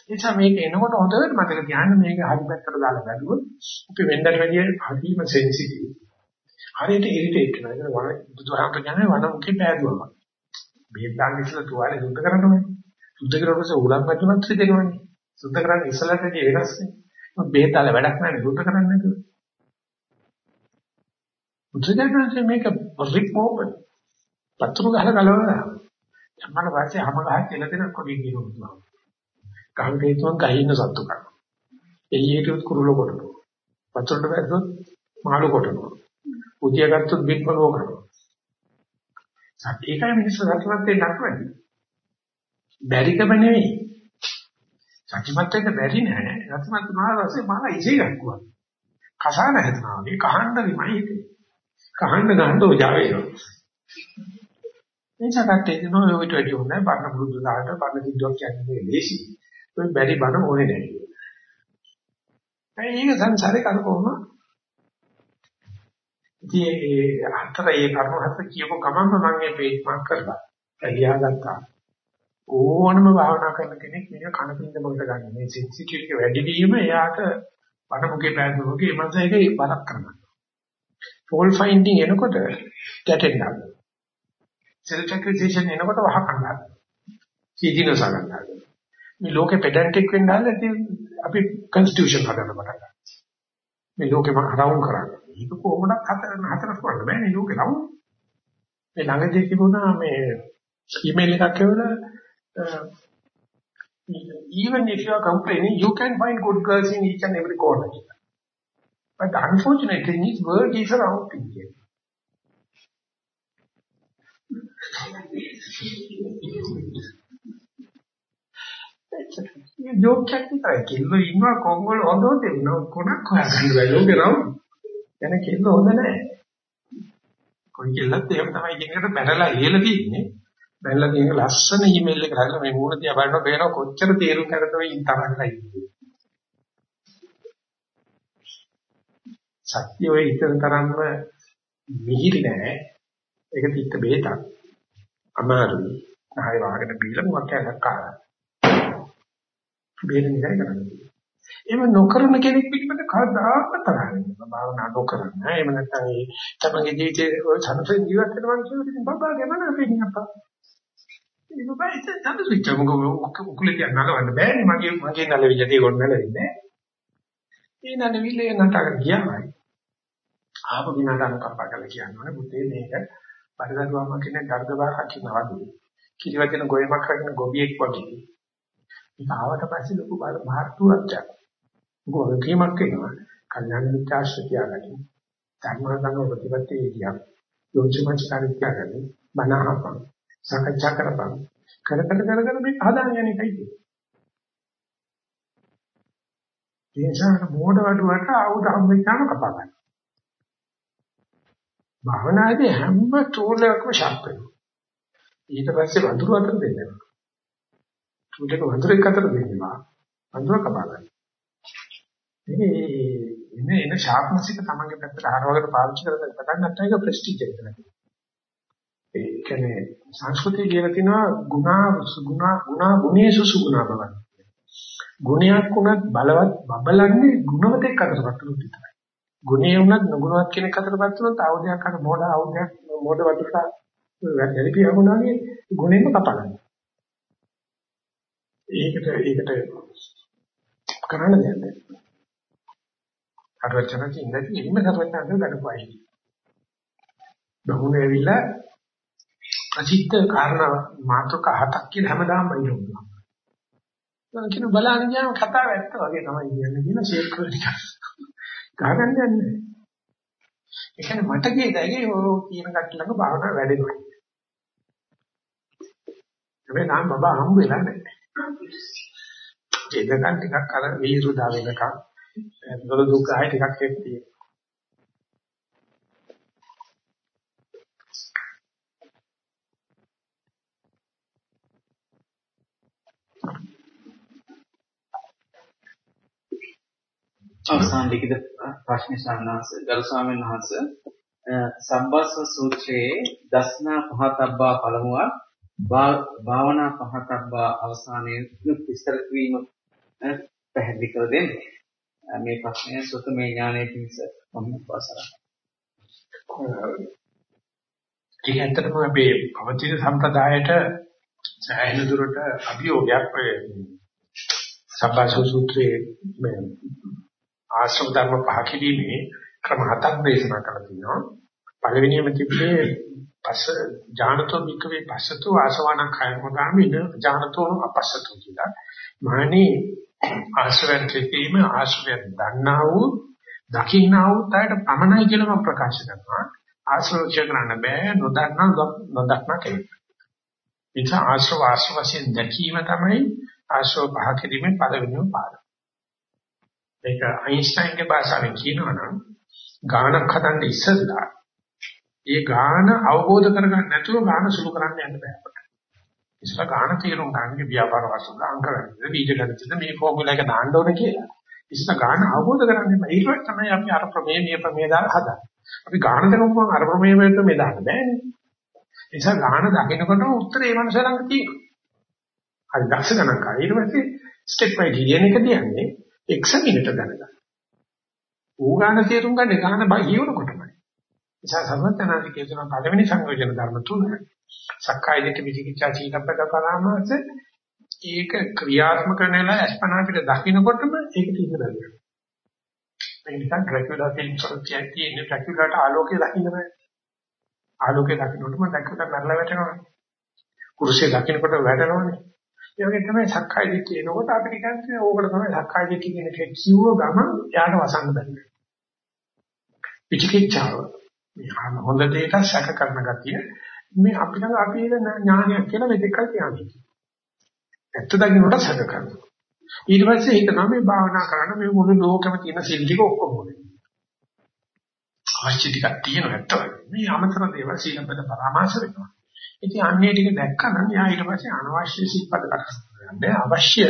එනිසා මේක එනකොට හොඳට මතක තියාගන්න මේක හරි පැත්තට දාලා බැලුවොත් අපි වෙනදට වැඩිය හරිම සෙන්සිටිව්. හරියට ඉරිටේට් වෙනවා. ඒක වන බුදුහාමර කියන්නේ වන මුඛේ පෑදුවා. බෙහෙත් ගන්න ඉස්සලා තුවාලේ සුද්ධ කරන්න ඕනේ. සුද්ධ කරනකොට උලන් වැටුණත් රිදෙනවනේ. සුද්ධ කරන්න ඉස්සලටදී වෙනස්නේ. මම බෙහෙත් දාලා වැඩක් නැහැ සුද්ධ කරන්න නේද? බුදුදහමේ මේක රික් මොබල්. පතුරු ගහලා ගලවනවා. සම්මාන වාසිය හැම ගහක් කියලා දෙන කොඩි කියනවා. ගහන් හේතුවක් ගහින්න සත්තු කරනවා. එළියට කුරුල්ල කොටනවා. වතුරට වැස්සොත් මාළු කොටනවා. උදියා ගත්තොත් බික්මලෝ කරනවා. ඒකයි මිනිස්සු සතුටුමත් වෙන්න නැත්නම්. බැරිකම නෙවෙයි. සතුටුමත් වෙන්න බැරි නෑ. සතුටුමත් වුණාට පස්සේ මම ඉසේ ගන්නවා. කසාන හැදනවා. මේ කහන්න නෙමෙයි හිතේ. කහන්න ගන්න ඕජා වෙනවා. මේ සකටේ නෝ ඔය විදිහට හොඳයි බන්න බුදු දාට බන්න සිද්ධාක් කියන්නේ ලේසි. ඔය බැරි බන ඕනේ නැහැ. ඒක සංසාරේ කරකවම ඉතින් ඒ අතර ඒ කර්ම හත කියපු ගමන්ම මම මේ පේජ් මාක් කරලා ලියාගත්තා. ඕනම භාවනා කරන කෙනෙක් මේක කනපින්ද මොකද ගන්න. මේ සෙන්සිටිවිටි එක වැඩි වීම එයාට වනමුගේ පෑදුනෝගේ එමන්ස එකේ බලක් කරනවා. ෆෝල් ෆයින්ඩින් එනකොට ගැටෙන්නවා. සෙල්ෆ් ඇක්විසිෂන් එනකොට වහ කන්නවා. සීදීනස ගන්නවා. මේ ලෝකේ පෙඩැන්ටික් වෙන්න හදලා ඉතින් අපි කන්ස්ටිටියුෂන් හදන්න පටන් ගන්නවා. මේ ලෝකෙම රවුම් කරන්නේ. ඒක කොහොමද හතර හතර කරන්න බෑනේ ලෝකේ රවුම්. මේ ළඟදී තිබුණා මේ ඊමේල් එකක් එවලා even if you are complaining you can find good girls in each and every corner. But the unfortunate thing is world is a round thing. here. මේ ජෝක් එකක් විතරයි. කෙල්ලෝ ඉන්නවා කොංගවල හොඳෝ දෙන්න කොනක් හොයාගන්න බෑ ලෝකේ රවුම්. එන කෙල්ලෝ හොඳ නැහැ. කොයි කෙල්ලත් එහෙම තමයි ඉගෙනකට බැලලා ඉහළ තියෙන්නේ. බැලලා තියෙන ලස්සන ඊමේල් එක හදලා මේ මූණ දිහා බලනකොට පේනවා කොච්චර තේරුම් ගන්නද මේ තරංගයි. සත්‍ය ඔය ඉතන තරම්ම මිහිරි නෑ. ඒක තිත්ත බේතක්. අමාරුයි. ආයෙ වාගෙන බීලා මොකක් කරක් කාලා. බේරෙන එකයි කරන්නේ. එහෙම නොකරන කෙනෙක් පිටිපිට කවදාකවත් තරහ වෙන්නේ භාවනා නොකරන. එහෙම නැත්නම් ඒ තමගේ ජීවිතේ ඔය සනසෙන් ජීවත් වෙන මිනිස්සුන්ට ඉතින් බබා ගමන වෙන්නේ අප්පා. ඒක බයි තද ස්විච් එක උකුලේ තියන්න නලවන්න බෑනේ මගේ මගේ නලවිල්ල තිය කොට නලවෙන්නේ. ඒ නලවිල්ල නටකට ගියාමයි. ආපු විනාඩන කප්පා කරලා කියන්නේ පුතේ මේක පරිදරුවම කියන දර්ගබාහක් කියනවා වගේ. කිරිවැදෙන ගොයමක් රකින්න ගොබියෙක් වගේ. ඒක ආවට පස්සේ ලොකු බල මහත්තුවක් ගන්න. ගොඩකීමක් වෙනවා. කල්යාණ මිත්‍යාශ්‍රය තියාගන්න. ධර්මගත ප්‍රතිපත්තිය කියන යෝජිමච කාර්යය බනහපන්. සාකච්ඡා කරපන්. කර කර කර කර මේ හදාගෙන යන එකයි තියෙන්නේ. ඒ නිසා මොඩ වඩුවට ආයුධ හම්බෙච්චාම කපා ගන්න. භාවනාදී හැම තෝලයක්ම ෂාප් වෙනවා. ඊට පස්සේ වඳුරු අතර දෙන්නවා. තුඩක වඳුරෙක් අතර දෙන්නවා. වඳුර කපා ගන්න. ඉතින් එන එන ෂාප්නස් එක තමන්ගේ පැත්තට හරවගෙන පාවිච්චි කරලා පටන් ගත්ත එක ප්‍රෙස්ටිජ් එක තමයි. ඒ කියන්නේ සංස්කෘතිය කියලා කියනවා ගුණා සුගුණා ගුණා ගුණේසු සුගුණා බව. ගුණයක් උනත් බලවත් බබලන්නේ ගුණවතෙක් අතරපත් උනොත් විතරයි. ගුණේ උනත් නුගුණවත් කෙනෙක් අතරපත් උනොත් ආයුධයක් අර මොඩ ආයුධයක් මොඩ වතුරට වැලිපිය වුණාගේ ගුණෙම කපගන්න. ඒකට ඒකට කරන්න දෙයක් නැහැ. අරචනති ඉඳි ඉන්න කරවන්න ගඩපයි. බහුනේ ඇවිල්ලා ප්‍රසිද්ධ කාරණා මාතෘක හතක් කියලා හැමදාම බයිනවා. මම කියන බලන්න ගියාම කතාව ඇත්ත වගේ තමයි කියන්නේ කියන ෂේක් වල ටික. ගහගන්න යන්නේ. ඒ කියන්නේ මට කියදයි ඔය කියන කට්ටිය ළඟ භාවනාව වැඩෙනවා. හැබැයි නම් බබා හම්බ වෙලා නැහැ. ඒකෙන් ටිකක් අර විරුදා වෙනකම් දොළ දුක් ආයෙ ටිකක් එක් තියෙනවා. අවසාන ලිඛිත ප්‍රශ්න සාරාංශ ගරු ස්වාමීන් වහන්සේ සබ්බස්ව සූත්‍රයේ දස්නා පහතබ්බා පළමුවක් භාවනා පහතබ්බා අවසානයේ විස්තර වීම පැහැදිලි කර දෙන්න. මේ ප්‍රශ්නය සුතමේ ඥානයේ පිණිස මම වසරයි. ඒක ඇත්තටම අපේ පවතින සම්ප්‍රදායට සෑහෙන දුරට අභියෝගයක් වෙයි. සබ්බාසෝ සූත්‍රයේ මේ ආශ්‍රම ධර්ම පහ කිරීමේ ක්‍රම හතක් දේශනා කරලා තිනවා. පළවෙනියම තිබුණේ පස්ස ඥානතෝ විකවේ පස්සතෝ ආසවණ කය මොදාමින ඥානතෝ අපස්සතෝ කියලා. මානේ ආශ්‍රයෙන් කිරීම ආශ්‍රයෙන් දන්නා වූ දකින්නා වූ තයට පමණයි කියලා මම ප්‍රකාශ කරනවා. ආශ්‍රය කරන්න බෑ නොදන්නා නොදක්නා කෙනෙක්. ඒක ආශ්‍රව ආශ්‍රව වශයෙන් දැකීම තමයි ආශ්‍රව පහ කිරීමේ පළවෙනිම පාඩම. ඒක අයින්ස්ටයින්ගේ භාෂාවෙන් කියනවා නම් ගානක් හදන්න ඉස්සෙල්ලා ඒ ගාන අවබෝධ කරගන්න නැතුව ගාන සුළු කරන්න යන්න බෑ අපට. ඉස්සෙල්ලා ගාන තේරුම් ගන්න ව්‍යාපාර වශයෙන් අංක ගන්න බීජ ගණිතද මේ ෆෝමියුලා එක දාන්න ඕනේ කියලා. ඉස්සෙල්ලා ගාන අවබෝධ කරගන්න බෑ. ඊට පස්සේ තමයි අපි අර ප්‍රමේය මේ ප්‍රමේය දාලා හදන්නේ. අපි ගාන දෙනකොට අර ප්‍රමේය වලට මේ දාන්න බෑනේ. ඒ නිසා ගාන දකිනකොට උත්තරේ ඒ මනස ළඟ තියෙනවා. හරි දක්ෂ ගණන්කාරී. ඊට පස්සේ ස්ටෙප් බයි කියන එක කියන්නේ එක්සමිනට දැනගන්න. ඌගාන තේරුම් ගන්න ගාන බයි කියනකොටමයි. නිසා සර්වඥාන්ති කියන පළවෙනි සංයෝජන ධර්ම තුන සක්කාය දිට්ඨි විචිකිච්ඡා සීලබ්බත පරාමාස ඒක ක්‍රියාත්මක කරනලා අස්පනා පිට දකින්නකොටම ඒක තියෙන දරුවා. ඒ නිසා ඩ්‍රැකියුලා ෆිල්ම් වල කියන්නේ ඩ්‍රැකියුලාට ආලෝකය දකින්න බෑ. ආලෝකය දකින්නකොටම ඩ්‍රැකියුලා මැරලා වැටෙනවා. කුරුසිය දකින්නකොට වැටෙනවනේ. ඒ වගේ තමයි සක්කාය දිට්ඨිය එනකොට අපිට කියන්නේ ඕකට තමයි සක්කාය දිට්ඨිය කියන එක කිව්ව ගමන් යාට වසන්න බැහැ. විචිකිච්ඡාව මේ හොඳ දෙයට සැක කරන ගතිය මේ අපි ළඟ අපි ඒක ඥානයක් කියලා මෙතෙක් කල් කියන්නේ. ඇත්ත දකින්නට සැක කරනවා. ඊට පස්සේ හිතනවා මේ භාවනා කරන්න මේ මුළු ලෝකෙම තියෙන සිල් ටික ඔක්කොම ඕනේ. අවශ්‍ය ටිකක් තියෙනවා ඇත්තවල. මේ අමතර දේවල් සීලපද පරාමාස වෙනවා. ඉතින් අන්නේ ටික දැක්කම යා ඊට පස්සේ අනවශ්‍ය සිල්පද කරන්නේ අවශ්‍ය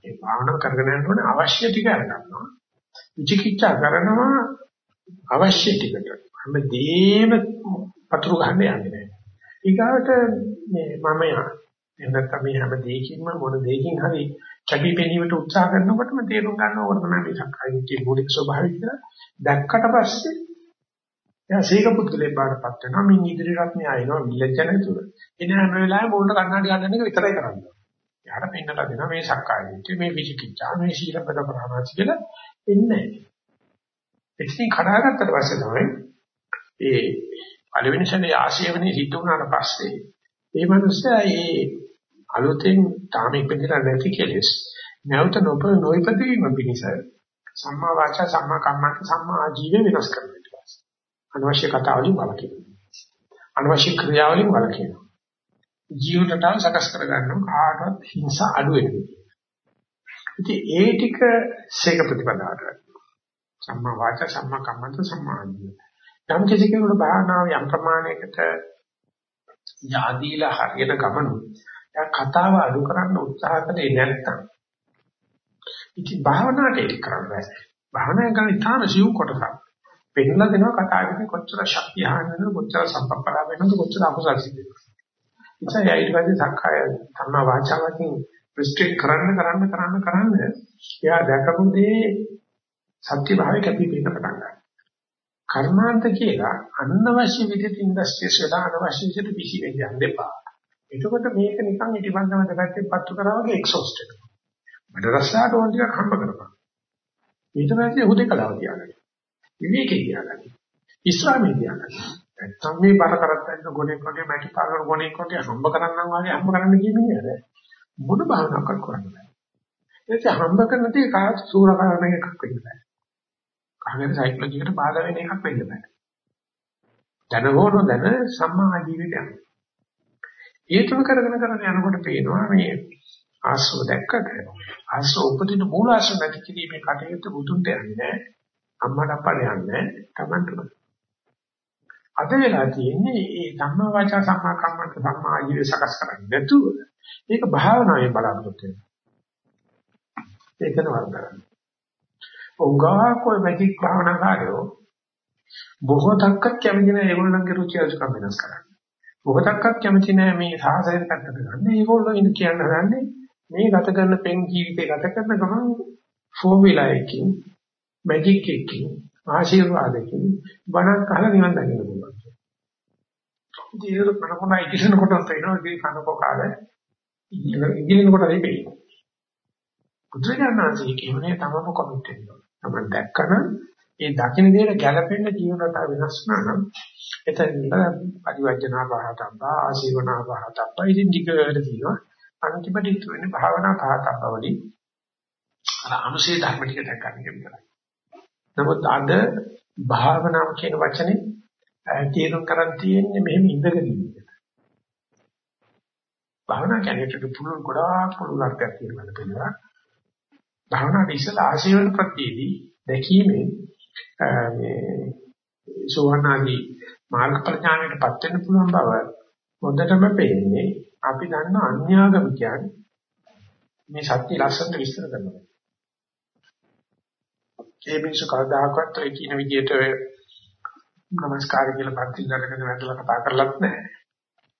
ඒ භාවනාව කරගෙන යනකොට අවශ්‍ය ටික අරගන්නවා. විචිකිච්ඡා කරනවා අවශ්‍ය ටිකට. හැමදේම පතුරු ගන්න යන්නේ නැහැ. ඊගාවට මේ මම යා එහෙම නැත්නම් මේ හැම දෙයකින්ම මොන දෙයකින් හරි කැපී පෙනීමට උත්සාහ කරනකොටම තේරුම් ගන්න ඕන තමයි මේ සක්කායිකේ මූලික ස්වභාවය කියලා. දැක්කට පස්සේ එයා සීක පුද්ගලයා බාටපත් වෙනවා. මින් ඉදිරියට මේ ආයෙනවා විලජ්ජ නැතුව. එන හැම වෙලාවෙම උන්ට කන්නඩි ගන්න එක විතරයි කරන්නේ. යාට පෙන්නලා දෙනවා මේ සක්කායිකේ මේ විචිකිච්ඡා මේ ශීලපද ප්‍රාණාචි කියලා එන්නේ. ඉතින් කඩාගත්තට පස්සේ තමයි ඒ පළවෙනි සැරේ ආශයවනේ සිද්ධ වුණාට පස්සේ ඒ මනුස්සයා ඒ අලුතෙන් තාම ඉපදිලා නැති කෙලෙස් නැවත නොප නොයිපදීම පිණිස සම්මා වාචා සම්මා කම්මන්ත සම්මා ආජීව වෙනස් කරනවා ඊට පස්සේ අනවශ්‍ය කතා වලින් වළකිනවා. අනවශ්‍ය ක්‍රියා වලින් වළකිනවා ජීවිතය සකස් කරගන්නවා. කාටවත් හිංසා අඩු වෙනවා ඉතින් ඒ ටික සේක ප්‍රතිපදාවට සම්මා වාචා සම්මා කම්මන්ත සම්මා ආජීව යම් කිසි කෙනෙකුට භාවනාව යම් ප්‍රමාණයකට යාදීලා හරියට ගමනු එයා කතාව අඩු කරන්න උත්සාහ කළේ නැත්නම් ඉතින් භාවනාවට ඒක කරන්න බෑ භාවනාව කරන ඉතාම සිව් කොටසක්. පෙන්නලා දෙනවා කතාවේ කොච්චර ශක්තිය ආනනද කොච්චර සම්පප්පලා වෙනවද කොච්චර අකුසල් සිද්ධ වෙනවද. ඉතින් ඊට පස්සේ සක්කාය සම්මා වාචාවකින් රිස්ට්‍රික්ට් කරන්න කරන්න කරන්න කරන්න එයා දැකපු දේ සත්‍ය භාවයක පිටින් පටන් ගන්නවා. කර්මාන්ත කියලා අනවශ්‍ය විදිහට ඉන්ඩස්ට්‍රියස් වල අනවශ්‍ය විදිහට පිසි වෙන්න යන්න එපා. එතකොට මේක නිකන් ඉටිබන්දම දෙපැත්තෙන් පත්තු කරා වගේ එක්සෝස්ට් වෙනවා. මඩ රසාට ඕන ටිකක් හම්බ කරපන්. ඊට පස්සේ හුදේකලාව තියාගන්න. විවේකේ තියාගන්න. ඉස්ලාමයේ තියාගන්න. නැත්තම් මේ බර කරත් යන ගොඩේක් වගේ මැටි පාගන ගොඩේක් වගේ හම්බ කරන්නම් වගේ හම්බ කරන්න කියන්නේ නේද? මොන භාවනාවක් කරන්න බෑ. ඒක හම්බ කරන තේ කාත් සූරකරණ එකක් වෙන්න බෑ. කහගෙන සයිකොලොජිකට බාධා වෙන එකක් වෙන්න බෑ. දැන හෝන දැන සම්මා ජීවිතය. ඒ තුන කරගෙන කරගෙන යනකොට පේනවා මේ ආස්ව දැක්කට ආස්ව උපදින මූල ආශ්‍රම නැති කිරීමේ කටයුතු බුදුන්ට යන්නේ අම්මට අප්පට යන්නේ Tamanටම. අද වෙලා තියෙන්නේ මේ ධම්මා වාචා සම්මා කම්මන්ත සම්මා ආජීව සකස් කරන්නේ නැතුව ඒක භාවනාවේ බලාපොරොත්තු වෙනවා. ඒකන වර්ධනය. උගාක ඔය මැජික් භාවනාකාරයෝ බොහෝ තක්කත් කැමති නැහැ ඒගොල්ලන්ගේ රුචි අරුචිකම් වෙනස් කරන්න. බොහෝ තක්කත් කැමති නැහැ මේ සාහසයෙන් පැත්තට ගන්න. ඒගොල්ලෝ ඉන්න කියන්න හදන්නේ මේ ගත කරන පෙන් ජීවිතේ ගත කරන ගමන් ෆෝමියුලා එකකින් මැජික් එකකින් ආශිර්වාදකින් බණක් අහලා නිවන් දකින්න පුළුවන්. ඉතින් ඒක මනකොණයි කිසින කොටස් වෙනවා ඉතින් කනකෝ කාලේ ඉගෙන කොට දෙපේ. බුදුරජාණන් වහන්සේ කියන්නේ තමම කොමිට් වෙනවා. තමයි දැක්කම ඒ දකින්න දේට ගැළපෙන්න ජීවන රටාව වෙනස් වුණා නම් එතන පරිවර්ජනා පහතබ්බා ආසීවනා පහතබ්බා ඉතින් ටිකට තියෙනවා අන්තිමට ඉතුරු වෙන්නේ භාවනා පහතබ්බා වලින් අර අනුශේ ධර්ම ටික දැක්කම විතරයි. නමුත් අද භාවනාව කියන වචනේ තේරුම් කරන් තියෙන්නේ මෙහෙම ඉඳගෙන ඉන්න එක. භාවනා කියන්නේ පුළුල් ගොඩාක් පුළුල් අර්ථයක් තියෙනවා කියලා. භාවනාවේ ඉස්සලා ආශීර්වාද ප්‍රතිදී දැකීමෙන් මේ සෝවනාදී මාර්ග ප්‍රඥාණයටපත් වෙන්න පුළුවන් බව හොඳටම පේන්නේ අපි දන්න අන්‍යාගමිකයන් මේ සත්‍ය ලස්සනට විස්තර කරනවා. ඒ මිනිස්සු කවදාකවත් ඒ කියන විදිහට නමස්කාර කියලා පන්ති ගන්නගෙන වැටලා කතා කරලත් නැහැ.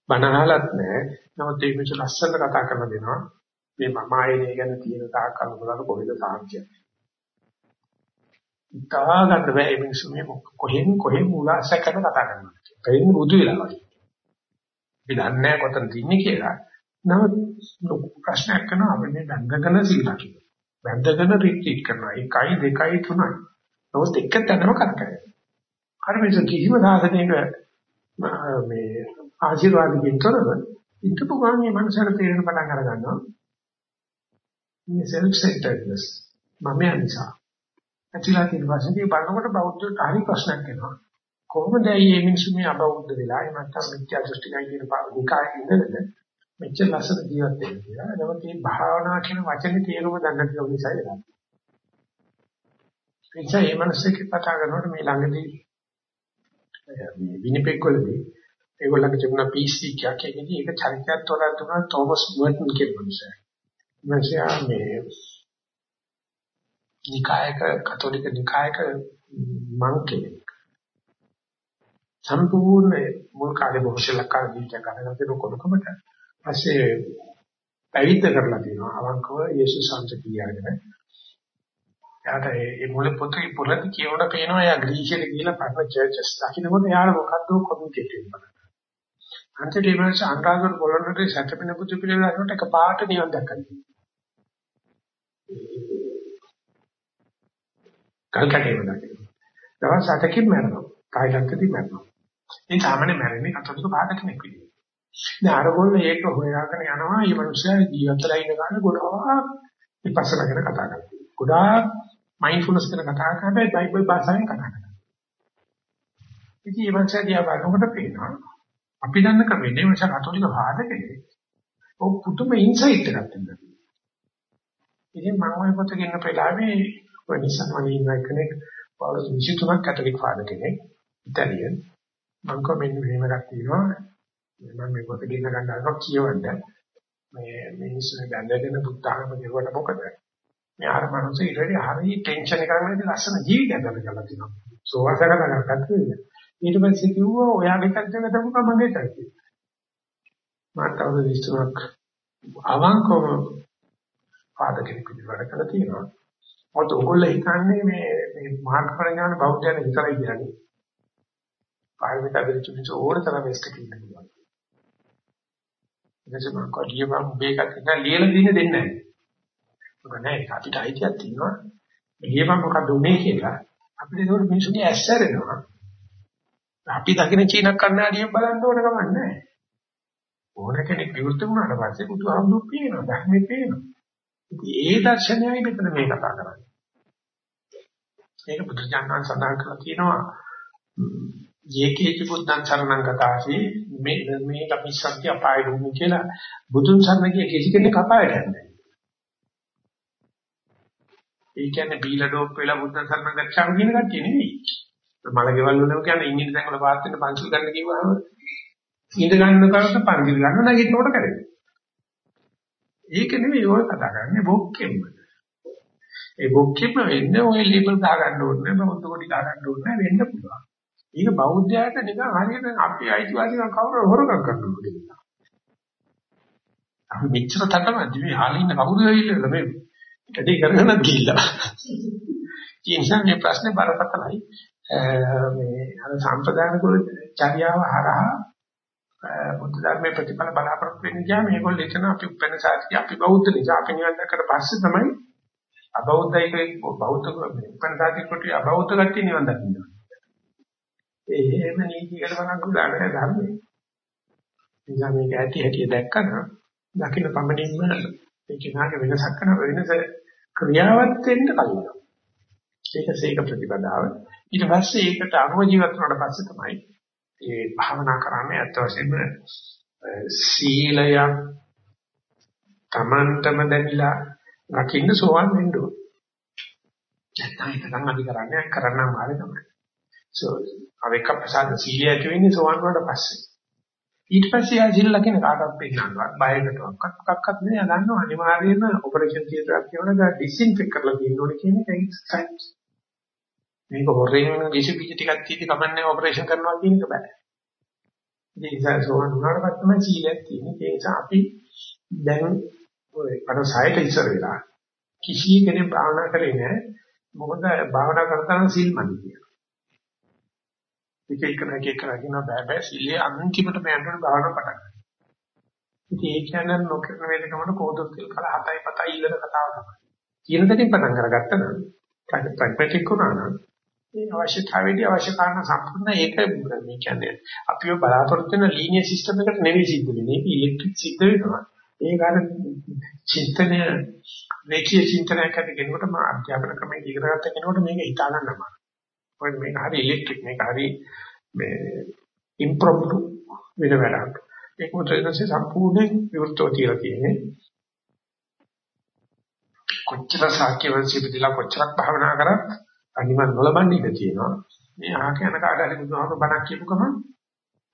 බණ අහලත් නැහැ. නමුත් ඒ මිනිස්සු ලස්සනට කතා කරලා දෙනවා. මේ මම ආයනේ ගැන තියෙන තාක් කල් බලන කොහෙද සාක්ෂිය. ඉතා ගන්න බෑ මේ මිනිස්සු මේ කොහෙන් කොහෙන් මුලාස කරන කතා කරනවා. පෙරින් බුදු වෙලා වගේ. අපි දන්නේ කොතනද ඉන්නේ කියලා. නමුත් ලොකු ප්‍රශ්නයක් කරනවා අපි මේ බැඳගෙන සීලා කියලා. බැඳගෙන රිට්‍රීට් කරනවා. 1යි 2යි 3යි. නමුත් එක තැනම කරකැවෙනවා. අර මේ කිසිම සාධනයක මේ ආශිර්වාදකින් තොරව ඉතපු ගානේ මනසට තේරෙන පටන් අර ගන්නවා. මේ self centeredness මම නිසා ඇතිලා තියෙන පස්සේ බලනකොට බෞද්ධට හරි ප්‍රශ්නයක් එනවා. කොහොමද මේ මිනිස්සු මේ අබෞද්ධ වෙලා එහෙම නැත්නම් මිත්‍යා දෘෂ්ටිකයි කියන විකාරයේ ඉඳලා මෙච්චර ලස්සන ජීවත් වෙන්නේ කියලා. නමුත් මේ භාවනා කියන වචනේ තේරුම දන්නේ නැති නිසා වෙනවා. එනිසා මේ මිනිස්සුක කතා කරනකොට මේ ළඟදී මේ විනිපෙක් වලදී ඒගොල්ලන්ගේ තිබුණ PC එකක් එකදී ඒක චරිතයක් තෝරා දුන්නා තෝමස් මර්ටන් කියන මිනිසා. මිනිසා මේ නිකායක කතෝලික නිකායක මං කෙනෙක්. සම්පූර්ණ මුල් කාලේ බොහෝ කාල ජීවිතයක් ගත කරන කොනකමට පස්සේ පැවිද්ද කරලා තියෙනවා. අවංකව යේසුස් වහන්සේ කියලාගෙන එයාට ඒ මුල පොතේ පොළට කියවන පේනවා එයා ග්‍රීසියට ගිහිල්ලා පරම චර්චස් දකින්නකොට එයාට මොකද්ද කොමියුනිකේට් වෙනවා අන්තිමට මේ මාස අනුරාධපුර පොළොන්නට සැතපෙන පුදු පිළිවෙලකට එක පාට නිවන් දැක්කා. කල්කටේම දකින්න දවස් 7කින් මැරෙනවා තායිලන්තදී මැරෙනවා ඒ සාමාන්‍ය මැරෙන්නේ කතෝලික පාද කෙනෙක් විදිහට දැන් අරගොල්ලෝ ඒක හොයාගෙන යනවා මේ මිනිස්සයා ජීවිතලා ඉන්න කාලේ ගොඩාක් විපස්සනා ගැන කතා කරනවා. ගොඩාක් මයින්ඩ්ෆුල්නස් ගැන කතා කරනවා හැබැයි බයිබල් භාෂාවෙන් කතා කරනවා. ඉතින් මේ මිනිස්සයා දිහා බලනකොට පේනවා අපි දන්න ක්‍රමෙන්නේ මිනිස්සයා කතෝලික වාදකේ. ඔව් පුදුම ඉන්සයිට් එකක් තියෙනවා. ඉතින් මම ওই පොත ගෙන්න පෙළාවේ ඔය නිසන්වනේ ඉන්න කෙනෙක් පවුලස් 23ක් කතෝලික වාදකෙනෙක් ඉතාලියන් මම කොමෙන් මෙහෙම එකක් තියෙනවා මම මේ පොත ගෙන ගන්න අරක කියවන්න. මේ මිනිස්සු බැඳගෙන බුද්ධාගම ගෙවුවට මොකද? මේ අර මනුස්සය ඉතින් හරිය ටෙන්ෂන් එකක් නැති ලස්සන ජීවිතයක් ගත කරලා තිනවා සෝවාසර ගන්නත් නෙවෙයි. ඊට පස්සේ කිව්වා ඔයාගේ පැත්තට දමුක මගේ පැත්තට මට අවුරුදු 20ක් අවංකව පාදකෙනෙක් විදිහට වැඩ කරලා තියෙනවා මොකද ඔයගොල්ලෝ හිතන්නේ මේ මේ මාර්ගඵල ඥාන බෞද්ධයන් විතරයි කියන්නේ පාරමිතා පිළිච්ච මිනිස්සු ඕන තරම් වෙස්ට් එකකින් ඉන්නවා ඊටසේ මම කඩිය මම මේකත් නෑ ලියලා දින දෙන්නේ නෑ. මොකද නෑ අපිට අයිතියක් තියෙනවා. ලියපන් මොකද උනේ කියලා. අපිට ඒක මිනිස්සුන්ගේ ඇස්සරෙනවා. අපි දකින චීන කන්නාඩියෙන් බලන්න ඕන ගමන් නෑ. ඕන කෙනෙක් විවෘත වුණාට පස්සේ බුදුහාමුදුරු පේනවා, ධර්මයේ පේනවා. ඉතින් ඒ දර්ශනයයි මෙතන මේ කතා කරන්නේ. ඒක බුදුජානක සඳහන් කරලා තියෙනවා යේකේච බුද්ධං සරණං ගතාසි මේ මේ අපි සත්‍ය අපාය දුන්නේ කියලා බුදුන් සරණ ගිය කිසි කෙනෙක් අපායට යන්නේ ඒ කියන්නේ බීලා ඩෝප් වෙලා බුද්ධ සරණ ගච්ඡාම කියන කට්ටිය නෙවෙයි. මලකෙවල් වලම කියන්නේ ඉංග්‍රීසි දැන් වල පාත් වෙන පන්සල් ගන්න කිව්වම ඉඳ ගන්න කරත් පන්සල් ගන්න නැගිටිනකොට කරේ. ඒක නෙවෙයි ඔය කතා කරන්නේ බොක්කෙම්ම. ඒ බොක්කෙම්ම වෙන්නේ ඔය ලේබල් දා ගන්න ඕනේ නැහැ, බෞද්ධ කොටි දා ගන්න ඕනේ නැහැ වෙන්න පුළුවන්. ඒක බෞද්ධයාට නිකන් හරියට අපි අයිතිවාසිකම් කවුරු හොරගම් කරනවා කියලා. අපි මෙච්චර තකමැදි මේ හාලේ ඉන්න කවුරු ඇවිල්ලා මේ කඩේ කරගෙන ගිහිල්ලා. ඒ නිසා මේ ප්‍රශ්නේ බරපතලයි. මේ අර සම්ප්‍රදාන කුල චර්යාව හරහා බුද්ධ ධර්මයේ ප්‍රතිඵල බලාපොරොත්තු වෙන්න ගියාම මේගොල්ලෝ එතන අපි උපෙන්න සාහිත්‍ය අපි බෞද්ධ නිසා අපි නිවන් දැක්කට පස්සේ තමයි අබෞද්ධයික බෞද්ධ උපෙන්න සාහිත්‍ය කොට අබෞද්ධ කට්ටිය නිවන් දකින්න. එහෙම නීතියකට බලන් ගුණානේ ධර්මයේ. නිසා මේක ඇති හැටි දැක්කම දකින්න පමණින්ම ඒ කෙනාගේ වෙනසක් කරන වෙනස ක්‍රියාවත් වෙන්න කලිනවා. ඒක සීක ප්‍රතිපදාව. ඊට පස්සේ ඒකට අනුව ජීවත් වුණාට පස්සේ තමයි මේ භාවනා කරන්නේ අත් වශයෙන්ම සීලය තමන්ටම දැනিলা රකින්න සෝවන් වෙන්න ඕන. නැත්නම් ඒක නම් අපි කරන්නේ කරන්න මාරේ තමයි. so අවෙක ප්‍රසාද සීලය ඇති වෙන්නේ සෝවන් වුණාට පස්සේ. ඊට පස්සේ ආ සිල් ලකින කාටවත් පෙන්නන්නවත් බයකටවත් මොකක්වත් නෑ දන්නවා අනිවාර්යයෙන්ම ඔපරේෂන් තියටර් එකක් කියනකොට ඩිස්ඉන්ෆෙක්ට් කරලා තියෙන්න ඕනේ කියන එක ඒක සයින්ස්. මේක හොරෙන් විසි පිටි ටිකක් තීටි කමන්නේ ඔපරේෂන් කරනවා කියන එක බෑ. ඒ නිසා සෝවන් වුණාට පස්සේ තමයි සීලයක් තියෙන්නේ. ඒ නිසා අපි දැන් ඔය අර සායත ඉස්සර වෙලා කිසි කෙනෙක් භාවනා කරේ නෑ. මොකද භාවනා කරන සීල් මදි කියලා. එක එක නැක එක රකින්න බෑ බෑ සීලේ අන්තිමට මෑන්ටන භාවනා පටන් ගන්නවා. ඉතින් ඒ කියන්නේ නොකරන වේදකමන කෝදොත් කල හතයි පතයි ඉල්ලන කතාව තමයි. කියන දෙකින් පටන් අරගත්තා නම් ප්‍රැක්ටිකල් වුණා නම් ඒ අවශ්‍යතාවයේදී අවශ්‍ය කාරණා සම්පූර්ණ ඒක මේ කියන්නේ අපිව බලාපොරොත්තු වෙන ලීනියර් සිස්ටම් එකකට නෙවෙයි සිද්ධ වෙන්නේ. ඒක ඉලෙක්ට්‍රික් සිද්ධ වෙනවා. ඒක අර චින්තනය රේඛීය චින්තනයක් ඇති කෙනෙකුට මා අධ්‍යාපන ක්‍රමයේ ඉගෙන ගන්න කෙනෙකුට මේක හිතා ගන්න අමාරුයි. මොකද මේක හරි ඉලෙක්ට්‍රික් මේක හරි මේ ඉම්ප්‍රොම්ප්ටු වෙන වැඩක්. ඒක මුත්‍රාංශය සම්පූර්ණයෙන් විවෘතව තියලා තියෙන්නේ. කොච්චර සාක්‍ය වංශය බෙදලා කොච්චරක් භාවනා කරත් අනිවන් නොලබන්නේ ඉඳ තියෙනවා. මේ අහක යන කාට හරි බුදුහාම බණක් කියපු ගමන්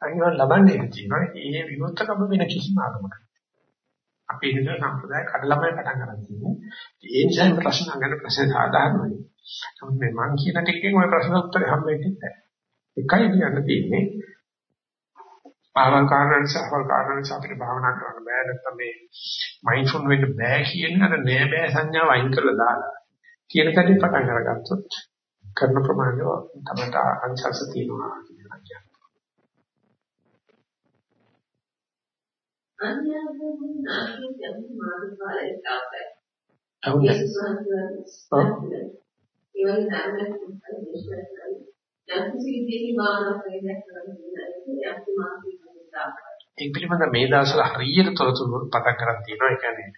අනිවන් ලබන්නේ ඉඳ තියෙනවා. ඒ විවෘතකම වෙන කිසිම ආගමක. අපේ ඉන්න සම්ප්‍රදාය කඩලමයි පටන් ගන්න තියෙන්නේ. ඒ නිසා මේ ප්‍රශ්න අහන්න ප්‍රශ්න සාධාරණයි. නමුත් මේ මං කියන ටිකෙන් ওই ප්‍රශ්න උත්තරේ හම්බෙන්නේ නැහැ. එකයි කියන්න තියෙන්නේ ආවල් කාරණා නිසා ආවල් කාරණා නිසා අපිට භාවනා කරන්න බෑ නැත්නම් මේ මයින්ඩ්ෆුල් වෙන්න බෑ කියන අර නෑ බෑ සංඥාව අයින් කරලා දාලා කියන කඩේ පටන් අරගත්තොත් කරන ප්‍රමාණය තමයි අංශස තියෙනවා කියලා කියනවා. අන්‍යයන්ගෙන් නාමයෙන් යම් මාර්ගඵලයක් ආපයි. අවුල. ඒ වගේ නාමයෙන් කුසල දේශනා කරන්නේ. යම් කිසි විදිහකින් භාවනා කරන්නේ කරන්නේ යම් කිසි මානසික ඒ පිළිබඳ මේ දවස්වල හරියට තොරතුරු පටන් ගන්න තියෙනවා. ඒ කියන්නේ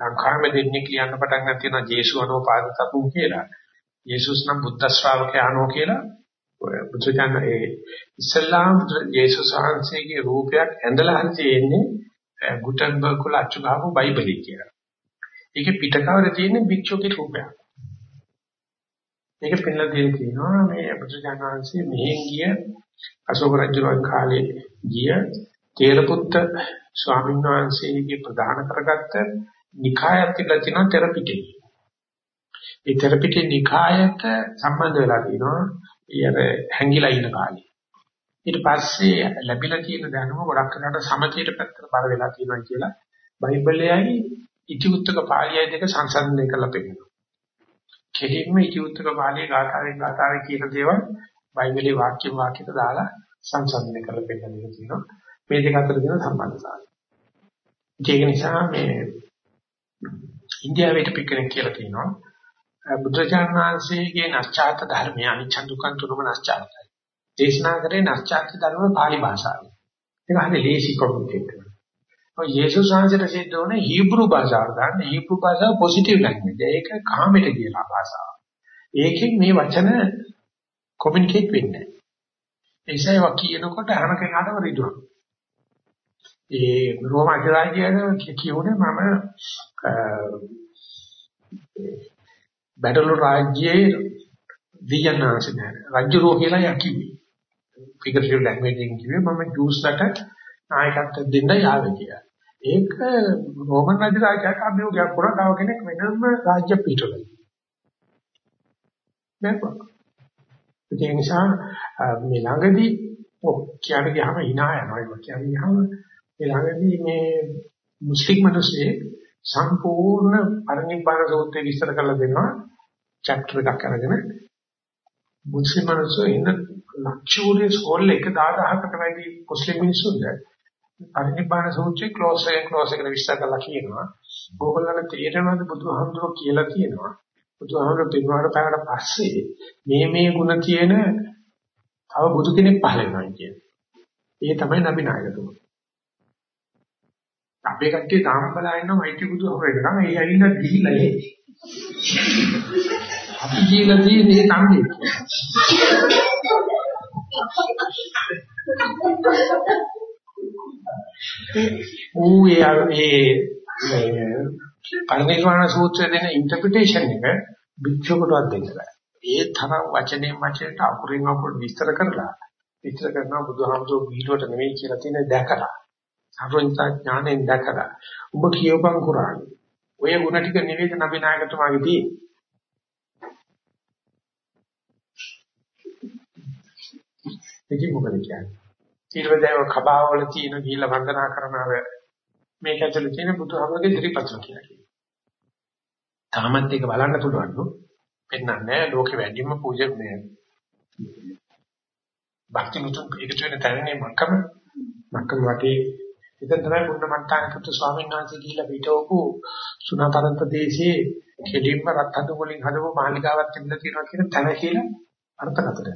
ලංකාවේ දෙන්නේ කියන්න පටන් ගන්න තියෙනවා ජේසු අනෝපාදතපු කියලා. යේසුස් නම් බුද්ධ ශ්‍රාවකයානෝ කියලා බුදුචාන ඒ ඉස්ලාම් යේසුස් වහන්සේගේ රූපයක් ඇඳලා හරි තියෙන්නේ ගුටන්බර්ග් වල අච්චු ගහපු බයිබලයේ කියලා. ඒකේ පිටකවර තියෙන්නේ භික්ෂුකේ රූපයක්. මේක පින්නලා දෙන කියනවා මේ බුදුචාන වහන්සේ මෙහෙන් ගිය අශෝක රජුගේ කාලේ ගිය තේරපුත්ත ස්වාමීන් වහන්සේගේ ප්‍රධාන කරගත්ත නිකායක් තිබලා තියෙනවා තෙරපිටේ. ඒ තෙරපිටේ නිකායට සම්බන්ධ වෙලා තියෙනවා ඊයර හැංගිලා ඉන්න කාලේ. ඊට පස්සේ ලැබිලා තියෙන දැනුම ගොඩක් වෙලාවට සමථයට පැත්තට බර වෙලා තියෙනවා කියලා බයිබලයයි ඉතිඋත්තක පාළියයි දෙක සංසන්දනය කරලා පෙන්නනවා. කෙලින්ම ඉතිඋත්තක පාළියේ ගාථාවෙන් ගාථාවේ කියන දේවල් බයිබලයේ වාක්‍ය වාක්‍යයට දාලා සංසන්දනය කරලා පෙන්නන එක තියෙනවා. මේ දෙක අතර තියෙන සම්බන්ධතාවය. ඒක නිසා මේ ඉන්දියාවේ පිටකෙනෙක් කියලා කියනවා බුදුචාන් වහන්සේගේ නැස්චාත ධර්මය අනිච්ච දුක්ඛ තුනම නැස්චාතයි. දේශනා කරේ නැස්චාත ධර්ම පාලි භාෂාවෙන්. ඒක හරිය ලේසි කොමියුනිකේට් කරනවා. ඔය යේසුස් වහන්සේට සිද්ධ වුණේ හීබ්‍රු භාෂාව ගන්න. හීබ්‍රු භාෂාව පොසිටිව් ලැන්ග්වේජ්. ඒක කාමයට කියලා භාෂාව. ඒකෙන් මේ වචන කොමියුනිකේට් වෙන්නේ නැහැ. ඒ නිසා ඒවා කියනකොට අහන කෙනාටම රිදුවක්. ඒ රෝම අධිරාජ්‍යය කියුනේ මම බැටළු රාජ්‍යයේ විජනාංශ නෑ. රජුරෝ කියලා යකිවි ෆිගරටිව් ලැන්ග්වේජ් එකකින් කිව්වේ මම ජූස්ලට නායකත්වය දෙන්න යාවේ කියලා. ඒක රෝමන් අධිරාජ්‍යයට අභියෝගයක් කරා තව කෙනෙක් වෙනම රාජ්‍ය පිටුලයි නේද ඒ නිසා මේ ළඟදී ඔව් කියන්නේ ගියාම hina යනවා. ඒක කියන්නේ ගියාම ඒ ළඟදී මේ මුස්ලිම් මිනිස්සේ සම්පූර්ණ පරිනිබ්බාන සූත්‍රය විස්තර කරලා දෙනවා. chapter එකක් අරගෙන. මුස්ලිම් මිනිස්සු ඉන්න ලක්ෂෝරියස් හෝල් එක 10000කට වැඩි මුස්ලිම් මිනිස්සුන්ට පරිනිබ්බාන සූත්‍රයේ ක්ලෝස් එකෙන් ක්ලෝස් එකට විස්තර කරලා කියනවා. ඕගොල්ලන්ට තේරෙනවද බුදුහාමුදුරුවෝ කියලා කියනවා. බුදුහාමුදුරුවෝ පින්වාර පාරට පස්සේ මේ මේ ಗುಣ තියෙන තව බුදු කෙනෙක් පහළ වෙනවා කියන්නේ. ඒ තමයි නබි නායකතුමා. අපේ කට්ටිය තාම බලා ඉන්නවා මෛත්‍රී බුදුහාමුදුරුවෝ එක නම් ඒ ඇවිල්ලා ගිහිල්ලා ඒ. අපි කියලා තියෙන්නේ තමයි. ඌ ඒ පරිනිර්වාණ සූත්‍රයේ දෙන ඉන්ටර්ප්‍රිටේෂන් එක භික්ෂුවකටවත් දෙන්න බෑ. ඒ තරම් වචනේ වචනට අකුරින් අකුරට විස්තර කරලා විස්තර කරනවා බුදුහාමුදුරුවෝ පිළිවෙලට නෙවෙයි කියලා තියෙන දැකලා. සර්වඥතා ඥාණයෙන් දැකලා. ඔබ කියවපන් කුරාන. ඔය ಗುಣ ටික නෙවෙයි නබි නායකතුමාගේ තියෙන්නේ. ඒක මොකද කියන්නේ? ඊළඟ කබාවල තියෙන ගිහිල්ලා වන්දනා කරන අර මේක ඇතුලේ තියෙන බුදුහාමගේ ත්‍රිපත්‍ර කියලා කියනවා. තාමත් ඒක බලන්න පුළුවන් නෝ. පෙන්වන්නේ ලෝකෙ වැඩිම පූජක මේ භක්ති මුතුන් එකතු වෙන තැනනේ මක්කම මක්කම වටේ ඉතින් තමයි පුන්නමන්තානිකුත් ස්වාමීන් වහන්සේ ගිහිල්ලා පිටවපු සුණතරන්ත දේශයේ කෙලින්ම රත්හදු වලින් හදපු මාලිගාවක් තිබිලා තියෙනවා කියන තැන කියලා අර්ථකථනය.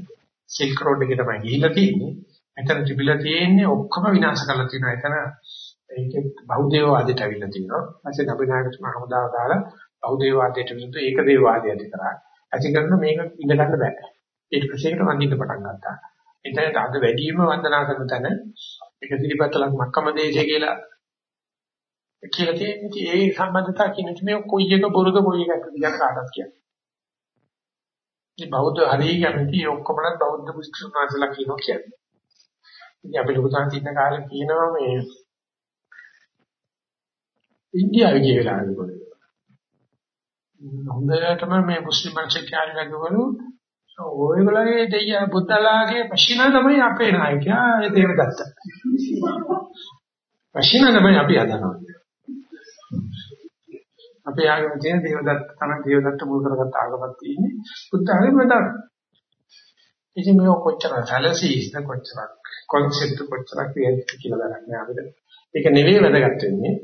සිල්ක් රෝඩ් එකේ තමයි ගිහිල්ලා තියෙන්නේ. එතන තිබිලා තියෙන්නේ ඔක්කොම විනාශ කරලා තියෙනවා. එතන ඒකේ බෞද්ධවාදයට අවිල්ලා තිනවා. ඊපස්සේ නබිනායකතුමා හමුදාව දාලා බෞද්ධවාදයට විරුද්ධ ඒක දේවවාදය ඇති කරා. ඇති කරන මේක ඉඳ ගන්න බෑ. ඊට පස්සේ ඒකට වඳින්න පටන් ගත්තා. එතනට අද වැඩිම වන්දනා කරන තැන එක දිලිපත්තලක් මක්කම දේශය කියලා කියලා තියෙන්නේ ඒ සම්බන්ධතාව කියන මේ කොයි එක බොරුද කොයි එකක්ද කියන කාටවත් කියන්නේ. මේ බෞද්ධ හරිය කැමති ඔක්කොමලත් බෞද්ධ පුස්තකවල කියනවා කියන්නේ. ඉතින් අපි ලොකු සංකීර්ණ කාලේ කියනවා මේ ඉන්දියාවේ ගිය වෙලාවේ කොහොමද? හොඳටම මේ මුස්ලිම් මිනිස්සු කියන්නේ ගවලු ඔයගොල්ලෝගේ දෙය බුද්ධලාගේ පශිනා තමයි අපේ නායකයා ඒ දේවදත්ත. පශිනා තමයි අපි අදනවා. අපේ ආගම තියෙන දේවදත්ත තමයි දේවදත්ත මුල් කරගත්ත ආගමක් තියෙන්නේ. බුද්ධ ආගම නේද? ඉතින් මේ කොච්චර සැලසීස්ද කොච්චරක් කොන්සෙප්ට් කොච්චරක් කියන්න කියලා ගන්න අපිට. ඒක නෙවෙයි වැදගත් වෙන්නේ.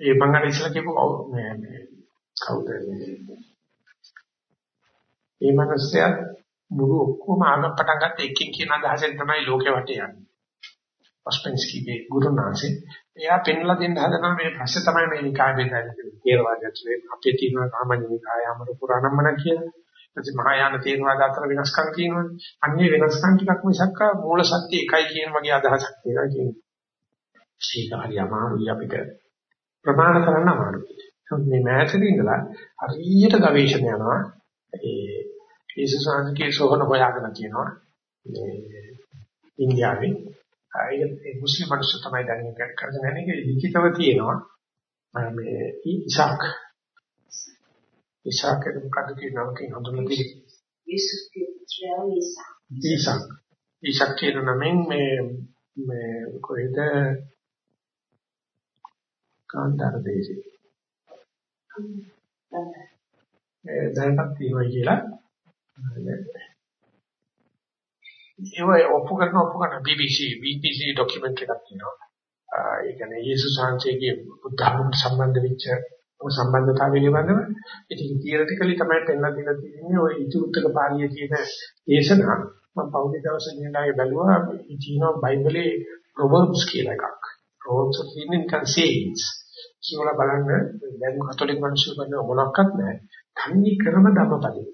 ඒ මං අර ඉස්සලා කියපු මේ මේ කවුද මේ මේ මිනිස්සයා මුළු ඔක්කොම ආගම් පටන් ගත්ත එකකින් කියන අදහසෙන් තමයි ලෝකෙ වටේ යන්නේ. ඔස්පෙන්ස්කිගේ ගුරුනාසේ එයා පෙන්ලා දෙන්න හදනවා මේ ප්‍රශ්නේ තමයි මේ නිකාය බෙදන්නේ. තේරවාදයේ අපේ තියෙන සාමාන්‍ය නිකාය අමර පුරාණම්මන කියලා. ඉතින් මහායාන තේරවාද අතර වෙනස්කම් තියෙනවනේ. අන්නේ වෙනස්කම් ටිකක් මිසක් මූල සත්‍ය එකයි කියන වගේ අදහසක් තියෙනවා කියන්නේ. ඒක හරි අමාරුයි අපිට ප්‍රමාණ කරන්න අමාරුයි. මේ මෑතකේ ඉඳලා හරියට ගවේෂණ යනවා. ඒ ඒසුසාන්ගේ සෝහන හොයාගෙන තියෙනවා. මේ ඉන්දියාවේ. ඒ මුස්ලිම් මිනිස්සු තමයි දැන් ඒක කරගෙන යන්නේ. ලිඛිතව තියෙනවා. මේ ඉසාක් ඉසාක් එක මොකද කියනවා කියන හඳුනන්නේ ඉසාක් ඉසාක් කියන නමෙන් මේ මේ කොහෙද? කාන්තාර දේශේ දැනටත් තියෙනවා කියලා ඒ ඔප්පු කරන ඔප්පු කරන BBC BBC ડોකියුමන්ට් එකක් තියෙනවා. ඒ කියන්නේ යේසුස් වහන්සේගේ බුද්ධාගම සම්බන්ධ වෙච්ච සම්බන්ධතාවය පිළිබඳව ඉතින් තියරිටිකලි තමයි පෙන්ලා දෙලා තියෙන්නේ ওই ඉතිඋත්තර පාළියේ තියෙන දේශනා මම පෞද්ගලික දවසේ නිදාගේ බැලුවා චීන බයිබලේ ප්‍රොවර්බ්ස් කියලා එකක්. ප්‍රොවර්බ්ස් කියන්නේ නිකන් සේයින්ස්. කියලා බලන්න දැන් කතෝලික මිනිස්සු කරන මොනක්වත් නැහැ. තන්නේ ක්‍රම ධම්මපදේ.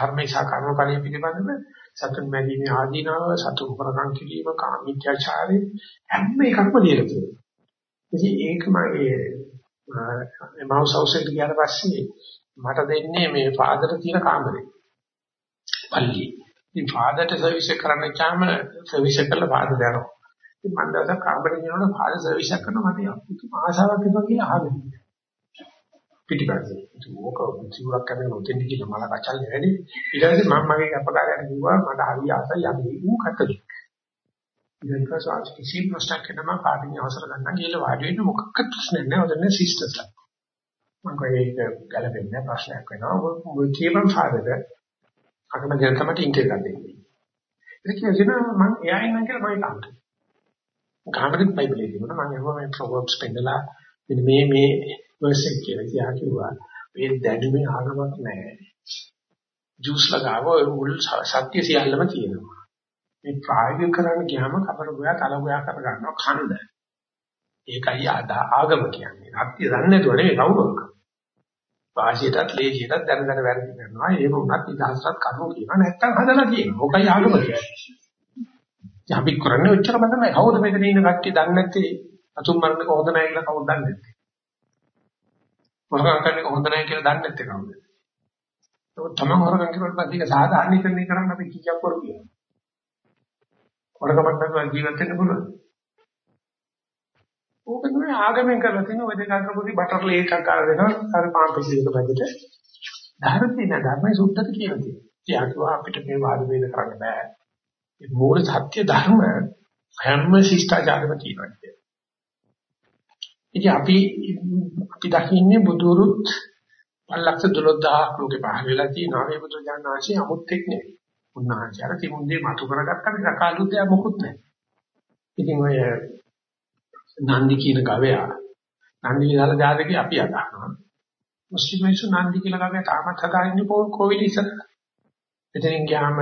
ධර්මේශා කර්මපලිය පිළිබඳව සතුන් මැදීමේ ආදීනව සතුන් හොරකම් කිරීම කාමීත්‍යාචාරය හැම එකක්ම දීලා තියෙනවා. ඉතින් ඒකම ඒ මවුස් හවුස් එකට ගියාට පස්සේ මට දෙන්නේ මේ ෆාදර් තියෙන කාමරේ. පල්ලි. ඉතින් ෆාදර්ට සර්විස් එක කරන්න ගියාම සර්විස් එක කරලා ෆාදර් යනවා. ඉතින් මම දැන් කාමරේ යනකොට ෆාදර් සර්විස් එක කරනවා මට යම් ආසාවක් තිබ්බා කියලා අහගෙන. පිටිපස්සේ. ඒක ඕක සිවුරක් කරගෙන උතෙන් ගිහලා මල කචල් වැඩි. ඊට පස්සේ මම මගේ කැපකාරයන් කිව්වා මට හරි ආසයි යන්නේ ඌ කටද. ඊට පස්සේ ආස් කිසි ප්‍රශ්නයක් නැම පාඩින් අවසර ගන්න ගිහලා වාඩි වෙන්න මොකක්වත් ප්‍රශ්නයක් නැහැ. ඔතන සිස්ටර්ස්ලා. මම කොහේ ඒක ගැලපෙන්නේ ප්‍රශ්නයක් වෙනවා. ඔය කියපන් ෆාදර්ද අකම දැන් තමයි ඉන්ටර්විව් ගන්න දෙන්නේ. ඒක කියනවා මම එයා ඉන්න කියලා මම කාමරේ. කාමරේ බයිබලයේ තිබුණා මම ඒවා මේ ප්‍රොවර්බ්ස් පෙන්නලා මේ මේ වර්ස් එක කියලා කියා කිව්වා මේ දැනුමේ ආගමක් නැහැ. ජූස් ලගාව උල් සත්‍ය සියල්ලම තියෙනවා. මේ ප්‍රායෝගික කරන්න ගියාම කබර ගෝයා තල ගෝයා කර ගන්නවා ඛණ්ඩ. ඒකයි ආගම කියන්නේ. සත්‍ය දන්නේ නැතුව නෙවෙයි කවුරුත්. වාසියටත් ලේසියටත් දැන දැන වැරදි කරනවා. ඒක උනත් ඉදහසත් කරුණු කියනවා නැත්තම් හදලා කියනවා. ඕකයි ආගම කියන්නේ. අපි කරන්නේ ඔච්චරම තමයි. කවුද මෙතන ඉන්න කට්ටිය දන්නේ නැත්තේ අතුම් මරණක හොඳ නැහැ කියලා කවුද දන්නේ නැත්තේ. හොරකම් කරන එක හොඳ නැහැ කියලා දන්නේ නැත්තේ කවුද? ඒක තමයි හොරකම් කරනකොට පස්සේ ඒක සාධාරණීකරණය කරන්න අපි කීයක් කරු කියනවා. හොරකමක් නැතුව ජීවත් වෙන්න පුළුවන්. ඕක තමයි ආගමෙන් කරලා තියෙන ඔය දෙක අතර පොඩි බටර් ලේක් එකක් අරගෙන අර පාන් පිළිසෙක බැදට ධර්මයේ නෑ ධර්මයේ සුද්ධත කියලා තියෙනවා. ඒ අපිට මේ වාද වේද කරන්න බෑ. මේ මූල සත්‍ය ධර්ම හැම ශිෂ්ටාචාරෙම තියෙනවා. ඉතින් අපි අපි දකින්නේ බුදුරුත් 512000ක් ලෝකේ පහළ වෙලා තියෙනවා. මේ බුදු දානවාසී අමුත්‍යක් නෙවෙයි. උන්වහන්සේ අර තිමුන්දේ මතු කරගත්ත අපි සකාලුත් දෙයක් මොකුත් නැහැ. ඉතින් ඔය නන්දි කියන ගවයා නන්දි විදාල ජාතකේ අපි අදහනවා. මුස්ලිම් මිනිස්සු නන්දි කියලා ගවයා තාමත් හදාගෙන කෝවිල ඉස්සර. එතනින් ගියාම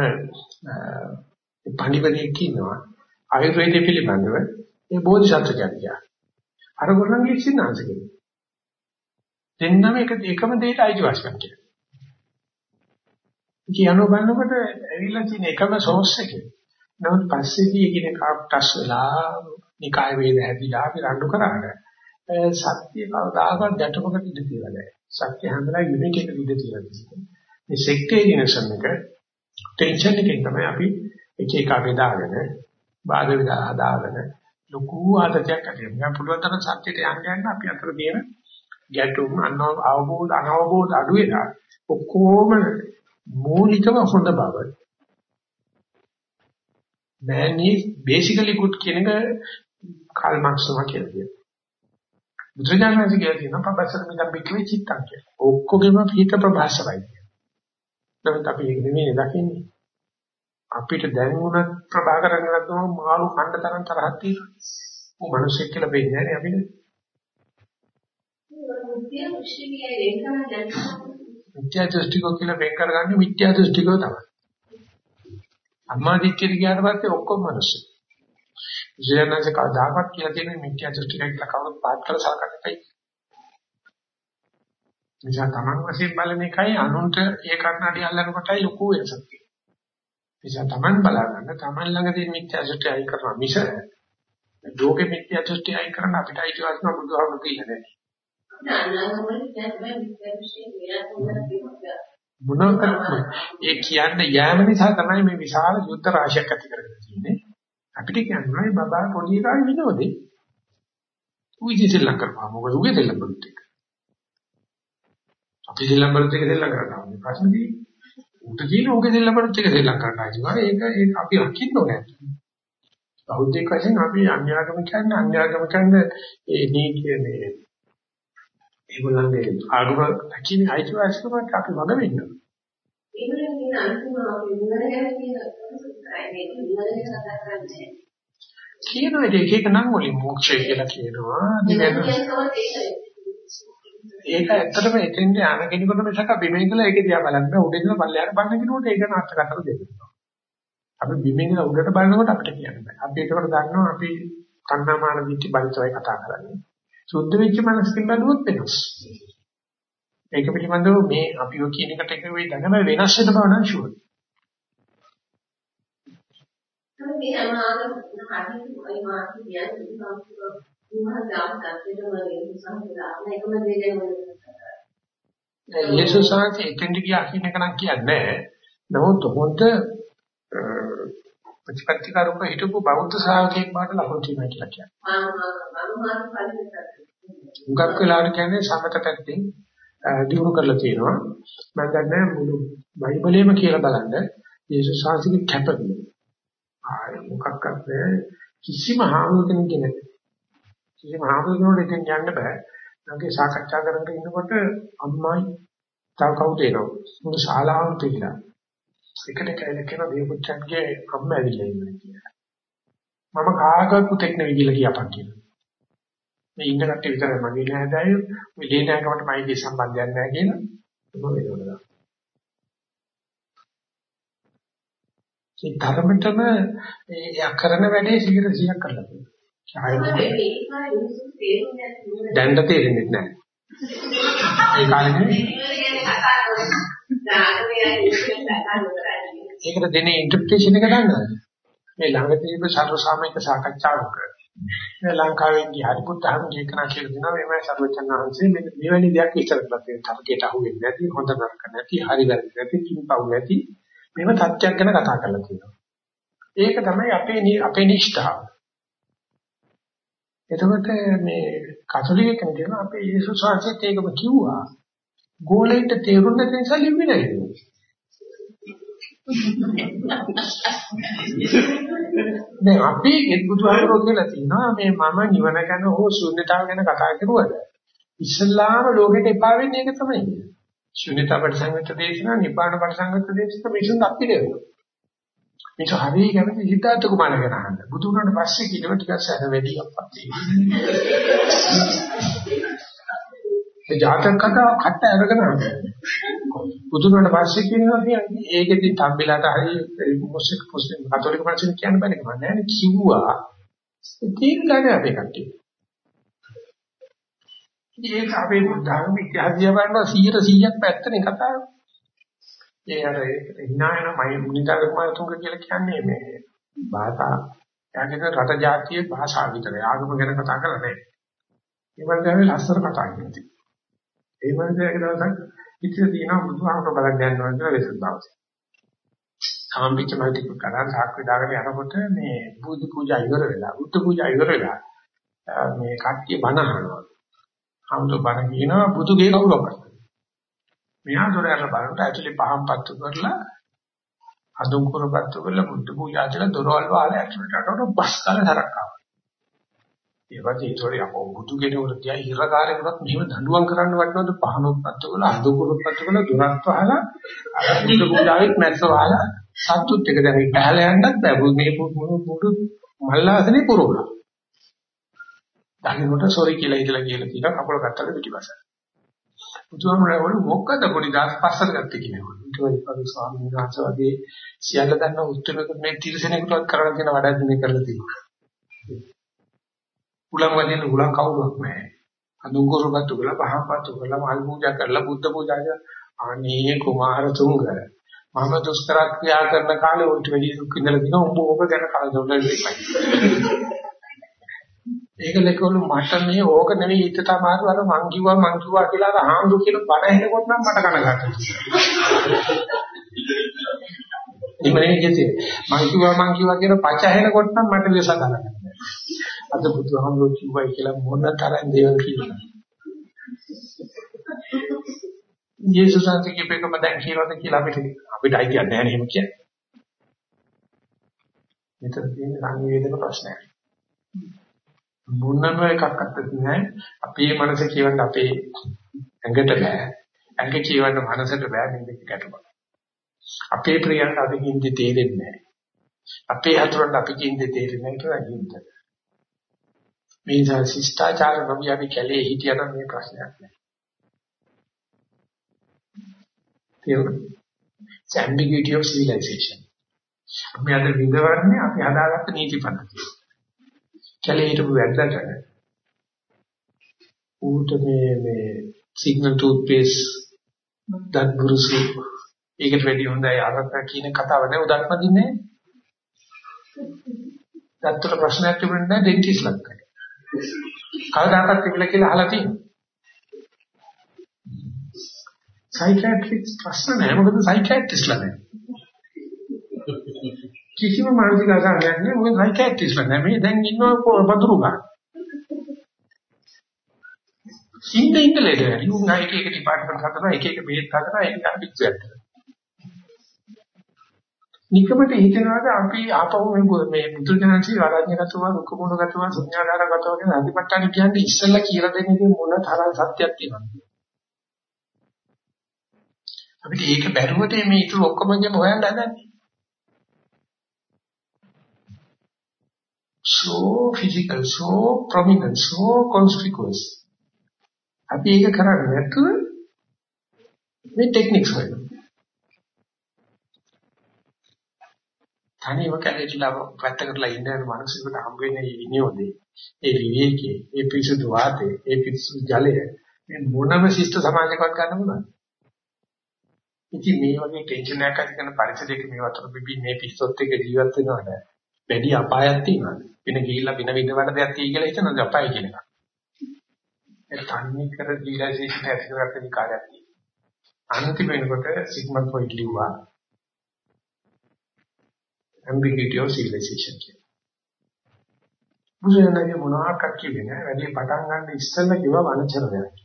පණිවිඩයක් ඉන්නවා. ආයුර්වේදයේ පිළිබඳව ඒ බෝධිසත්ව කියනවා. අර ගොල්ලන්ගේ සින්නාංශ කෙනෙක්. දෙන්නම එක එකම දෙයට අයිතිවාසිකම් කියලා. කියනෝ බලනකොට ඇවිල්ලා තියෙන එකම සෝස් එකේ. නමුත් පස්සේදී එකිනෙකා ටස් වෙලා නිකාය වේද හැදිලා අපි රණ්ඩු කරාට සත්‍ය කවදාකවත් ගැටමකට ඉඳ තියලා නැහැ. සත්‍ය හැමදාම යුනික් එක ඉඳ තියලා තියෙනවා. මේ සෙක්ටේරියනිසම් එක ටෙන්ෂන් එකෙන් තමයි අපි එක එක බෙදාගෙන බාධා විදා හදාගෙන ලොකු ආතතියක් ඇති වෙනවා. පුළුවන් තරම් සත්‍යයට යන්න යන්න අපි අතර තියෙන ගැටුම් අවබෝධ අනවබෝධ අඩු වෙලා ඔක්කොම මූලිකව හොඳ බව. man is basically good කියන එක කාල් මාක්ස්ම කියලා කියනවා. බුදුරජාණන් වහන්සේ කියනවා පබසර මිදම් පිටුවේ චිත්තං කියලා. ඔක්කොගෙම පිට ප්‍රභාසරයි. නමුත් අපි ඒක නෙමෙයි දකින්නේ. අපිට දැන් උනත් ප්‍රභාකරන් ගත්තම මාළු කණ්ඩ තරම් තරහක් තියෙනවා. ਉਹ මිනිස්සෙක් කියලා වෙන්නේ නැහැ අපිට. මිත්‍යා දෘෂ්ටිකෝ කියලා වෙන් කරගන්නේ මිත්‍යා දෘෂ්ටිකෝ තමයි. අම්මා දික්කේ ගියාට පස්සේ ඔක්කොම මිනිස්සු. ජීවනසේ කවදාකවත් කියලා තියෙන මිත්‍යා දෘෂ්ටිකයි කියලා කවුරුත් පාත් කරලා සලකන්නේ නිසා තමන් වශයෙන් බලන එකයි අනුන්ට ඒ කර්ණාඩි අල්ලන කොටයි ලොකු වෙනසක් තියෙනවා. නිසා තමන් බලාගන්න තමන් ළඟ තියෙන මිත්‍යා දෘෂ්ටි අයින් කරනවා මිස ලෝකෙ මිත්‍යා දෘෂ්ටි අයින් කරන අපිට අයිතිවාසිකම බුදුහාමුදුරුවෝ කියලා නැහැ. ඒ කියන්නේ යෑම නිසා තමයි මේ විශාල යුද්ධ රාශියක් ඇති කරගෙන තියෙන්නේ. අපිට කියන්නේ බබා පොඩි එකා විනෝදේ. උවිදි දෙල්ලම් කරපුවා මොකද උගේ දෙල්ලම් බලුත් එක. අපි දෙල්ලම් බලුත් එක දෙල්ලම් කරනවා. මේ ප්‍රශ්නේ උට කියන දෙල්ලම් බලුත් එක දෙල්ලම් කරනවා කියනවා. ඒක ඒක අපි අකින්න ඕනේ. බෞද්ධ වශයෙන් අපි අන්‍යාගම කියන්නේ අන්‍යාගම කියන්නේ ඒ නීතිය මේ ඒගොල්ලන්ගේ ආගම රකින්න අයිතිවාසිකමක් අපි වග වෙන්න. ඒගොල්ලන් කියන අන්තිම අපි ඉවර ගැන කියන. කියනවා ඒක එක නම් වලින් මොක්ෂය කියලා කියනවා. ඒක ඇත්තටම එතෙන්ද යන කෙනෙකුට මිසක බිමේ ඉඳලා ඒක දිහා බලන්න උඩ ඉඳලා පල්ලෙහාට බලන කෙනෙකුට ඒක නාට්‍යකතර දෙන්නවා. අපි බිමේ ඉඳලා උඩට බලනකොට අපිට කියන්න බෑ. අපි ඒකට දන්නවා අපි කන්නාමාන දිට්ඨි බලිතවයි කතා කරන්නේ. සුද්ධ වෙච්ච මනසකින් බැලුවොත් වෙනස්. ඒක පිළිබඳව මේ අපිව කියන එකට එක වෙයි දැනම වෙනස් වෙන බව නම් ෂුවර්. මේ අමාරු හරියට ඔය මාත් කියන්නේ විමහ ගාම කන්ටේට වලින් සම්පූර්ණ එකම දේ ගැන යේසුස් වහන්සේ එතෙන්ට ගියා කියන එක නම් කියන්නේ නමුත් හොඳ ප්‍රතිපත්තිකරුක හිටපු බෞද්ධ ශ්‍රාවකයෙක් බවට ලකුණු තියෙනවා කියලා කියන්නේ. උගක් වෙලාවට කියන්නේ සමත පැත්තෙන් දිනු කරලා තියෙනවා. මම දන්නේ මුළු බයිබලෙම කියලා බලන්න යේසුස් වහන්සේගේ කැපවීම. ආය මොකක්වත් කිසිම හාමුදුරුවෙක් කෙනෙක් කිසිම හාමුදුරුවෙකුට ඉතින් යන්න බෑ. නැගේ සාකච්ඡා කරගෙන ඉන්නකොට අම්මයි තව කවුද එනවා. මොකද ශාලාවන් තියලා. එකට කැලේ කියන දේවුච්චන්ගේ අම්ම ඇවිල්ලා ඉන්නවා කියලා. මම කාගවත් පුතෙක් නෙවෙයි කියලා කියපන් කියලා. මේ ඉන්න කට්ටිය විතරයි මගේ නෑදෑයෝ මේ දේනායකමට මයිගේ සම්බන්ධයක් නැහැ කියලා මොන වෙනවද? ඒ ධර්මතම එයා කරන වැඩේ 100ක් කරලා තියෙනවා. දැන්ට තේරෙන්නේ නැහැ. ඒ කාලේ ඒකට දෙන ඉන්ටර්ප්‍රිටේෂන් එක දන්නවද? මේ ළඟ තිබ්බ සර්වසාමික සාකච්ඡාවක මේ ලංකාවේ ගිහරි පුතහම ජීකනා කියලා දෙනවා මේ සර්වචන් වහන්සේ මෙන්න මෙවැනි දෙයක් විස්තර කරලා තියෙනවා. තරකයට අහු වෙන්නේ නැති, හොඳ නරක නැති, හරි වැරදි නැති, කිම්පව් නැති මේව තත්ත්වයක් ගැන කතා කරලා තියෙනවා. ඒක තමයි අපේ අපේ නිෂ්ඨාව. එතකොට මේ කතෝලික කෙනෙක් කියන අපේ යේසුස් වහන්සේත් ඒකම කිව්වා. ගෝලෙන්ට තේරුම් නැති නිසා ලිව්වේ නැහැ. දැන් අපි බුදුහාමුදුරුවෝ කියලා තියෙනවා මේ මම නිවන ගැන හෝ ශුන්‍යතාව ගැන කතා කරුවද ඉස්ලාම ලෝකෙට එපා වෙන්නේ ඒක තමයි. ශුන්‍යතාව පරිසංගත දේශනා නිපාන පරිසංගත දේශනා මිසුන් අපිට වෙනවා. මේක හරිය කැමති සිතාර්ථ කුමාරය ගැන අහන්න. බුදු වුණාට පස්සේ කිව්ව ටිකක් සැන වැඩි අපත්. ඒ ජාතක කතාව කට අරගෙන බුදු වුණාට පස්සේ කියනවා කියන්නේ ඒකෙදි තම්බිලාට හරි මොස්ලිම් මුස්ලිම් කතෝලික පන්සල් කියන්න බෑ නේද? මම නෑ කිව්වා. ඒක ගන්න අපේ කට්ටිය. ඒක අපේ බුද්ධාගම ඉතිහාසය බලනවා 100 100ක් පැත්තනේ කතාව. ඒ අර හිනායන මයි මුනිදාගම තුංග කියලා කියන්නේ මේ භාෂා යාගෙන රට ජාතියේ භාෂාව විතරයි ආගම ගැන කතා කරලා නැහැ. ඒ වගේ ලස්සන කතා කරනවා. ඒ වගේ දවසක් ඉතින් තියෙනවා බුදුහාමර බලන්න යනවා කියලා වෙසක් දවසේ. සාම්පිච්ච මල්ටි කරන් සාක්ෂි දාගෙන යනකොට මේ බුදු පූජා ඉවර වෙලා බුද්ධ පූජා ඉවර වෙලා මේ කට්ටිය බණ අහනවා. හම්තු බණ කියනවා බුදුගේ කවුරක් කරන්නේ. මෙහා දොර යන බලන්න ඇතුලේ පහන් පත්තු කරලා අදුම් කරපත්තු කරලා බුද්ධ පූජා කියලා දොරවල් වහලා ඇතුලට අරගෙන බස් කාලේ තරක් ආවා. ඒ වගේ ඒතොරේ අපෝ බුදු කෙනෙකුට තියා හිරකාරයෙකුට මෙහෙම දඬුවම් කරන්න වටනවද පහනොත් පත්තු කරලා අදුම් කරපත්තු කරලා දොරක් වහලා බුද්ධ පූජාවෙත් මැස්ස වහලා සතුත් එක දැන් පහල යන්නත් බෑ මේ පුදු මල්ලාසනේ පුරවලා. දකින්නට සෝරි කියලා ඉතලා කියලා කියන කපල ගත්තට පිටිපස්ස. බුදුහාමරවල මොකද පොඩි දාස් පස්සට ගත්තේ කියනවා. ඊට පස්සේ ස්වාමීන් වහන්සේ වගේ සියල්ල දන්න උත්තරක මේ තිරසනෙකුටවත් කරන්න තියෙන වැඩක් මේ කරලා තියෙනවා. උලම් වදින උලම් කවුරුත් නැහැ. අනුගුරුපත් උගල පහපත් උගල මල් පූජා කරලා බුද්ධ පූජා කරලා අනේ කුමාර තුංග මම දුෂ්කර ක්‍රියා කරන කාලේ උන්ට වැඩි දුක් විඳලා දිනවා උඹ ඕක ගැන කලදොල්ල වෙයි. ඒක ලෙකවලු මට මේ ඕක නෙවෙයි හිතට අමාරු අර මං කිව්වා මං කිව්වා කියලා අර හාමුදුරු කියන බණ ඇහෙනකොට නම් මට කනගාටුයි. ඉමනේ කිව්වේ මං කිව්වා මං කිව්වා කියන පච ඇහෙනකොට නම් මට විශ්වාස ගන්න. අද බුදුහාමුදුරු කිව්වයි කියලා මොන තරම් දේවල් කියනවා. යේසුස් වහන්සේ කියපේකම දැන් කියනවාද කියලා අපිට අපිට අයිතියක් නැහැ නේ එහෙම කියන්නේ. මෙතන තියෙන සංවේදන ප්‍රශ්නයක්. මොනම එකක් අත්දැක නැහැ. අපේ මනස කියවන්න අපේ ඇඟට බෑ. ඇඟ කියවන්න මනසට බෑ මේක ගැටුම. අපේ ප්‍රියයන්ට අපි කින්දේ තේරෙන්නේ නැහැ. අපේ හතුරන්ට අපි කින්දේ තේරෙන්නේ නැහැ කියලා හිතන්න. මේ නිසා ශිෂ්ටාචාර නොවි අපි කැලේ හිටියනම් මේ ප්‍රශ්නයක් නැහැ. තේරුණා? ambiguity of civilization. අපි අද විඳවන්නේ අපි හදාගත්ත නීති පද්ධතිය. කැලේ හිටපු වැද්දට ඌට මේ මේ සිග්නල් ටූත් පේස්ට් දත් බුරුසු ඒකට වැඩි හොඳයි අරක කියන කතාව නේ උදක්ම දින්නේ. දත්තට ප්‍රශ්නයක් තිබුණේ නැහැ ඩෙන්ටිස්ලත් කරේ. කවදාකවත් තිබිලා කියලා අහලා තියෙනවා. සයිකියාට්‍රික්ස් ප්‍රශ්න නැහැ මොකද සයිකියාට්‍රිස්ලා නැහැ. කිසිම මානසික ආසාවක් නැහැ මොකද සයිකියාට්‍රිස්ලා නැහැ මේ දැන් ඉන්නවා වතුරු ගන්න. ඉන්න ඉන්න ලේද යුන් එක එක ඩිපාර්ට්මන්ට් හදනවා එක එක බේත් හදනවා ඒක කම්පියුටර් එකක්. නිකමට හිතනවාද අපි ආපහු මේ මුද්‍රජනන්සි ආරාධ්‍යගතව රුකමුණගතව සංඥාකාරගතව කියන අධිපට්ඨාන කියන්නේ ඉස්සෙල්ලා කියලා දෙන්නේ මොන තරම් සත්‍යයක් තියෙනවද? අපිට ඒක බැරුවද මේ ඊට ඔක්කොම ගම හොයන්න හදන්නේ. So physical so prominent so conspicuous. අපි ඒක කරන්නේ නැතුව මේ ටෙක්නික්ස් හොයනවා තනියම කැලේටලා පැත්තකටලා ඉන්න මිනිස්සුන්ට හම් වෙන්නේ විනෝදේ ඒ විවේකයේ ඒ පිරිසුදු වාතයේ ඒ පිරිසුදු ජලය මේ මොනම ශිෂ්ට සමාජයකවත් ගන්න පුළුවන්. ඉතින් මේ වගේ ටෙන්ෂන් එකක් ඇති කරන පරිසරයක මේ වතුර බිබි මේ පිස්සොත් එක්ක ජීවත් වෙනවද? වැඩි අපායක් තියෙනවද? වෙන ගිහිල්ලා වෙන විඳ වඩ දෙයක් තියෙයි කියලා හිතනද අපාය කියන එක. ඒ තන්නේ කර රියලයිසේෂන් ඇති කරගන්න විකාරයක් තියෙනවා. අන්තිම වෙනකොට සිග්මන්ඩ් ෆ්‍රොයිඩ් ලිව්වා ambiguity of civilization කියලා. බුදුරජාණන්ගේ මොනවාක් කිව්වේ නෑ. වැඩි පටන් ගන්න ඉස්සෙල්ලා කිව්වා වනචරණයක්.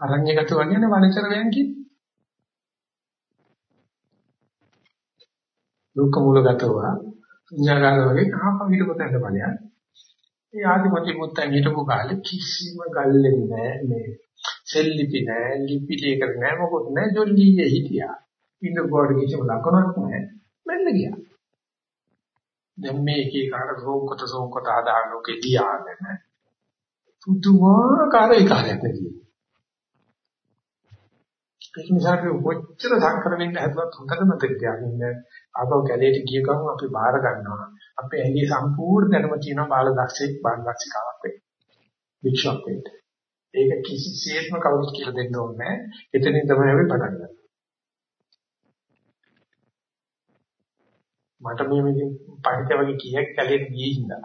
අරඤ්‍යගත වගේ වනචරණයන් කියන්නේ. දුක්ඛ මූලගතව ඥාගාර වගේ කහප විරපතෙන්ද බලයන්. ඒ ආදිමති මුත්තන් හිටපු කාලේ කිසිම ගල්ලෙන්නේ නැහැ මේ සෙල්ලිපි නැහැ ලිපි දෙකක් නැහැ මොකොත් නැහැ ජොල්ලියේ හිටියා. ඉන්න බෝඩ් කිසිම ලකුණක් නැහැ. මෙන්න ගියා. දැන් මේ එක එක අර රෝගකට සෝංකට ආදාන ලෝකේ දියාගෙන පුදුමාකාර ඒකාරයක් නෙදී. ඒක නිසා අපි කොච්චර සංකර වෙන්න හැදුවත් හොඳට මතක තියාගන්න. ආපහු කැලේට ගිය ගමන් අපි බාර ගන්නවා. අපේ ඇඟේ සම්පූර්ණ දැනුම තියෙන බාල දක්ෂෙක් බාල දක්ෂිකාවක් වෙයි වික්ෂක් වෙයි ඒක කිසිසේත්ම කවුරුත් කියලා දෙන්න ඕනේ නැහැ. එතනින් තමයි අපි පටන් ගන්නේ. මට මේ මේකෙන් පරිත්‍ය වගේ කීයක් කැලේට ගියේ හින්දා.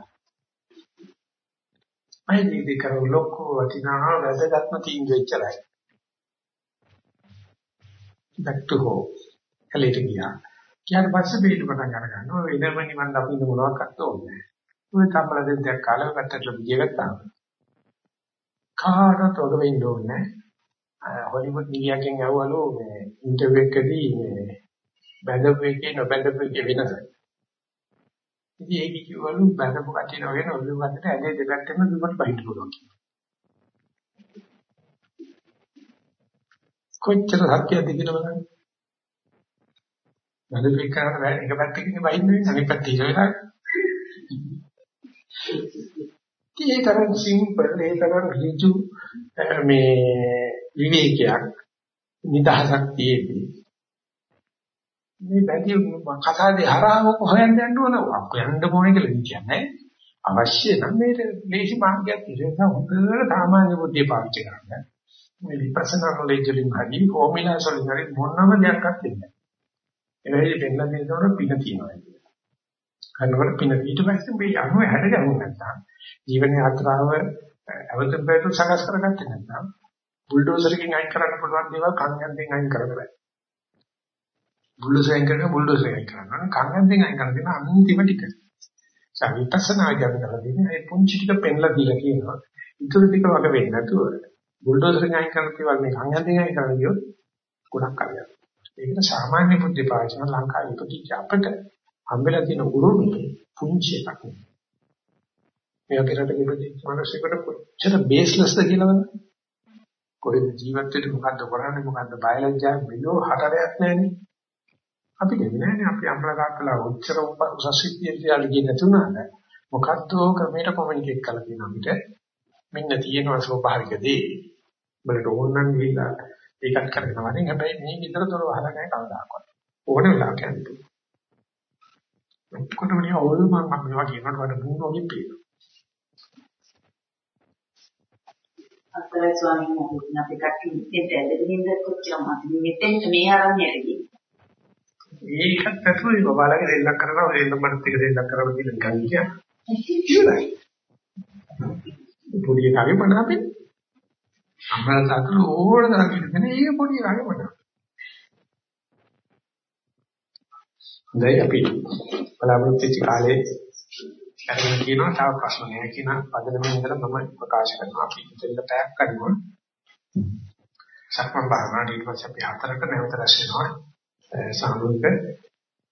මම ඉතින් කර ලොකු වටිනා වැදගත්ම තීන්දුව ඉච්චරයි back to home කැලේට ගියා ඊට පස්සේ බේඩු පටන් අර ගන්නවා වෙනම නිවන් දකින්න මොනවක්වත් ඕනේ ඔය කම්බල දෙයක් කාලෙ පැත්තට ගිය ගත්තාම කාටවත් ඔක වෙන්න ඕනේ හොලිවුඩ් නිලියකින් ඇහුවලු මේ ඉන්ටර්විව් එකදී මේ බැඳපු එකේ නොබැඳපු එකේ වෙනස. ඉතින් ඒක කිව්වලු බැඳපු කටිය නෝගෙන ඔළුව වත්තට ඇලේ දෙපැත්තෙම දුමට බහින්න පුළුවන් කියලා. කොච්චර සත්‍යයක්ද කියලා බලන්න. බැඳපු එක කරන එක පැත්තකින් බහින්නේ අනිත් පැත්තේ ඉර වෙලා. ඒ තරම් සිම්පල් ඒ තරම් ඍජු මේ විවේකයක් නිදහසක් තියෙන්නේ. මේ බැදී කතාවේ හරහාව හොයන්න යන්න ඕන. හොයන්න ඕනේ කියලා කියන්නේ අවශ්‍ය නම් මේ ලේසි මාර්ගයක් තියෙනවා හොඳට සාමාන්‍ය බුද්ධිය පාවිච්චි කරන්න. මේ විපස්සනා නොලෙජ් වලින් හරි ෆෝමියුලාස් වලින් හරි මොනම දෙයක්වත් දෙන්නේ නැහැ. ඒ වෙලෙ දෙන්න දෙනකොට පින තියෙනවා කරනකොට පින ඊට පස්සේ මේ අනුව හැඩ ගැහුම් නැත්නම් ජීවනයේ අත්‍රාව අවතම් බේතු සකස් කරගත්තේ නැත්නම් බුල්ඩෝසරකින් අයින් කරන්න පුළුවන් දේවල් කන්යන්ෙන් අයින් කරන්න බෑ. බුල්ඩෝසරෙන් කරන බුල්ඩෝසරෙන් කරනවා. කන්යන්ෙන් අයින් කරන දේ අන්තිම ටික. සවිපස්සනා කියන කරලා දෙන්නේ ඒ පුංචි ටික පෙන්ලා දීලා කියනවා ඉතුරු ටික වගේ වෙන්නේ නැතුව. බුල්ඩෝසරෙන් අයින් කරන දේවල් මේ කන්යන්ෙන් අයින් කරන ගියොත් ගොඩක් කලියක් ඒකට සාමාන්‍ය බුද්ධි පාචන ලංකාවේ ඉපදිච්ච අපිට හම්බෙලා තියෙන උරුමේ පුංචි එකක් නෙවෙයි. මේ වගේ රටක ඉපදිච්ච මිනිස්සුන්ට කොච්චර බේස්ලස්ද කියලා බලන්න. කොහෙද ජීවත් වෙන්නේ මොකද්ද කරන්නේ මොකද්ද බයලජ්ජා මෙලෝ හතරයක් නැහැනේ. අපි දෙන්නේ නැහැනේ අපි අම්මලා තාත්තලා උච්චර උසස් විද්‍යාලය ගියේ නැතුණාද මොකද්ද ක්‍රමයට කොමියුනිකේට් කරලා තියෙන අපිට මෙන්න තියෙනවා ස්වභාවික දේ. බලට ඕනනම් ගිහිල්ලා ඒකත් කරගෙන වදින් හැබැයි මේ විතර දොර වහලා නැහැ කවදාකවත්. ඕන වෙලාවක යන්නේ. ඔක්කොටම නිය ඕල් මම මම මේවා කියනකොට වඩා නුන වගේ පේනවා. අත්තරයි ස්වාමීන් වහන්සේ අපි කට්ටිය මෙතෙන්ට ඇදගෙන කොච්චර මම මෙතෙන්ට මේ ආරම්භයේදී ඒකත් ඇතුළේ බබාලගේ දෙල්ලක් කරනවා ඒ නම්බරත් එක දෙල්ලක් කරනවා කියන ගන්න කියන්නේ. පොඩි එකාගේ මන අපේ අම්මලා තාත්තලා ඕන තරම් ඉන්නේ. ඒක පොඩි එකාගේ මන. දැන් අපි බලාපොරොත්තු වෙච්ච කාලේ අරගෙන කියනවා තව ප්‍රශ්න නෑ කියන පදනමෙන් ඉඳලා මම ප්‍රකාශ කරනවා. අපි දෙන්න පැයක් කරනවා සක්මන් භාවනා ඊට පස්සේ අපි හතරට නැවත රැස් වෙනවා. සාමූහික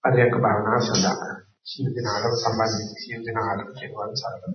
පරියන්ක භාවනාව සඳහා. සියලු දෙනාට සම්බන්ධ සියලු දෙනාට කෙරුවන් සරණයි.